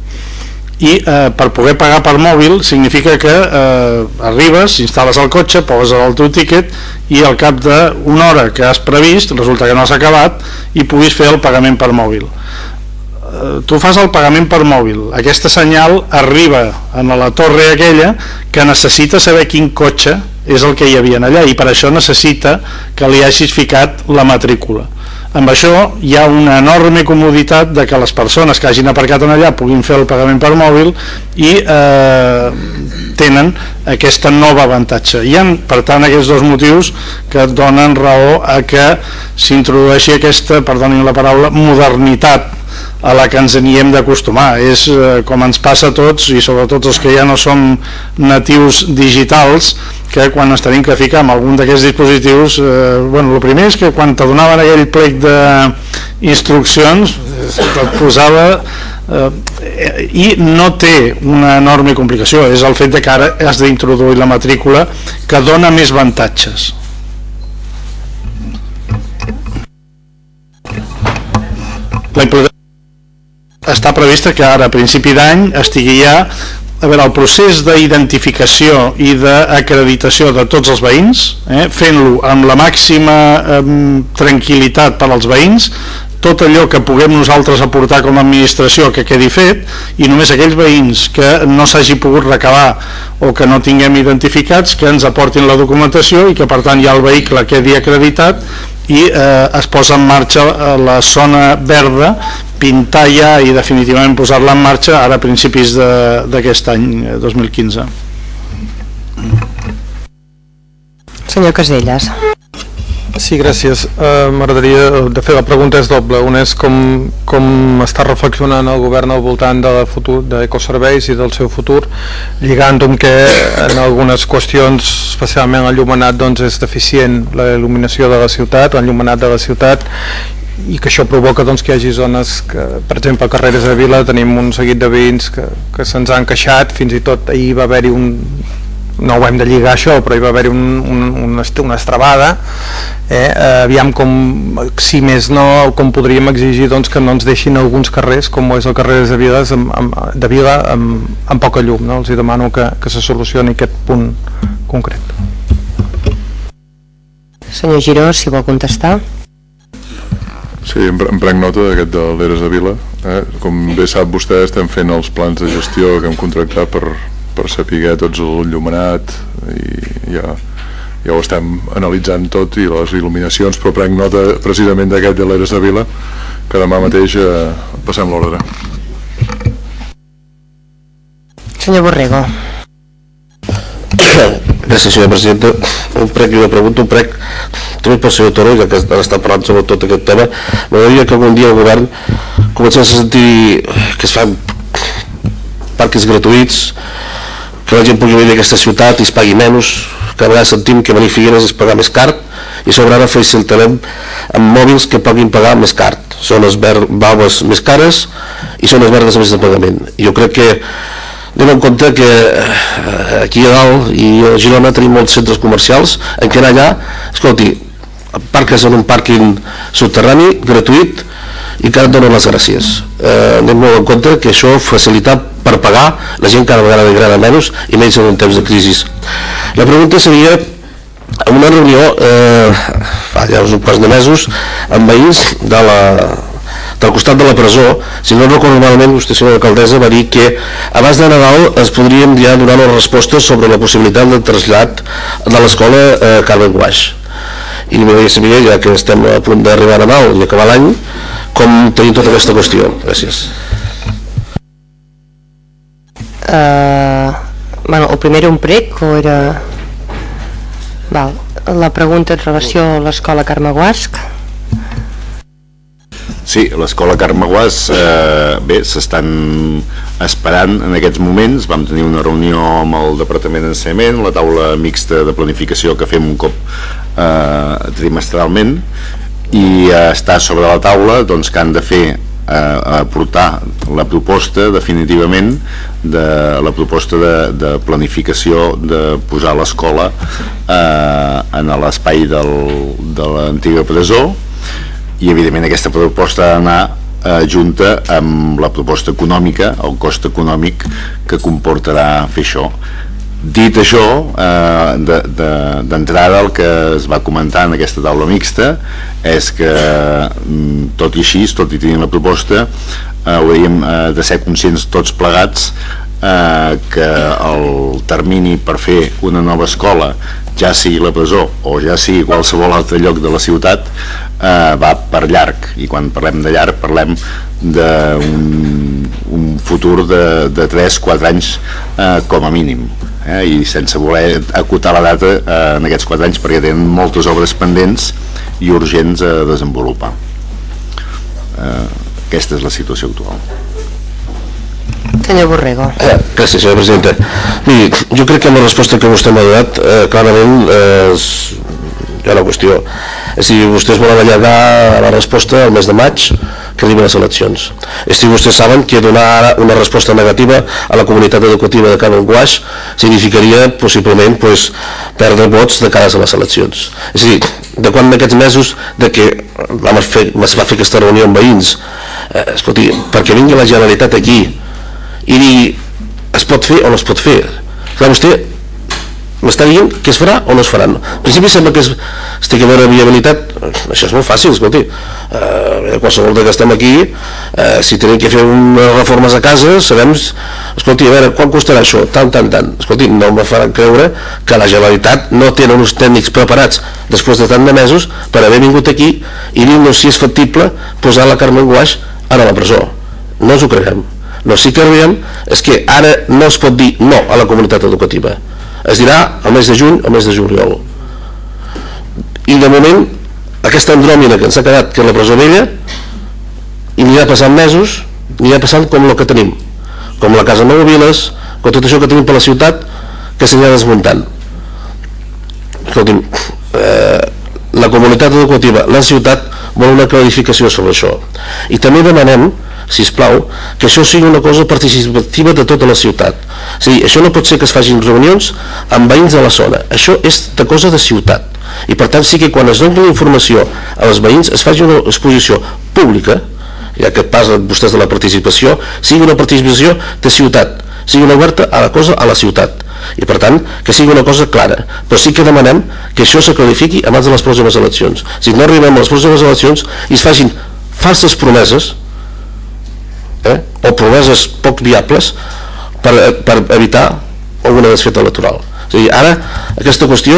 i eh, per poder pagar per mòbil significa que eh, arribes, instal·les el cotxe, poses el teu tíquet i al cap d'una hora que has previst resulta que no has acabat i puguis fer el pagament per mòbil. Eh, tu fas el pagament per mòbil. Aquesta senyal arriba a la torre aquella que necessita saber quin cotxe és el que hi havia allà i per això necessita que li hagis ficat la matrícula amb això hi ha una enorme comoditat de que les persones que hagin aparcat en allà puguin fer el pagament per mòbil i eh, tenen aquesta nova avantatge. Hi ha, per tant, aquests dos motius que donen raó a que s'introdueixi aquesta, perdonin la paraula, modernitat a la que ens n'hi hem d'acostumar. És eh, com ens passa a tots, i sobretot els que ja no som natius digitals, que quan ens tenim que ficar amb algun d'aquests dispositius, eh, bueno, el primer és que quan te donaven aquell plec d'instruccions, et posava eh, i no té una enorme complicació, és el fet de que ara has d'introduir la matrícula que dona més avantatges. La està prevista que ara a principi d'any estigui ja a veure, el procés d'identificació i d'acreditació de tots els veïns, eh, fent-lo amb la màxima eh, tranquil·litat per als veïns, tot allò que puguem nosaltres aportar com a administració que quedi fet i només aquells veïns que no s'hagi pogut recabar o que no tinguem identificats que ens aportin la documentació i que per tant ja el vehicle quedi acreditat i eh, es posa en marxa eh, la zona verda pintar ja i definitivament posar-la en marxa ara a principis d'aquest any 2015 eh, Senyor Caselles Sí, gràcies. Uh, M'agradaria, de fer la pregunta és doble. Una és com, com està reflexionant el govern al voltant de la d'Ecoserveis i del seu futur, lligant amb que en algunes qüestions, especialment l'enllumenat, doncs és deficient la il·luminació de la ciutat, l'enllumenat de la ciutat, i que això provoca doncs, que hi hagi zones que, per exemple, a Carreres de Vila tenim un seguit de veïns que, que se'ns han queixat, fins i tot ahir va haver-hi un no ho hem de lligar això, però hi va haver-hi un, un, una, una estrabada eh, eh, aviam com si més no, com podríem exigir doncs, que no ens deixin alguns carrers com és el carrer de Vila amb, amb, de Vila amb, amb poca llum no? els hi demano que, que se solucioni aquest punt concret Senyor Giró, si vol contestar Sí, em, em prenc nota d'aquest de l'Eres de Vila eh? com bé sap vostè estem fent els plans de gestió que hem contractat per, per saber tots el llumenat i ja, ja ho estem analitzant tot i les il·luminacions però prenc nota precisament d'aquest de l'Eres de Vila que demà mateix eh, passem l'ordre Senyor Borrego Gràcies, senyora presidenta. Un prec i una pregunta, un prec també pel senyor Toro, ja que ara està parlant sobre tot aquest tema. M'agradaria que algun dia el govern comencés a sentir que es fan parcs gratuïts, que la gent pugui venir a aquesta ciutat i es pagui menys, que a vegades sentim que venir a Figueres és pagar més car i sobre ara facilitarem amb mòbils que puguin pagar més car. Són les balbes més cares i són les verdes més de pagament. Jo crec que anem en compte que eh, aquí a dalt i a Girona tenim molts centres comercials en què anar allà, escolti, parques en un pàrquing subterrani gratuït i que et donen les gràcies. Eh, anem molt en compte que això facilita per pagar la gent cada vegada de gran a menys i menys en un temps de crisi. La pregunta seria en una reunió eh, fa ja uns quants de mesos amb veïns de la, del costat de la presó, si no recordo malament, vostè, senyora alcaldessa, va dir que abans de Nadal es podrien ja donar les respostes sobre la possibilitat de trasllat de l'escola eh, Carmen Guaix. I m'agradaria saber, ja que estem a punt d'arribar a Nadal i acabar l'any, com tenim tota aquesta qüestió. Gràcies. Uh, bueno, el primer era un prec o era... Val. La pregunta en relació a l'escola Carme Guasc. Sí, l'escola Carme Guas, eh, bé, s'estan esperant en aquests moments. Vam tenir una reunió amb el Departament d'Ensenyament, la taula mixta de planificació que fem un cop eh, trimestralment, i eh, està sobre la taula doncs, que han de fer eh, aportar la proposta definitivament de la proposta de, de planificació de posar l'escola eh, en l'espai de l'antiga presó i evidentment aquesta proposta ha d'anar eh, junta amb la proposta econòmica, el cost econòmic que comportarà fer això. Dit això, eh, d'entrada de, de, el que es va comentar en aquesta taula mixta és que, mm, tot i així, tot i tenir la proposta, eh, hauríem eh, de ser conscients tots plegats eh, que el termini per fer una nova escola ja sigui la presó o ja sigui qualsevol altre lloc de la ciutat eh, va per llarg i quan parlem de llarg parlem d'un un futur de, de 3-4 anys eh, com a mínim eh, i sense voler acotar la data eh, en aquests 4 anys perquè tenen moltes obres pendents i urgents a desenvolupar eh, aquesta és la situació actual Senyor Borrego. Eh, gràcies, senyora presidenta. Miri, jo crec que amb la resposta que vostè m'ha donat, eh, clarament eh, és, ha una qüestió. Si vostès volen allargar la resposta al mes de maig, que arriben les eleccions. És si vostès saben que donar ara una resposta negativa a la comunitat educativa de Carmen Guaix significaria possiblement pues, perdre vots de cara a les eleccions. És a dir, de quan d'aquests mesos de que vam fer, es va fer aquesta reunió amb veïns, eh, escolti, perquè vingui la Generalitat aquí i dir es pot fer o no es pot fer clar, vostè m'està dient que es farà o no es farà. En principi sembla que es, es té que veure viabilitat. Això és molt fàcil, escolti. Eh, qualsevol que estem aquí eh, si tenim que fer unes reformes a casa sabem, escolti, a veure quan costarà això? Tant, tant, tant, escolti no me faran creure que la Generalitat no té uns tècnics preparats després de tant de mesos per haver vingut aquí i dir-nos si és factible posar la Carmen Guaix ara a la presó. No ens ho creguem. No, sí que arribem és que ara no es pot dir no a la comunitat educativa. Es dirà al mes de juny, al mes de juliol. I de moment, aquesta andròmina que ens ha quedat, que és la presó vella, i anirà passant mesos, anirà passant com el que tenim, com la Casa Nou Viles, com tot això que tenim per la ciutat, que s'anirà desmuntant. Escolti'm, eh, la comunitat educativa, la ciutat, vol una clarificació sobre això. I també demanem si plau, que això sigui una cosa participativa de tota la ciutat. És a dir, això no pot ser que es facin reunions amb veïns de la zona. Això és de cosa de ciutat. I per tant sí que quan es doni informació als veïns es faci una exposició pública, ja que parlen vostès de la participació, sigui una participació de ciutat, sigui una oberta a la cosa a la ciutat i per tant que sigui una cosa clara però sí que demanem que això se clarifiqui abans de les pròximes eleccions si no arribem a les pròximes eleccions i es facin falses promeses eh? o promeses poc viables per, per evitar alguna desfeta electoral. A dir, ara aquesta qüestió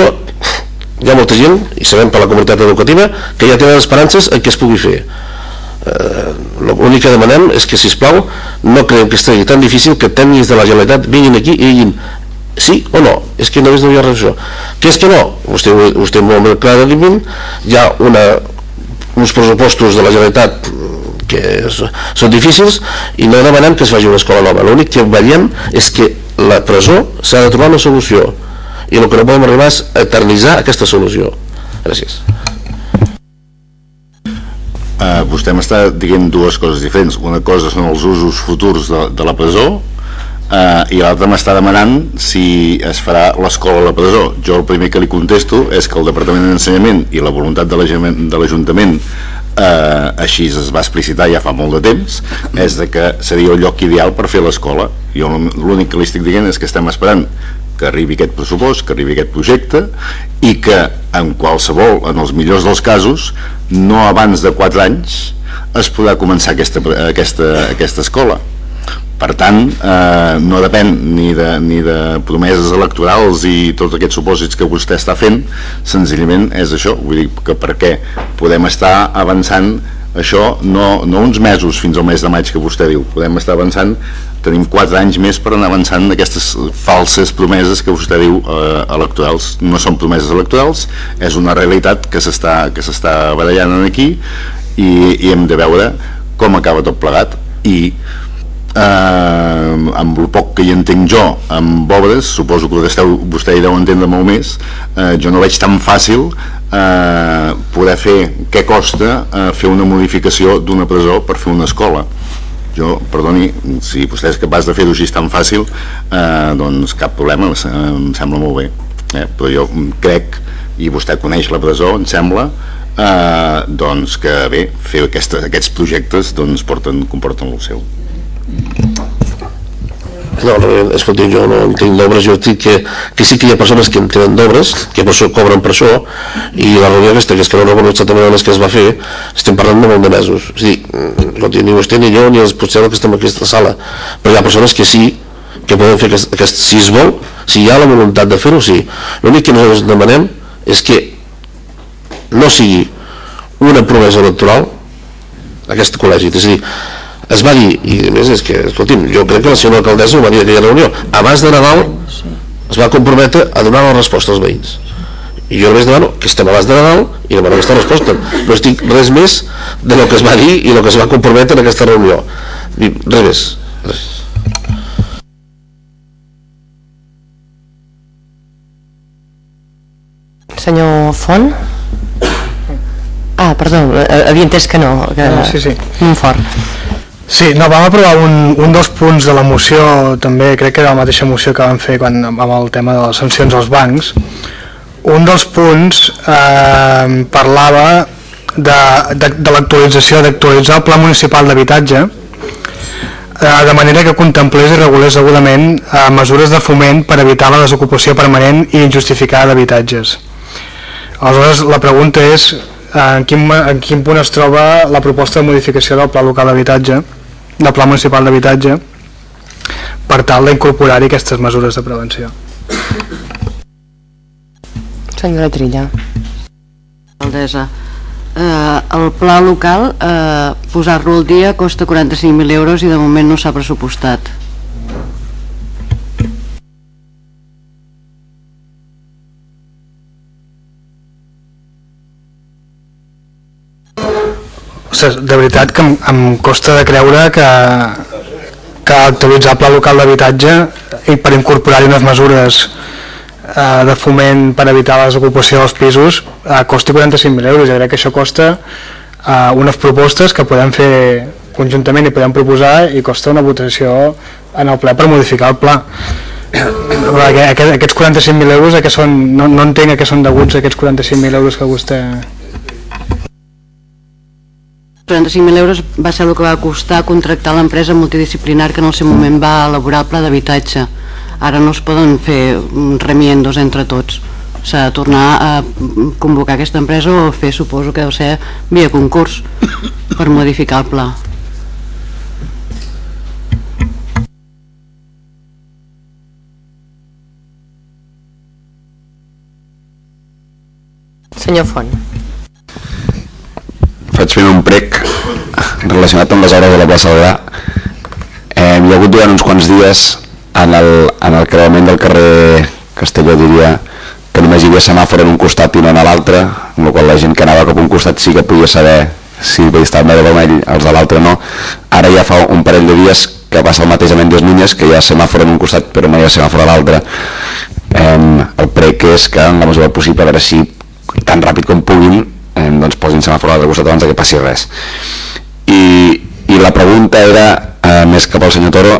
hi ha molta gent, i sabem per la comunitat educativa, que ja tenen esperances en què es pugui fer. Eh, L'únic que demanem és que, si plau no creiem que estigui tan difícil que tècnics de la Generalitat vinguin aquí i diguin sí o no, és que només no hi ha res Què és que no? Vostè, vostè molt clarament hi ha una, uns pressupostos de la Generalitat que és, són difícils i no demanem que es faci una escola nova. L'únic que veiem és que la presó s'ha de trobar una solució i el que no podem arribar és eternitzar aquesta solució. Gràcies uh, vostè m'està dient dues coses diferents una cosa són els usos futurs de, de la presó Uh, i l'altre m'està demanant si es farà l'escola a la presó. Jo el primer que li contesto és que el Departament d'Ensenyament i la voluntat de l'Ajuntament eh, així es va explicitar ja fa molt de temps és de que seria el lloc ideal per fer l'escola jo l'únic que li estic dient és que estem esperant que arribi aquest pressupost, que arribi aquest projecte i que en qualsevol, en els millors dels casos no abans de 4 anys es podrà començar aquesta, aquesta, aquesta escola. Per tant, eh, no depèn ni de, ni de promeses electorals i tots aquests supòsits que vostè està fent, senzillament és això, vull dir que perquè podem estar avançant això no, no uns mesos fins al mes de maig que vostè diu, podem estar avançant tenim 4 anys més per anar avançant d'aquestes falses promeses que vostè diu eh, electorals, no són promeses electorals és una realitat que s'està barallant aquí i, i hem de veure com acaba tot plegat i eh, amb el poc que hi entenc jo amb obres, suposo que esteu, vostè hi deu entendre molt més eh, jo no veig tan fàcil eh, poder fer què costa eh, fer una modificació d'una presó per fer una escola jo, perdoni, si vostè és capaç de fer-ho així tan fàcil eh, doncs cap problema, em sembla molt bé eh? però jo crec i vostè coneix la presó, em sembla eh, doncs que bé, fer aquesta, aquests projectes doncs porten, comporten el seu no, escolti, jo no entenc d'obres, jo dic que, que sí que hi ha persones que tenen d'obres, que per això cobren per això, i la reunió aquesta, que és que no recordo exactament les que es va fer, estem parlant de molt de mesos. És dir, escolti, ni vostè ni jo, ni els potser que estem en aquesta sala, però hi ha persones que sí, que poden fer aquest, aquest si es vol, si hi ha la voluntat de fer-ho, sí. L'únic que nosaltres demanem és que no sigui una promesa electoral aquest col·legi, és a dir, es va dir, i a més és que, escolti'm, jo crec que la senyora alcaldessa ho va dir a aquella reunió, abans de Nadal es va comprometre a donar la resposta als veïns. I jo només demano que estem abans de Nadal i demano aquesta resposta. No estic res més de lo que es va dir i el que es va comprometre en aquesta reunió. Res més. Res. senyor Font? Ah, perdó, eh, havia entès que no que... no sí, sí. fort Sí, no, vam aprovar un, un dels punts de la moció, també crec que era la mateixa moció que vam fer quan, amb el tema de les sancions als bancs. Un dels punts eh, parlava de, de, de l'actualització, d'actualitzar el Pla Municipal d'Habitatge, eh, de manera que contemplés i regulés degudament eh, mesures de foment per evitar la desocupació permanent i injustificada d'habitatges. Aleshores, la pregunta és en quin, en quin punt es troba la proposta de modificació del Pla Local d'Habitatge del Pla Municipal d'Habitatge per tal d'incorporar-hi aquestes mesures de prevenció. Senyora Trilla. Aldesa, eh, el pla local, eh, posar-lo al dia costa 45.000 euros i de moment no s'ha pressupostat. De veritat que em, em costa de creure que, que actualitzar el pla local d'habitatge i per incorporar-hi unes mesures eh, de foment per evitar la desocupació dels pisos eh, costi 45.000 euros. Jo crec que això costa eh, unes propostes que podem fer conjuntament i podem proposar i costa una votació en el ple per modificar el pla. Aquests 45.000 euros que són, no, no entenc a què són deguts aquests 45.000 euros que vostè 35.000 euros va ser el que va costar contractar l'empresa multidisciplinar que en el seu moment va elaborar el pla d'habitatge. Ara no es poden fer remiendos entre tots. S'ha de tornar a convocar aquesta empresa o fer, suposo que deu ser via concurs per modificar el pla. Senyor Font faig fent un prec relacionat amb les hores de la plaça Gra. Eh, hi ha hagut durant uns quants dies en el, en el creuament del carrer Castelló diria que només hi havia semàfor en un costat i no en l'altre, amb la qual la gent que anava cap a un costat sí que podia saber si estava més vermell, els de l'altre no. Ara ja fa un parell de dies que passa el mateix amb dues línies, que hi ha semàfor en un costat però no hi ha semàfor a l'altre. Eh, el prec és que en la mesura possible a veure si tan ràpid com puguin eh, doncs posin semàfor de costat abans que passi res. I, i la pregunta era eh, més cap al senyor Toro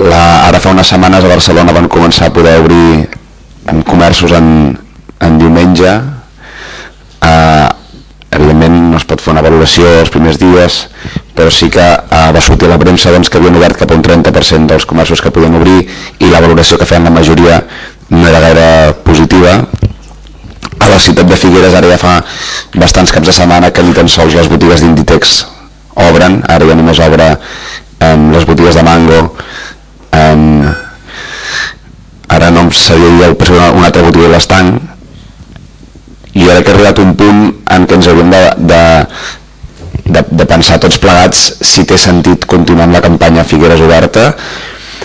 la, ara fa unes setmanes a Barcelona van començar a poder obrir en comerços en, en diumenge. Eh, evidentment no es pot fer una valoració els primers dies però sí que eh, va sortir a la premsa doncs, que havien obert cap a un 30% dels comerços que podien obrir i la valoració que feien la majoria no era gaire positiva a la ciutat de Figueres ara ja fa bastants caps de setmana que ni tan sols les botigues d'Inditex obren, ara ja només obre um, les botigues de Mango um, ara no em sabia dir una, una altra botiga de l'estanc. I ara que ha arribat un punt en què ens hauríem de, de, de, de pensar tots plegats si té sentit continuar amb la campanya Figueres Oberta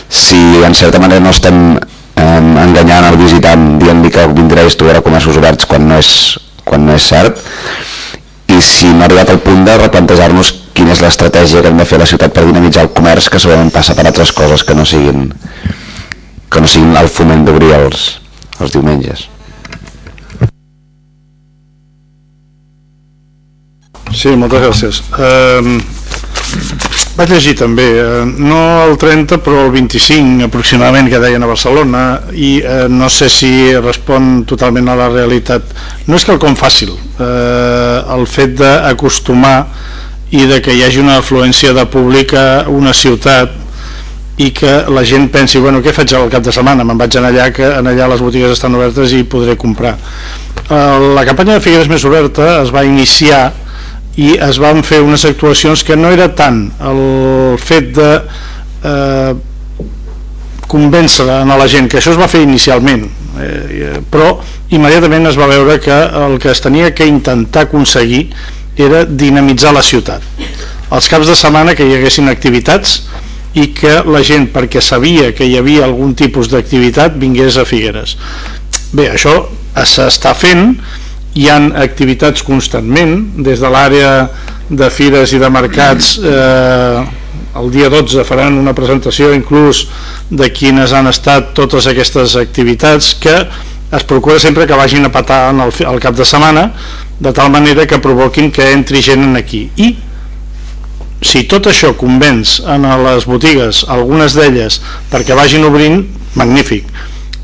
si en certa manera no estem eh, enganyant el visitant dient-li que vindrà i estudiarà comerços oberts quan no és, quan no és cert i si no ha arribat al punt de replantejar-nos quina és l'estratègia que hem de fer a la ciutat per dinamitzar el comerç que segurament passa per altres coses que no siguin que no siguin el foment d'obrir els, els diumenges Sí, moltes gràcies. Um, vaig llegir també, eh, no el 30 però el 25 aproximadament que deien a Barcelona i eh, no sé si respon totalment a la realitat. No és quelcom fàcil eh, el fet d'acostumar i de que hi hagi una afluència de públic a una ciutat i que la gent pensi, bueno, què faig al cap de setmana? Me'n vaig anar allà, que en allà les botigues estan obertes i podré comprar. Eh, la campanya de Figueres Més Oberta es va iniciar i es van fer unes actuacions que no era tant el fet de eh, convèncer a la gent, que això es va fer inicialment, eh, però immediatament es va veure que el que es tenia que intentar aconseguir era dinamitzar la ciutat. Els caps de setmana que hi haguessin activitats i que la gent, perquè sabia que hi havia algun tipus d'activitat, vingués a Figueres. Bé, això s'està fent, hi han activitats constantment des de l'àrea de fires i de mercats eh, el dia 12 faran una presentació inclús de quines han estat totes aquestes activitats que es procura sempre que vagin a patar en el, cap de setmana de tal manera que provoquin que entri gent en aquí. I si tot això convenç en les botigues algunes d'elles perquè vagin obrint magnífic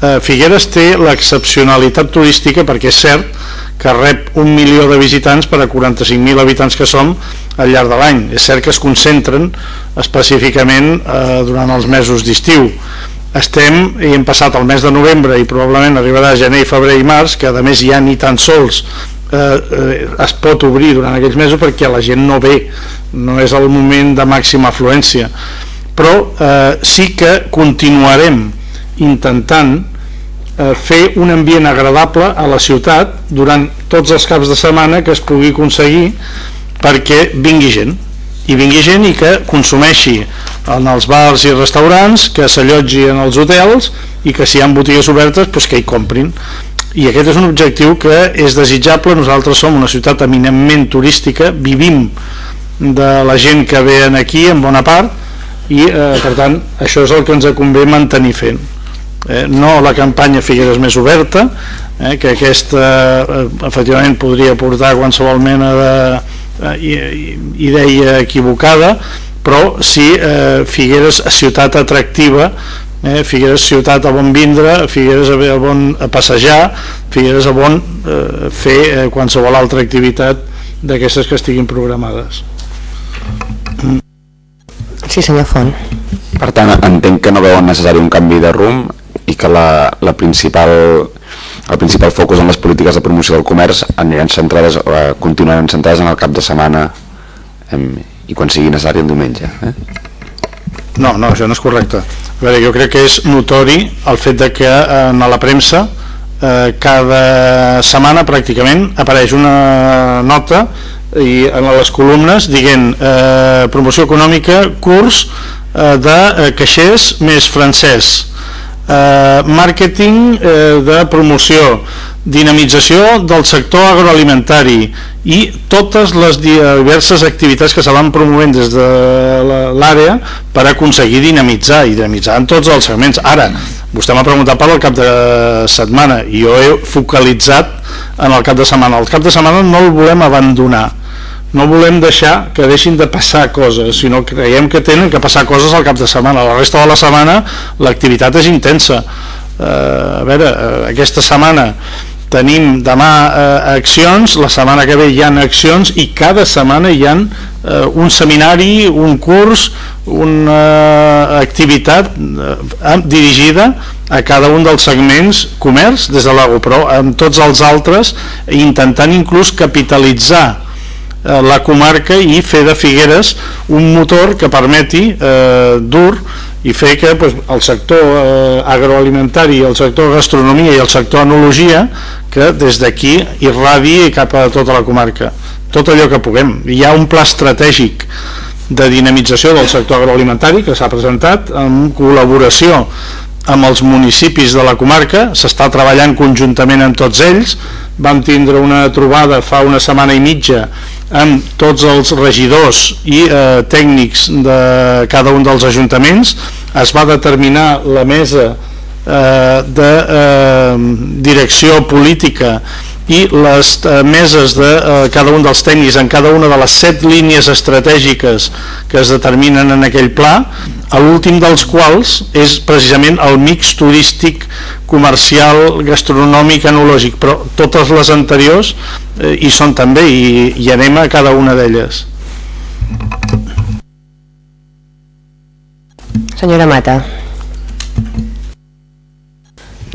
eh, Figueres té l'excepcionalitat turística perquè és cert que rep un milió de visitants per a 45.000 habitants que som al llarg de l'any. És cert que es concentren específicament eh, durant els mesos d'estiu. Estem, i hem passat el mes de novembre i probablement arribarà gener, febrer i març, que a més ja ni tan sols eh, eh, es pot obrir durant aquells mesos perquè la gent no ve, no és el moment de màxima afluència. Però eh, sí que continuarem intentant eh, fer un ambient agradable a la ciutat durant tots els caps de setmana que es pugui aconseguir perquè vingui gent. I vingui gent i que consumeixi en els bars i restaurants, que s'allotgi en els hotels i que si hi ha botigues obertes doncs que hi comprin. I aquest és un objectiu que és desitjable. Nosaltres som una ciutat eminentment turística vivim de la gent que ve aquí en bona part i eh, per tant això és el que ens convé mantenir fent eh, no la campanya Figueres més oberta, eh, que aquesta eh, efectivament podria portar qualsevol mena de eh, idea equivocada, però sí eh, Figueres ciutat atractiva eh, Figueres ciutat a bon vindre, Figueres a, a bon a passejar, Figueres a bon eh, fer eh, qualsevol altra activitat d'aquestes que estiguin programades. Sí, senyor Font. Per tant, entenc que no veuen necessari un canvi de rumb i que la, la principal, el principal focus en les polítiques de promoció del comerç aniran centrades, eh, continuaran centrades en el cap de setmana em, i quan sigui necessari el diumenge. Eh? No, no, això no és correcte. A veure, jo crec que és notori el fet de que en la premsa eh, cada setmana pràcticament apareix una nota i en les columnes dient eh, promoció econòmica, curs eh, de eh, caixers més francès eh, màrqueting eh, de promoció, dinamització del sector agroalimentari i totes les diverses activitats que se van promovent des de l'àrea per aconseguir dinamitzar i dinamitzar en tots els segments. Ara, vostè m'ha preguntat per al cap de setmana i jo he focalitzat en el cap de setmana. El cap de setmana no el volem abandonar no volem deixar que deixin de passar coses, sinó que creiem que tenen que passar coses al cap de setmana. La resta de la setmana l'activitat és intensa. Eh, a veure, eh, aquesta setmana tenim demà eh, accions, la setmana que ve hi ha accions i cada setmana hi ha eh, un seminari, un curs, una eh, activitat eh, dirigida a cada un dels segments comerç des de l'AGO, però amb tots els altres intentant inclús capitalitzar la comarca i fer de Figueres un motor que permeti eh, dur i fer que pues, el sector eh, agroalimentari, el sector gastronomia i el sector enologia que des d'aquí irradi cap a tota la comarca. Tot allò que puguem. Hi ha un pla estratègic de dinamització del sector agroalimentari que s'ha presentat en col·laboració amb els municipis de la comarca. S'està treballant conjuntament amb tots ells vam tindre una trobada fa una setmana i mitja amb tots els regidors i eh, tècnics de cada un dels ajuntaments. Es va determinar la mesa eh, de eh, direcció política i les eh, meses de eh, cada un dels tècnics en cada una de les set línies estratègiques que es determinen en aquell pla l'últim dels quals és precisament el mix turístic, comercial, gastronòmic, enològic, però totes les anteriors eh, hi són també i, i anem a cada una d'elles. Senyora Mata.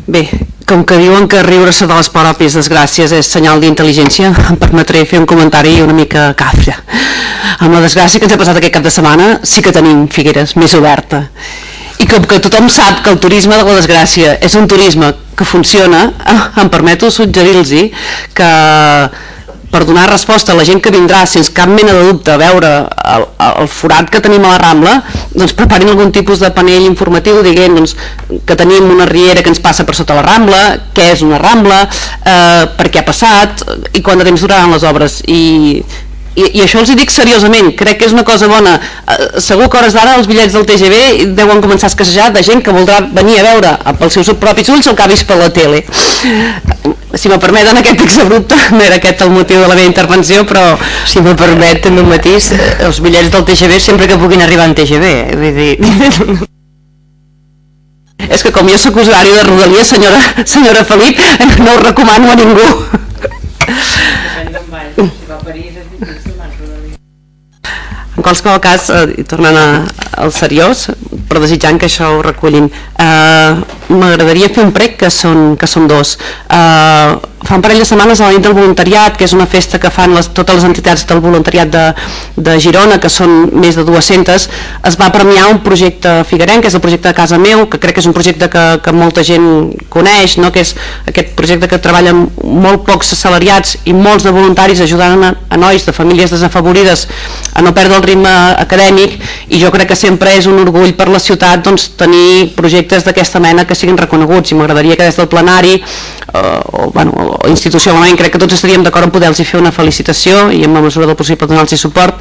Bé, com que diuen que riure-se de les pròpies desgràcies és senyal d'intel·ligència, em permetré fer un comentari una mica cafre. Amb la desgràcia que ens ha passat aquest cap de setmana, sí que tenim Figueres més oberta. I com que tothom sap que el turisme de la desgràcia és un turisme que funciona, em permeto suggerir-los que per donar resposta a la gent que vindrà sense cap mena de dubte a veure el, el forat que tenim a la Rambla doncs preparin algun tipus de panell informatiu diguem doncs, que tenim una riera que ens passa per sota la Rambla, què és una Rambla eh, per què ha passat i quant de temps duraran les obres. I i, i això els hi dic seriosament, crec que és una cosa bona. Eh, segur que hores d'ara els bitllets del TGV deuen començar a escassejar de gent que voldrà venir a veure pels seus propis ulls el que ha vist per la tele. Si me permeten aquest exabrupte no era aquest el motiu de la meva intervenció però si me permet també un matís els bitllets del TGV sempre que puguin arribar en TGV eh, vull dir. <laughs> És que com jo sóc usuari de Rodalia senyora, senyora Felip no ho recomano a ningú qualsevol cas, eh, tornant a, al seriós, però desitjant que això ho recullin, eh, m'agradaria fer un prec que són, que són dos. Eh, fa un parell de setmanes a la nit del voluntariat, que és una festa que fan les, totes les entitats del voluntariat de, de Girona, que són més de 200, es va premiar un projecte figuerenc, que és el projecte de Casa Meu, que crec que és un projecte que, que molta gent coneix, no? que és aquest projecte que treballa amb molt pocs assalariats i molts de voluntaris ajudant a, a nois de famílies desafavorides a no perdre el ritme acadèmic i jo crec que sempre és un orgull per la ciutat doncs, tenir projectes d'aquesta mena que siguin reconeguts i m'agradaria que des del plenari eh, o, bueno, institucionalment crec que tots estaríem d'acord en poder-los fer una felicitació i en la mesura del possible donar-los suport.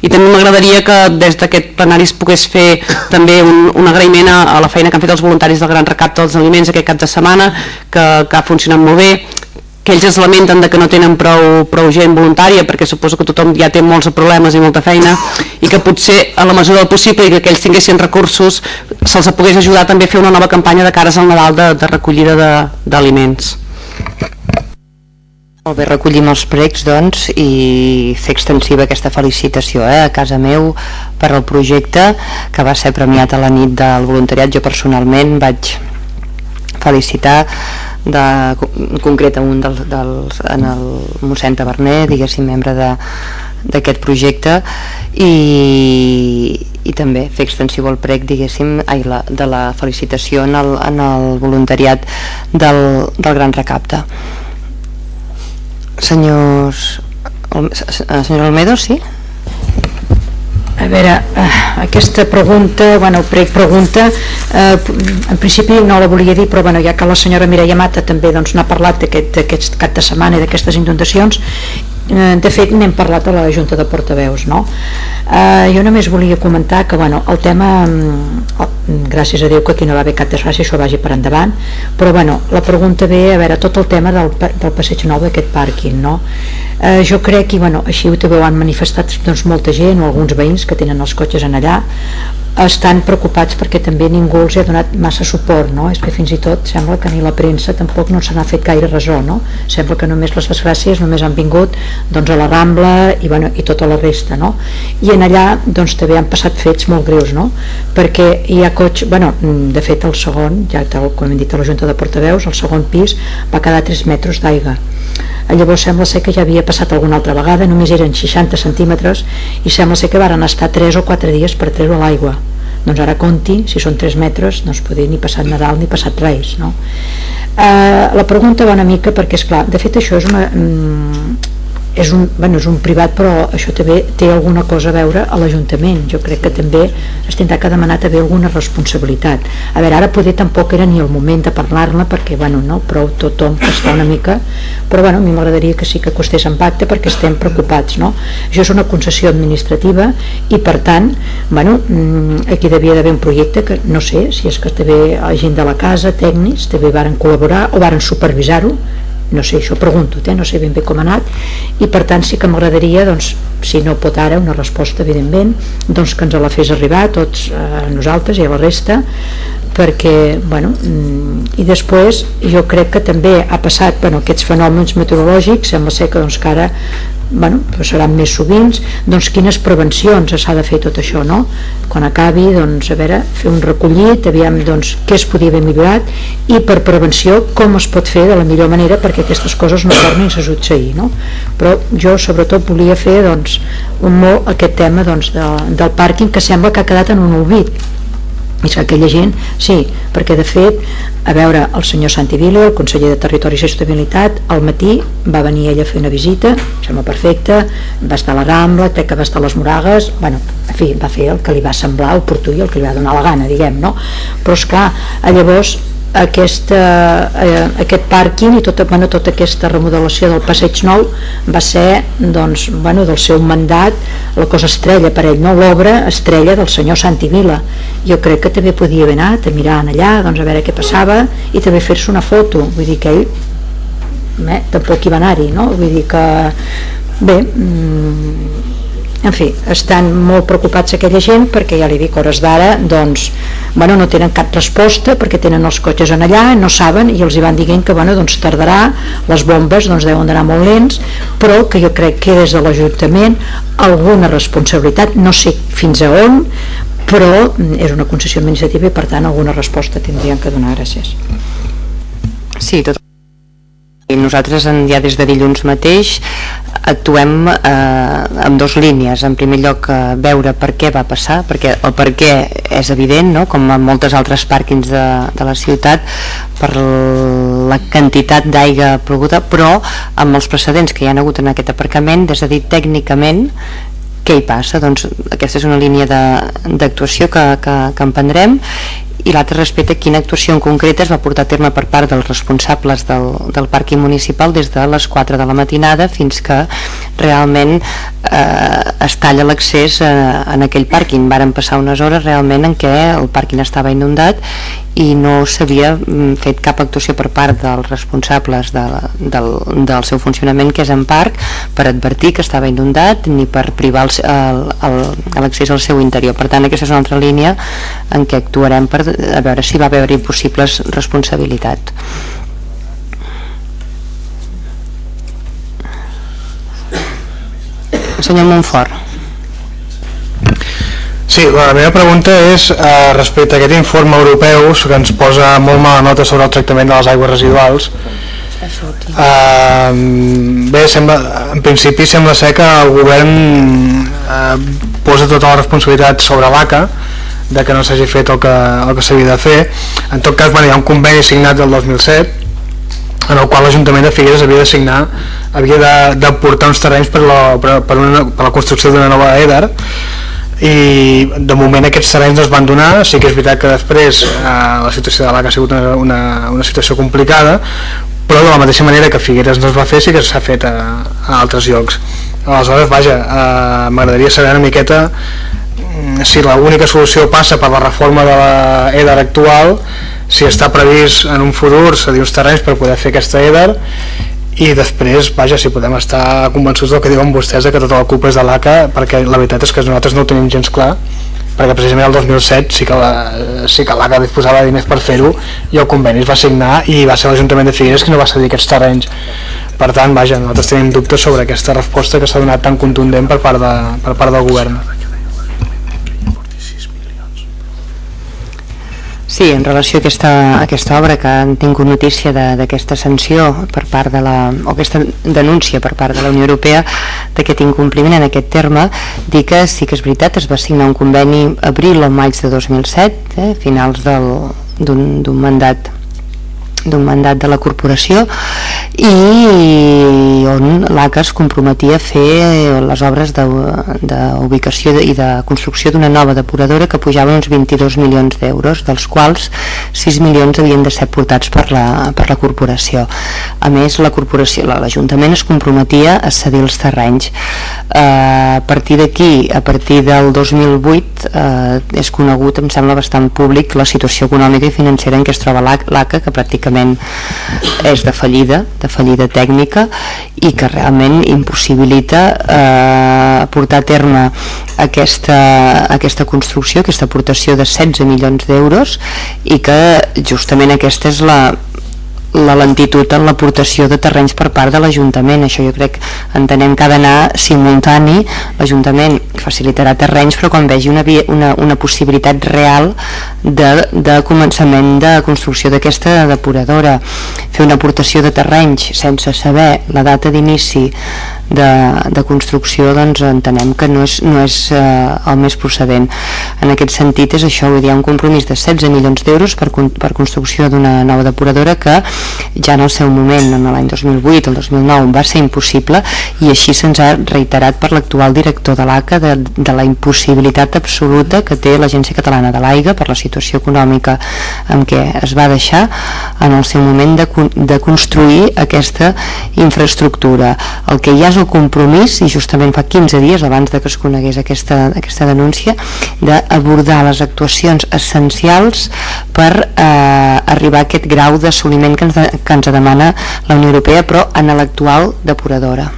I també m'agradaria que des d'aquest plenari es pogués fer també un, un agraïment a, a la feina que han fet els voluntaris del Gran Recapte dels Aliments aquest cap de setmana que, que ha funcionat molt bé que ells es lamenten de que no tenen prou, prou gent voluntària perquè suposo que tothom ja té molts problemes i molta feina i que potser a la mesura del possible i que ells tinguessin recursos se'ls pogués ajudar també a fer una nova campanya de cares al Nadal de, de recollida d'aliments. Molt bé, recollim els pregs doncs i fer extensiva aquesta felicitació eh, a casa meu per al projecte que va ser premiat a la nit del voluntariat. Jo personalment vaig felicitar de, en concret a un dels, dels, en el mossèn Taverner, diguéssim, membre d'aquest projecte i, i també fer extensiu el prec diguéssim, ai, la, de la felicitació en el, en el voluntariat del, del Gran Recapte senyors eh, senyor Almedo, sí? A veure, eh, aquesta pregunta, bueno, pregunta, eh, en principi no la volia dir, però bueno, ja que la senyora Mireia Mata també doncs, n'ha parlat d'aquest aquest cap de setmana i d'aquestes inundacions, de fet n'hem parlat a la Junta de Portaveus, no? Eh, jo només volia comentar que bueno, el tema, oh, gràcies a Déu que aquí no va haver cap desgràcia, això vagi per endavant, però bueno, la pregunta ve a veure tot el tema del, del passeig nou d'aquest pàrquing, no? Eh, jo crec que, bueno, així ho també ho han manifestat doncs, molta gent o alguns veïns que tenen els cotxes en allà, estan preocupats perquè també ningú els ha donat massa suport no? és que fins i tot sembla que ni la premsa tampoc no se n'ha fet gaire resó no? sembla que només les desgràcies només han vingut doncs, a la Rambla i, bueno, i tota la resta no? i en allà doncs, també han passat fets molt greus no? perquè hi ha cotxe bueno, de fet el segon ja tal com hem dit a la Junta de Portaveus el segon pis va quedar 3 metres d'aigua llavors sembla ser que ja havia passat alguna altra vegada només eren 60 centímetres i sembla ser que varen estar 3 o 4 dies per treure l'aigua doncs ara conti, si són 3 metres no es podia ni passar Nadal ni passat Reis no? eh, la pregunta va una mica perquè és clar, de fet això és una mm, és un, bueno, és un privat però això també té alguna cosa a veure a l'Ajuntament jo crec que també es tindrà que demanar també alguna responsabilitat a veure, ara poder tampoc era ni el moment de parlar-ne perquè bueno, no, prou tothom que està una mica però bueno, a mi m'agradaria que sí que costés en pacte perquè estem preocupats no? això és una concessió administrativa i per tant bueno, mm, aquí devia d'haver un projecte que no sé si és que també gent de la casa, tècnics també varen col·laborar o varen supervisar-ho no sé, això pregunto, eh? no sé ben bé com ha anat i per tant sí que m'agradaria doncs, si no pot ara una resposta evidentment doncs que ens la fes arribar a tots a nosaltres i a la resta perquè, bueno, mm, i després jo crec que també ha passat bueno, aquests fenòmens meteorològics sembla ser que, doncs, que ara bueno, seran més sovint doncs quines prevencions s'ha de fer tot això no? quan acabi doncs a veure fer un recollit, aviam doncs què es podia haver millorat i per prevenció com es pot fer de la millor manera perquè aquestes coses no tornin a succeir no? però jo sobretot volia fer doncs un molt aquest tema doncs, de, del pàrquing que sembla que ha quedat en un olvid és que aquella gent, sí, perquè de fet a veure el senyor Santi Vila el conseller de Territori i Sostenibilitat al matí va venir ella a fer una visita sembla perfecte, va estar a la Rambla crec que va estar a les Moragues bueno, en fi, va fer el que li va semblar oportú i el que li va donar la gana, diguem, no? però és clar, llavors aquesta, eh, aquest pàrquing i tota, bueno, tota aquesta remodelació del passeig nou va ser doncs, bueno, del seu mandat la cosa estrella per ell, no? l'obra estrella del senyor Santi Vila jo crec que també podia haver anat a mirar allà doncs, a veure què passava i també fer-se una foto vull dir que ell eh, tampoc hi va anar-hi no? vull dir que bé mmm, en fi, estan molt preocupats aquella gent perquè ja li dic, hores d'ara doncs, bueno, no tenen cap resposta perquè tenen els cotxes en allà, no saben i els hi van dient que bueno, doncs tardarà les bombes doncs deuen d'anar molt lents però que jo crec que des de l'Ajuntament alguna responsabilitat no sé fins a on però és una concessió administrativa i per tant alguna resposta tindrien que donar, gràcies. Sí, tot i nosaltres ja des de dilluns mateix actuem eh, amb dues línies. En primer lloc, eh, veure per què va passar, perquè el per què és evident, no? com en moltes altres pàrquings de, de la ciutat, per la quantitat d'aigua ploguda, però amb els precedents que hi ha hagut en aquest aparcament, és a dir, tècnicament, què hi passa? Doncs aquesta és una línia d'actuació que, que, que emprendrem i l'altre respecte a quina actuació en concreta es va portar a terme per part dels responsables del, del pàrquing municipal des de les 4 de la matinada fins que realment eh, es talla l'accés eh, en aquell pàrquing. Varen passar unes hores realment en què el pàrquing estava inundat i no s'havia mm, fet cap actuació per part dels responsables de, del, del seu funcionament que és en parc per advertir que estava inundat ni per privar l'accés al seu interior. Per tant, aquesta és una altra línia en què actuarem per a veure si va haver-hi possibles responsabilitats. Senyor Montfort. Sí, la meva pregunta és eh, respecte a aquest informe europeu que ens posa molt mala nota sobre el tractament de les aigües residuals. Eh, bé, sembla, en principi sembla ser que el govern eh, posa tota la responsabilitat sobre l'ACA de que no s'hagi fet el que, el que s'havia de fer. En tot cas, bueno, hi ha un conveni signat del 2007 en el qual l'Ajuntament de Figueres havia de signar, havia de, portar uns terrenys per la, per, per, una, per la construcció d'una nova EDAR i de moment aquests terrenys no es van donar. Sí que és veritat que després eh, la situació de l'ACA ha sigut una, una, una situació complicada però de la mateixa manera que Figueres no es va fer sí que s'ha fet a, a altres llocs. Aleshores vaja, eh, m'agradaria saber una miqueta si l'única solució passa per la reforma de la EDAR actual si està previst en un futur cedir uns terrenys per poder fer aquesta EDAR i després, vaja, si podem estar convençuts del que diuen vostès de que tota la culpa és de l'ACA perquè la veritat és que nosaltres no ho tenim gens clar perquè precisament el 2007 sí que la, sí que l'ACA disposava de diners per fer-ho i el conveni es va signar i va ser l'Ajuntament de Figueres que no va cedir aquests terrenys. Per tant, vaja, nosaltres tenim dubtes sobre aquesta resposta que s'ha donat tan contundent per part, de, per part del govern Sí, en relació a aquesta, a aquesta obra que han tingut notícia d'aquesta sanció per part de la, o aquesta denúncia per part de la Unió Europea d'aquest incompliment en aquest terme, dir que sí que és veritat, es va signar un conveni abril o maig de 2007, eh, finals d'un mandat d'un mandat de la corporació i on l'ACA es comprometia a fer les obres d'ubicació i de construcció d'una nova depuradora que pujava uns 22 milions d'euros, dels quals 6 milions havien de ser portats per la, per la corporació. A més, la corporació, l'Ajuntament es comprometia a cedir els terrenys. Eh, a partir d'aquí, a partir del 2008, eh, és conegut, em sembla bastant públic, la situació econòmica i financera en què es troba l'ACA, que pràcticament pràcticament és de fallida, de fallida tècnica i que realment impossibilita eh, portar a terme aquesta, aquesta construcció, aquesta aportació de 16 milions d'euros i que justament aquesta és la, la lentitud en l'aportació de terrenys per part de l'Ajuntament. Això jo crec entenem que ha d'anar simultani. L'Ajuntament facilitarà terrenys però quan vegi una, una, una possibilitat real de, de començament de construcció d'aquesta depuradora. Fer una aportació de terrenys sense saber la data d'inici de, de construcció doncs entenem que no és, no és eh, el més procedent. En aquest sentit és això, vull dir, un compromís de 16 milions d'euros per, per construcció d'una nova depuradora que ja en el seu moment, en l'any 2008 o el 2009, va ser impossible i així se'ns ha reiterat per l'actual director de l'ACA de, de la impossibilitat absoluta que té l'Agència Catalana de l'Aigua per la situació econòmica en què es va deixar en el seu moment de, de construir aquesta infraestructura. El que ja és el compromís, i justament fa 15 dies abans de que es conegués aquesta, aquesta denúncia, d'abordar les actuacions essencials per eh, arribar a aquest grau d'assoliment que, ens, que ens demana la Unió Europea, però en l'actual depuradora.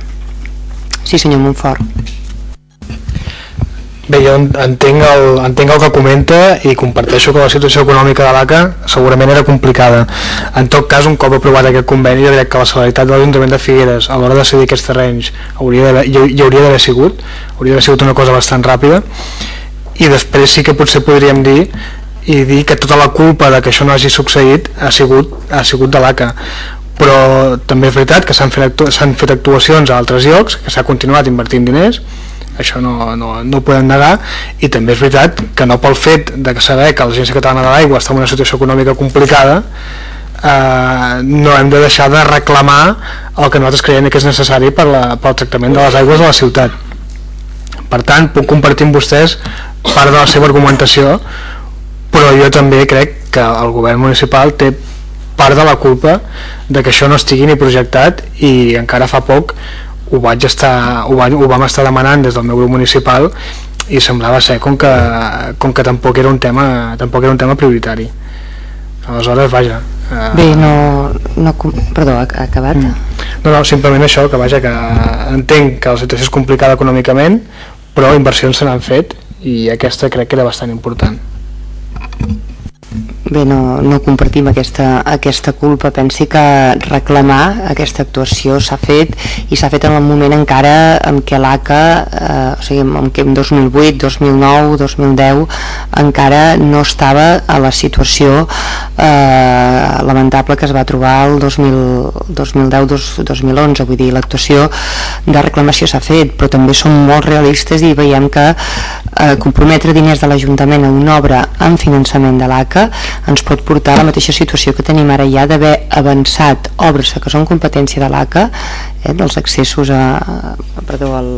Sí, senyor Montfort. Bé, jo entenc el, entenc el que comenta i comparteixo que la situació econòmica de l'ACA segurament era complicada. En tot cas, un cop aprovat aquest conveni, jo crec que la celeritat de l'Ajuntament de Figueres a l'hora de cedir aquests terrenys hauria hi, hi hauria d'haver sigut, hauria d'haver sigut una cosa bastant ràpida i després sí que potser podríem dir i dir que tota la culpa de que això no hagi succeït ha sigut, ha sigut de l'ACA però també és veritat que s'han fet, fet actuacions a altres llocs, que s'ha continuat invertint diners això no, no, no ho podem negar i també és veritat que no pel fet de saber que l'Agència Catalana de l'Aigua està en una situació econòmica complicada eh, no hem de deixar de reclamar el que nosaltres creiem que és necessari per la, pel tractament de les aigües de la ciutat. Per tant puc compartir amb vostès part de la seva argumentació però jo també crec que el govern municipal té part de la culpa de que això no estigui ni projectat i encara fa poc ho, vaig estar, ho, vaig, ho vam estar demanant des del meu grup municipal i semblava ser com que, com que tampoc era un tema tampoc era un tema prioritari aleshores vaja eh... bé, no, no perdó, ha, ha acabat? Mm. no, no, simplement això que vaja que entenc que la situació és complicada econòmicament però inversions se n'han fet i aquesta crec que era bastant important Bé, no, no compartim aquesta, aquesta culpa. Pensi que reclamar aquesta actuació s'ha fet i s'ha fet en el moment encara en què l'ACA, eh, o sigui, en en 2008, 2009, 2010 encara no estava a la situació eh, lamentable que es va trobar el 2010-2011. Vull dir, l'actuació de reclamació s'ha fet, però també som molt realistes i veiem que eh, comprometre diners de l'Ajuntament a una obra amb finançament de l'ACA ens pot portar a la mateixa situació que tenim ara. Ja d'haver avançat obres que són competència de l'ACA, eh, dels accessos a, perdó, el,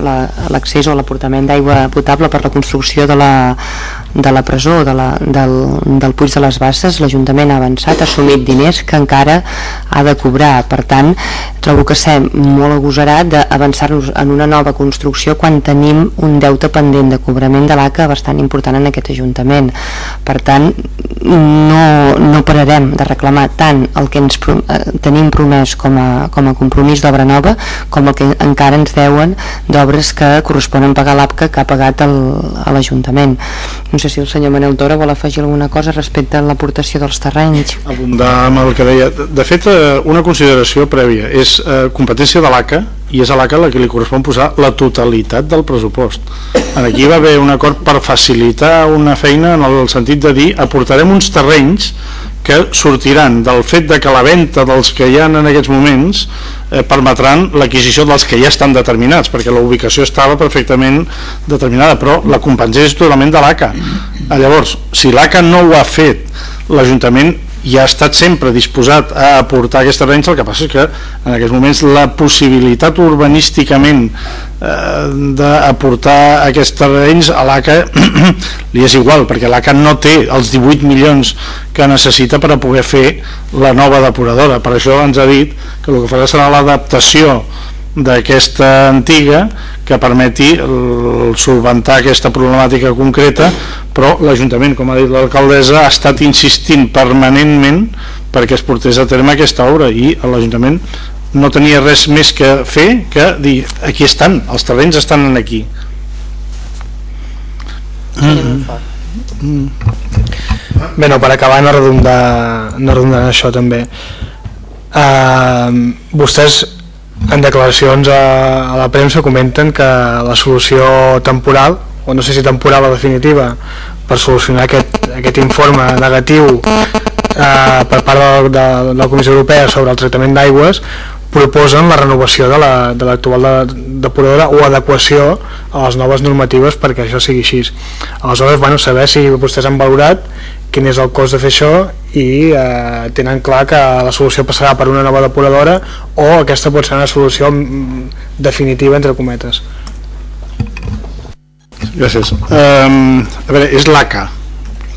l'accés la, o l'aportament d'aigua potable per la construcció de la, de la presó de la, del, del Puig de les Basses l'Ajuntament ha avançat, ha assumit diners que encara ha de cobrar. Per tant trobo que ser molt agosarat d'avançar-nos en una nova construcció quan tenim un deute pendent de cobrament de l'ACA bastant important en aquest Ajuntament. Per tant no, no pararem de reclamar tant el que ens pro, eh, tenim promès com a, com a compromís d'obra nova com el que encara ens deuen d'obres que corresponen pagar l'APCA que ha pagat l'Ajuntament sé si el senyor Manel Tora vol afegir alguna cosa respecte a l'aportació dels terrenys. Abundar amb el que deia. De fet eh, una consideració prèvia. És eh, competència de l'ACA i és a l'ACA la que li correspon posar la totalitat del pressupost. En aquí va haver un acord per facilitar una feina en el sentit de dir aportarem uns terrenys que sortiran del fet de que la venda dels que hi ha en aquests moments eh, permetran l'adquisició dels que ja estan determinats, perquè la ubicació estava perfectament determinada, però la compensació és totalment de l'ACA. Llavors, si l'ACA no ho ha fet, l'Ajuntament i ha estat sempre disposat a aportar aquesta terrenys, el que passa és que en aquests moments la possibilitat urbanísticament eh, d'aportar aquests terrenys a l'ACA <clears throat> li és igual, perquè l'ACA no té els 18 milions que necessita per a poder fer la nova depuradora, per això ens ha dit que el que farà serà l'adaptació d'aquesta antiga que permeti el, solventar aquesta problemàtica concreta però l'Ajuntament, com ha dit l'alcaldessa ha estat insistint permanentment perquè es portés a terme aquesta obra i l'Ajuntament no tenia res més que fer que dir aquí estan, els terrenys estan aquí mm -hmm. Bé, no, per acabar no redundar, no redundar això també uh, vostès en declaracions a, la premsa comenten que la solució temporal, o no sé si temporal o definitiva, per solucionar aquest, aquest informe negatiu eh, per part de, de, de la Comissió Europea sobre el tractament d'aigües proposen la renovació de l'actual la, de, depuradora o adequació a les noves normatives perquè això sigui així. Aleshores, bueno, saber si vostès han valorat quin és el cost de fer això i eh, tenen clar que la solució passarà per una nova depuradora o aquesta pot ser una solució mm, definitiva entre cometes. Gràcies. Um, a veure, és l'ACA.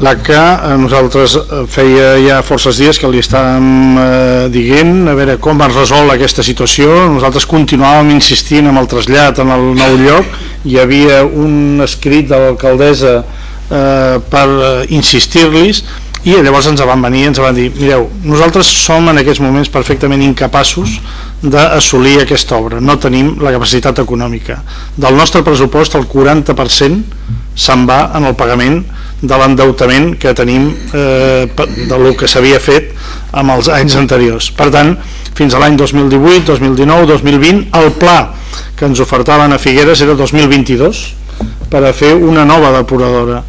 l'ACA eh, nosaltres eh, feia ja forces dies que li estàvem eh, dient a veure com es resol aquesta situació. Nosaltres continuàvem insistint amb el trasllat en el nou lloc. Hi havia un escrit de l'alcaldessa eh, per eh, insistir-los i llavors ens van venir i ens van dir mireu, nosaltres som en aquests moments perfectament incapaços d'assolir aquesta obra, no tenim la capacitat econòmica. Del nostre pressupost el 40% se'n va en el pagament de l'endeutament que tenim eh, de lo que s'havia fet amb els anys anteriors. Per tant, fins a l'any 2018, 2019 2020, el pla que ens ofertaven a Figueres era 2022 per a fer una nova depuradora.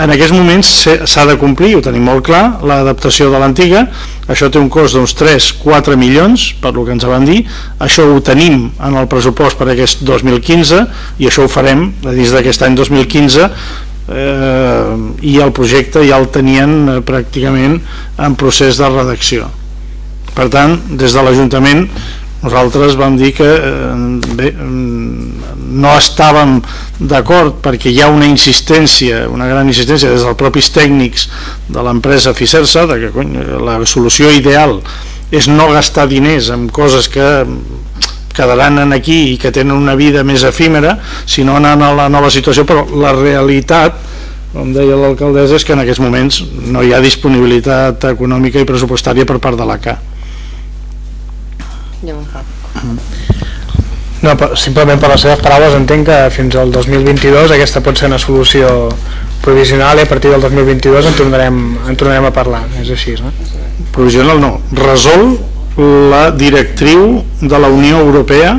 En aquests moments s'ha de complir, ho tenim molt clar, l'adaptació de l'antiga, això té un cost d'uns 3-4 milions, per lo que ens van dir, això ho tenim en el pressupost per aquest 2015 i això ho farem dins d'aquest any 2015 eh, i el projecte ja el tenien eh, pràcticament en procés de redacció. Per tant, des de l'Ajuntament nosaltres vam dir que eh, bé, no estàvem d'acord perquè hi ha una insistència, una gran insistència des dels propis tècnics de l'empresa Fisersa de que cony, la solució ideal és no gastar diners en coses que quedaran en aquí i que tenen una vida més efímera, sinó anant a la nova situació, però la realitat com deia l'alcaldessa, és que en aquests moments no hi ha disponibilitat econòmica i pressupostària per part de l'ACA. Ja no, simplement per les seves paraules entenc que fins al 2022 aquesta pot ser una solució provisional i a partir del 2022 en tornarem, en tornarem a parlar, és així, no? Provisional no, resol la directriu de la Unió Europea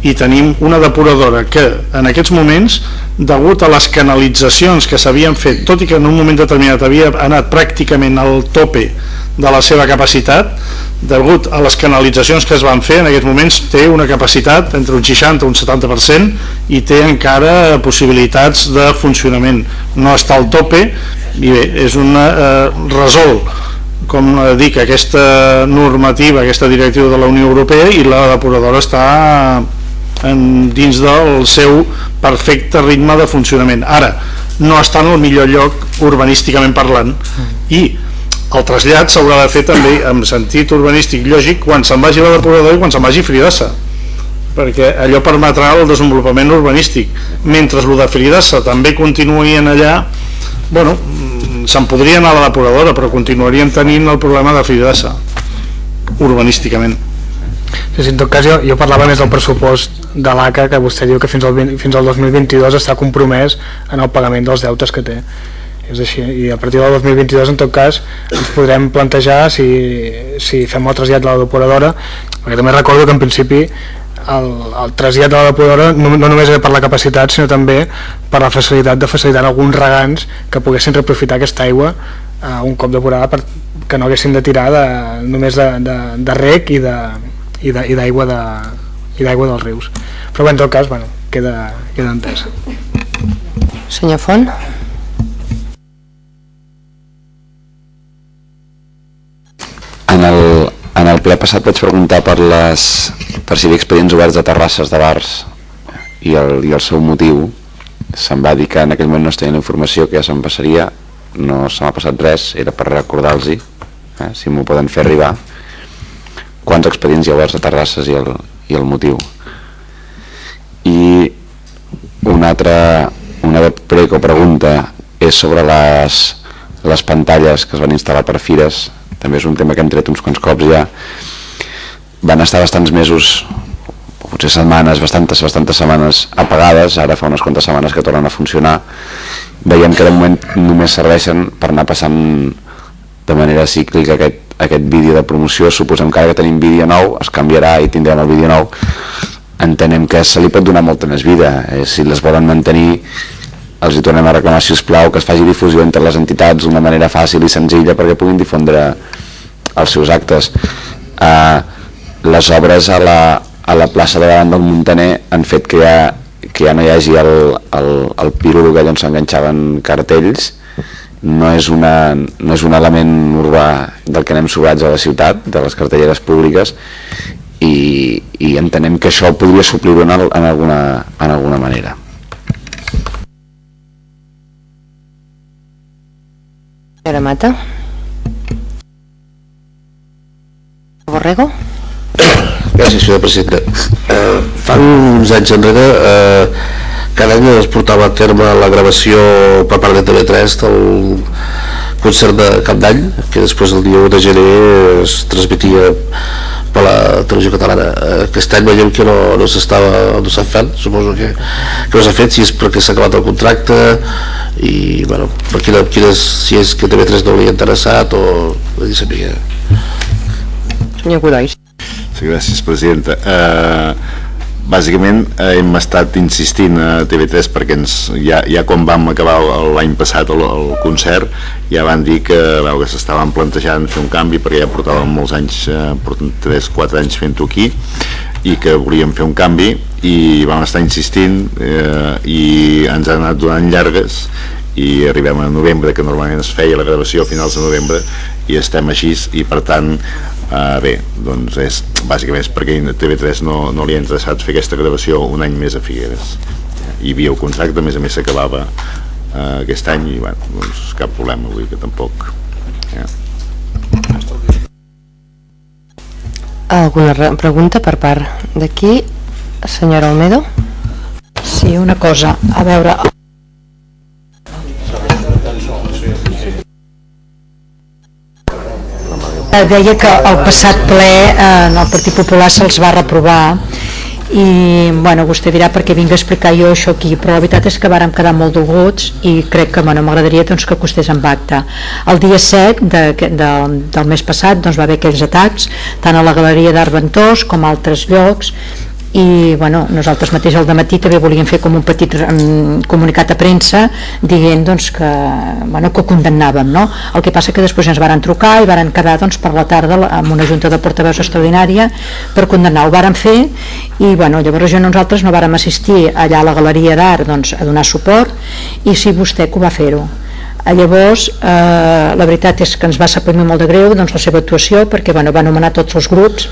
i tenim una depuradora que en aquests moments, degut a les canalitzacions que s'havien fet, tot i que en un moment determinat havia anat pràcticament al tope de la seva capacitat, degut a les canalitzacions que es van fer, en aquests moments té una capacitat entre un 60 i un 70% i té encara possibilitats de funcionament. No està al tope i bé, és una eh, resol com dic, aquesta normativa, aquesta directiva de la Unió Europea i la depuradora està en, dins del seu perfecte ritme de funcionament. Ara, no està en el millor lloc urbanísticament parlant i el trasllat s'haurà de fer també en sentit urbanístic lògic quan se'n vagi la depuradora i quan se'n vagi Fridassa perquè allò permetrà el desenvolupament urbanístic mentre el de Fridassa també continuïen allà bueno, se'n podria anar a la depuradora però continuarien tenint el problema de Fridassa urbanísticament. Sí, sí, en tot cas jo, jo parlava més del pressupost de l'ACA que vostè diu que fins al, 20, fins al 2022 està compromès en el pagament dels deutes que té és així, i a partir del 2022 en tot cas ens podrem plantejar si, si fem el trasllat de la depuradora perquè també recordo que en principi el, el trasllat de la depuradora no, no només era per la capacitat sinó també per la facilitat de facilitar alguns regants que poguessin reprofitar aquesta aigua eh, un cop depurada per, que no haguessin de tirar de, només de, de, de rec i de, i d'aigua de, i d'aigua dels rius. Però bé, en tot cas bueno, queda, queda entès senyor Font en el, en el ple passat vaig preguntar per les per si hi havia expedients oberts de terrasses de bars i el, i el seu motiu se'm va dir que en aquell moment no es tenia informació que ja se'm passaria no se m'ha passat res, era per recordar-los eh, si m'ho poden fer arribar quants expedients hi ha oberts a Terrasses i el, i el motiu. I una altra una preco pregunta és sobre les, les pantalles que es van instal·lar per fires també és un tema que hem tret uns quants cops ja. Van estar bastants mesos potser setmanes, bastantes, bastantes setmanes apagades, ara fa unes quantes setmanes que tornen a funcionar. Veiem que de moment només serveixen per anar passant de manera cíclica aquest, aquest vídeo de promoció, suposem que ara que tenim vídeo nou es canviarà i tindrem el vídeo nou. Entenem que se li pot donar molta més vida eh, si les volen mantenir els hi tornem a reclamar si us plau que es faci difusió entre les entitats d'una manera fàcil i senzilla perquè puguin difondre els seus actes eh, les obres a la, a la plaça de davant del Montaner han fet que ja, que ja no hi hagi el, el, el pírolo allà on s'enganxaven cartells no és, una, no és un element urbà del que anem sobrats a la ciutat, de les cartelleres públiques, i, i entenem que això podria suplir-ho en, en, alguna, en alguna manera. Senyora Mata. Borrego. Gràcies, senyora presidenta. Eh, fa uns anys enrere eh, cada any es portava a terme la gravació per part de TV3 del concert de Cap d'Any que després el dia 1 de gener es transmetia per la televisió catalana. Aquest any veiem que no, no s'estava no fet, suposo que, que no s'ha fet si és perquè s'ha acabat el contracte i bueno, per quina, quines, si és que TV3 no li ha interessat o no dir sabia. Senyor Godoy sí, gràcies presidenta. Uh, bàsicament eh, hem estat insistint a TV3 perquè ens, ja, ja quan vam acabar l'any passat el, el concert ja van dir que, veu, que s'estaven plantejant fer un canvi perquè ja portàvem molts anys, eh, 3-4 anys fent-ho aquí i que volíem fer un canvi i vam estar insistint eh, i ens han anat donant llargues i arribem a novembre que normalment es feia la gravació a finals de novembre i estem així i per tant Uh, bé, doncs és, bàsicament és perquè TV3 no, no li ha interessat fer aquesta gravació un any més a Figueres. Hi havia el contracte, a més a més s'acabava uh, aquest any i bueno, doncs cap problema, vull que tampoc... Ja. Alguna pregunta per part d'aquí? Senyora Almedo? Sí, una cosa, a veure, deia que el passat ple eh, en el Partit Popular se'ls va reprovar i bueno, vostè dirà perquè vinc a explicar jo això aquí, però la veritat és que vàrem quedar molt dolguts i crec que bueno, m'agradaria doncs, que costés amb acte. El dia 7 de, de, del mes passat doncs, va haver aquells atacs, tant a la Galeria d'Art Ventós com a altres llocs, i bueno, nosaltres mateix al matí també volíem fer com un petit um, comunicat a premsa dient doncs, que, bueno, que condemnàvem no? el que passa que després ens varen trucar i varen quedar doncs, per la tarda amb una junta de portaveus extraordinària per condemnar, ho varen fer i bueno, llavors jo nosaltres no vàrem assistir allà a la galeria d'art doncs, a donar suport i sí vostè que ho va fer-ho llavors eh, la veritat és que ens va sapir molt de greu doncs, la seva actuació perquè bueno, va anomenar tots els grups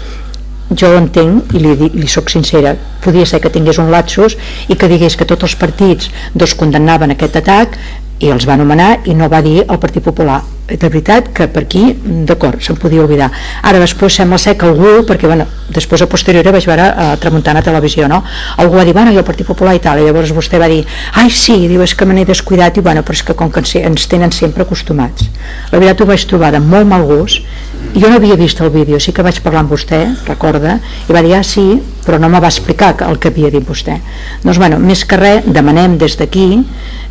jo entenc i li, li soc sincera podia ser que tingués un lapsus i que digués que tots els partits dos condemnaven aquest atac i els va anomenar i no va dir el Partit Popular. De veritat que per aquí, d'acord, se'n podia oblidar. Ara després sembla ser que algú perquè bueno, després a posteriori vaig veure a Tramuntana Televisió, no? Algú va dir, bueno, i el Partit Popular i tal, i llavors vostè va dir ai sí, diu, és que me n'he descuidat i bueno, però és que com que ens tenen sempre acostumats. La veritat ho vaig trobar de molt mal gust jo no havia vist el vídeo, sí que vaig parlar amb vostè, recorda, i va dir, ah sí, però no me va explicar el que havia dit vostè. Doncs bueno, més que res, demanem des d'aquí,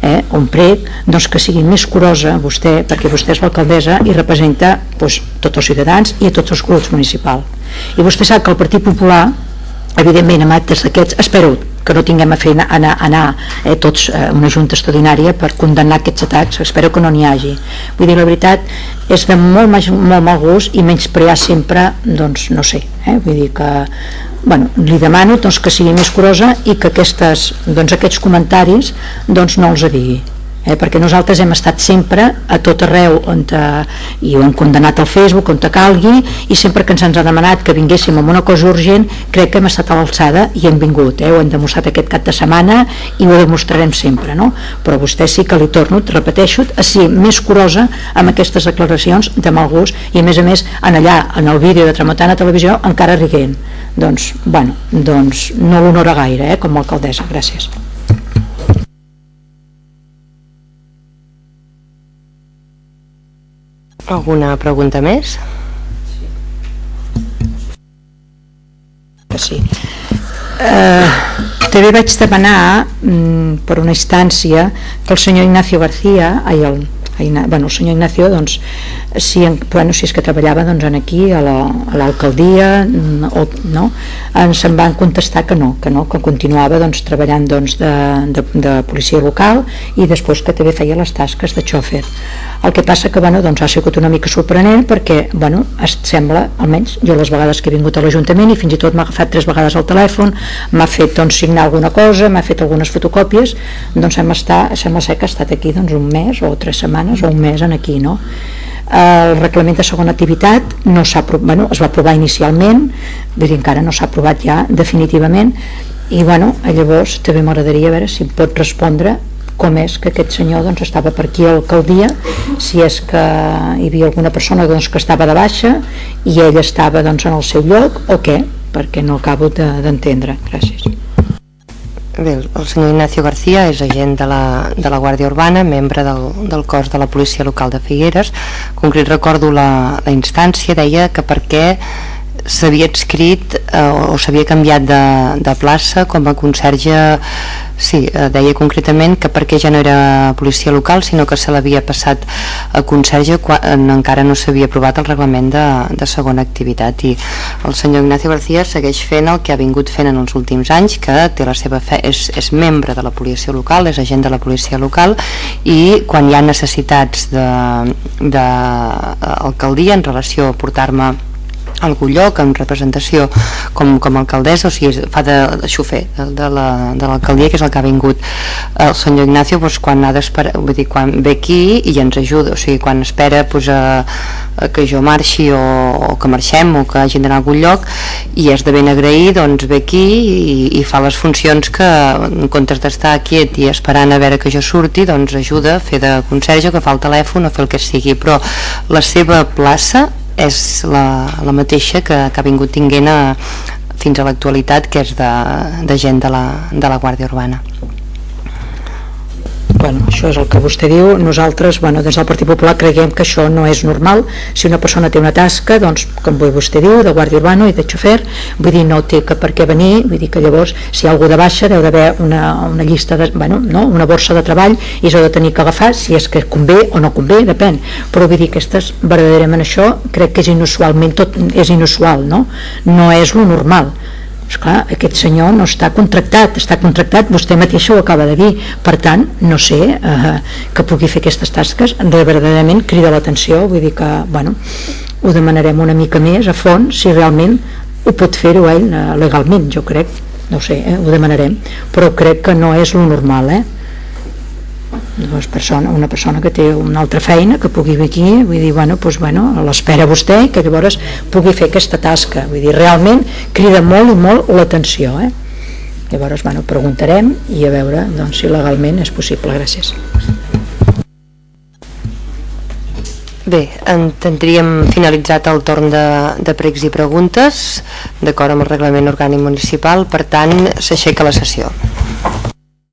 eh, un prec, doncs que sigui més curosa vostè, perquè vostè és l'alcaldessa i representa doncs, tots els ciutadans i a tots els grups municipals. I vostè sap que el Partit Popular, evidentment, amb actes d'aquests, espero que no tinguem a fer anar, anar eh, tots eh, una junta extraordinària per condemnar aquests atacs, espero que no n'hi hagi. Vull dir, la veritat és de molt, molt mal gust i menysprear sempre doncs no sé, eh, vull dir que bueno, li demano doncs, que sigui més curosa i que aquestes, doncs, aquests comentaris doncs, no els digui eh, perquè nosaltres hem estat sempre a tot arreu on te, i ho hem condemnat al Facebook on te calgui i sempre que ens han demanat que vinguéssim amb una cosa urgent crec que hem estat a l'alçada i hem vingut, eh, ho hem demostrat aquest cap de setmana i ho demostrarem sempre no? però vostè sí que li torno, te repeteixo a ser més curosa amb aquestes declaracions de mal gust i a més a més en allà, en el vídeo de Tramuntana Televisió encara riguent doncs, bueno, doncs no l'honora gaire eh, com a alcaldessa, gràcies Alguna pregunta més? Sí. Eh, també vaig demanar mm, per una instància que el senyor Ignacio García, ai, el, bueno, el senyor Ignacio doncs, si, bueno, si és que treballava doncs, aquí a l'alcaldia la, mm, o no, ens en van contestar que no, que no, que continuava doncs, treballant doncs, de, de, de policia local i després que també feia les tasques de xòfer el que passa que bueno, doncs, ha sigut una mica sorprenent perquè bueno, es sembla, almenys jo les vegades que he vingut a l'Ajuntament i fins i tot m'ha agafat tres vegades al telèfon m'ha fet doncs, signar alguna cosa m'ha fet algunes fotocòpies doncs sembla, estar, sembla ser que ha estat aquí doncs, un mes o tres setmanes o un mes en aquí no? el reglament de segona activitat no bueno, es va aprovar inicialment dir, encara no s'ha aprovat ja definitivament i bueno, llavors també m'agradaria veure si em pot respondre com és que aquest senyor doncs, estava per aquí a l'alcaldia si és que hi havia alguna persona doncs, que estava de baixa i ell estava doncs, en el seu lloc o què, perquè no acabo d'entendre. De, gràcies. Bé, el senyor Ignacio García és agent de la, de la Guàrdia Urbana, membre del, del cos de la Policia Local de Figueres. Concret recordo la, la instància, deia que perquè s'havia escrit eh, o s'havia canviat de, de plaça com a conserge Sí, eh, deia concretament que perquè ja no era policia local, sinó que se l'havia passat a conserge quan encara no s'havia aprovat el reglament de, de segona activitat. I el senyor Ignacio García segueix fent el que ha vingut fent en els últims anys, que té la seva fe, és, és membre de la policia local, és agent de la policia local i quan hi ha necessitats d'alcaldia en relació a portar-me algun lloc en representació com, com a alcaldessa, o sigui, fa de, de xofer de, de l'alcaldia, la, que és el que ha vingut. El senyor Ignacio doncs, quan ha vull dir, quan ve aquí i ens ajuda, o sigui, quan espera doncs, a, a que jo marxi o, o que marxem o que hagin d'anar a algun lloc i és de ben agrair, doncs ve aquí i, i fa les funcions que en comptes d'estar quiet i esperant a veure que jo surti, doncs ajuda a fer de conserge, que fa el telèfon o fer el que sigui, però la seva plaça és la, la mateixa que, que ha vingut tinguent a, fins a l'actualitat que és de, de gent de la, de la Guàrdia Urbana bueno, això és el que vostè diu. Nosaltres, bueno, des del Partit Popular creiem que això no és normal, si una persona té una tasca, doncs, com vostè diu de guàrdia urbana i de xofer, vull dir, no té que per què venir, vull dir que llavors si hi ha algú de baixa deu d'haver una, una llista de, bueno, no? una borsa de treball i s'ha de tenir que agafar si és que convé o no convé, depèn. Però vull dir que aquestes, verdaderament això crec que és inusualment, tot és inusual no, no és lo normal Esclar, aquest senyor no està contractat, està contractat, vostè mateixa ho acaba de dir, per tant, no sé eh, que pugui fer aquestes tasques, de verdaderament crida l'atenció, vull dir que, bueno, ho demanarem una mica més a fons, si realment ho pot fer-ho ell eh, legalment, jo crec, no sé, eh, ho demanarem, però crec que no és lo normal, eh? Dues persona, una persona que té una altra feina que pugui vir aquí, vull dir, bueno, doncs, bueno, l'espera vostè i que llavors pugui fer aquesta tasca, vull dir, realment crida molt i molt l'atenció, eh? Llavors, bueno, preguntarem i a veure doncs, si legalment és possible. Gràcies. Bé, en tindríem finalitzat el torn de, de pregs i preguntes, d'acord amb el reglament orgànic municipal, per tant, s'aixeca la sessió.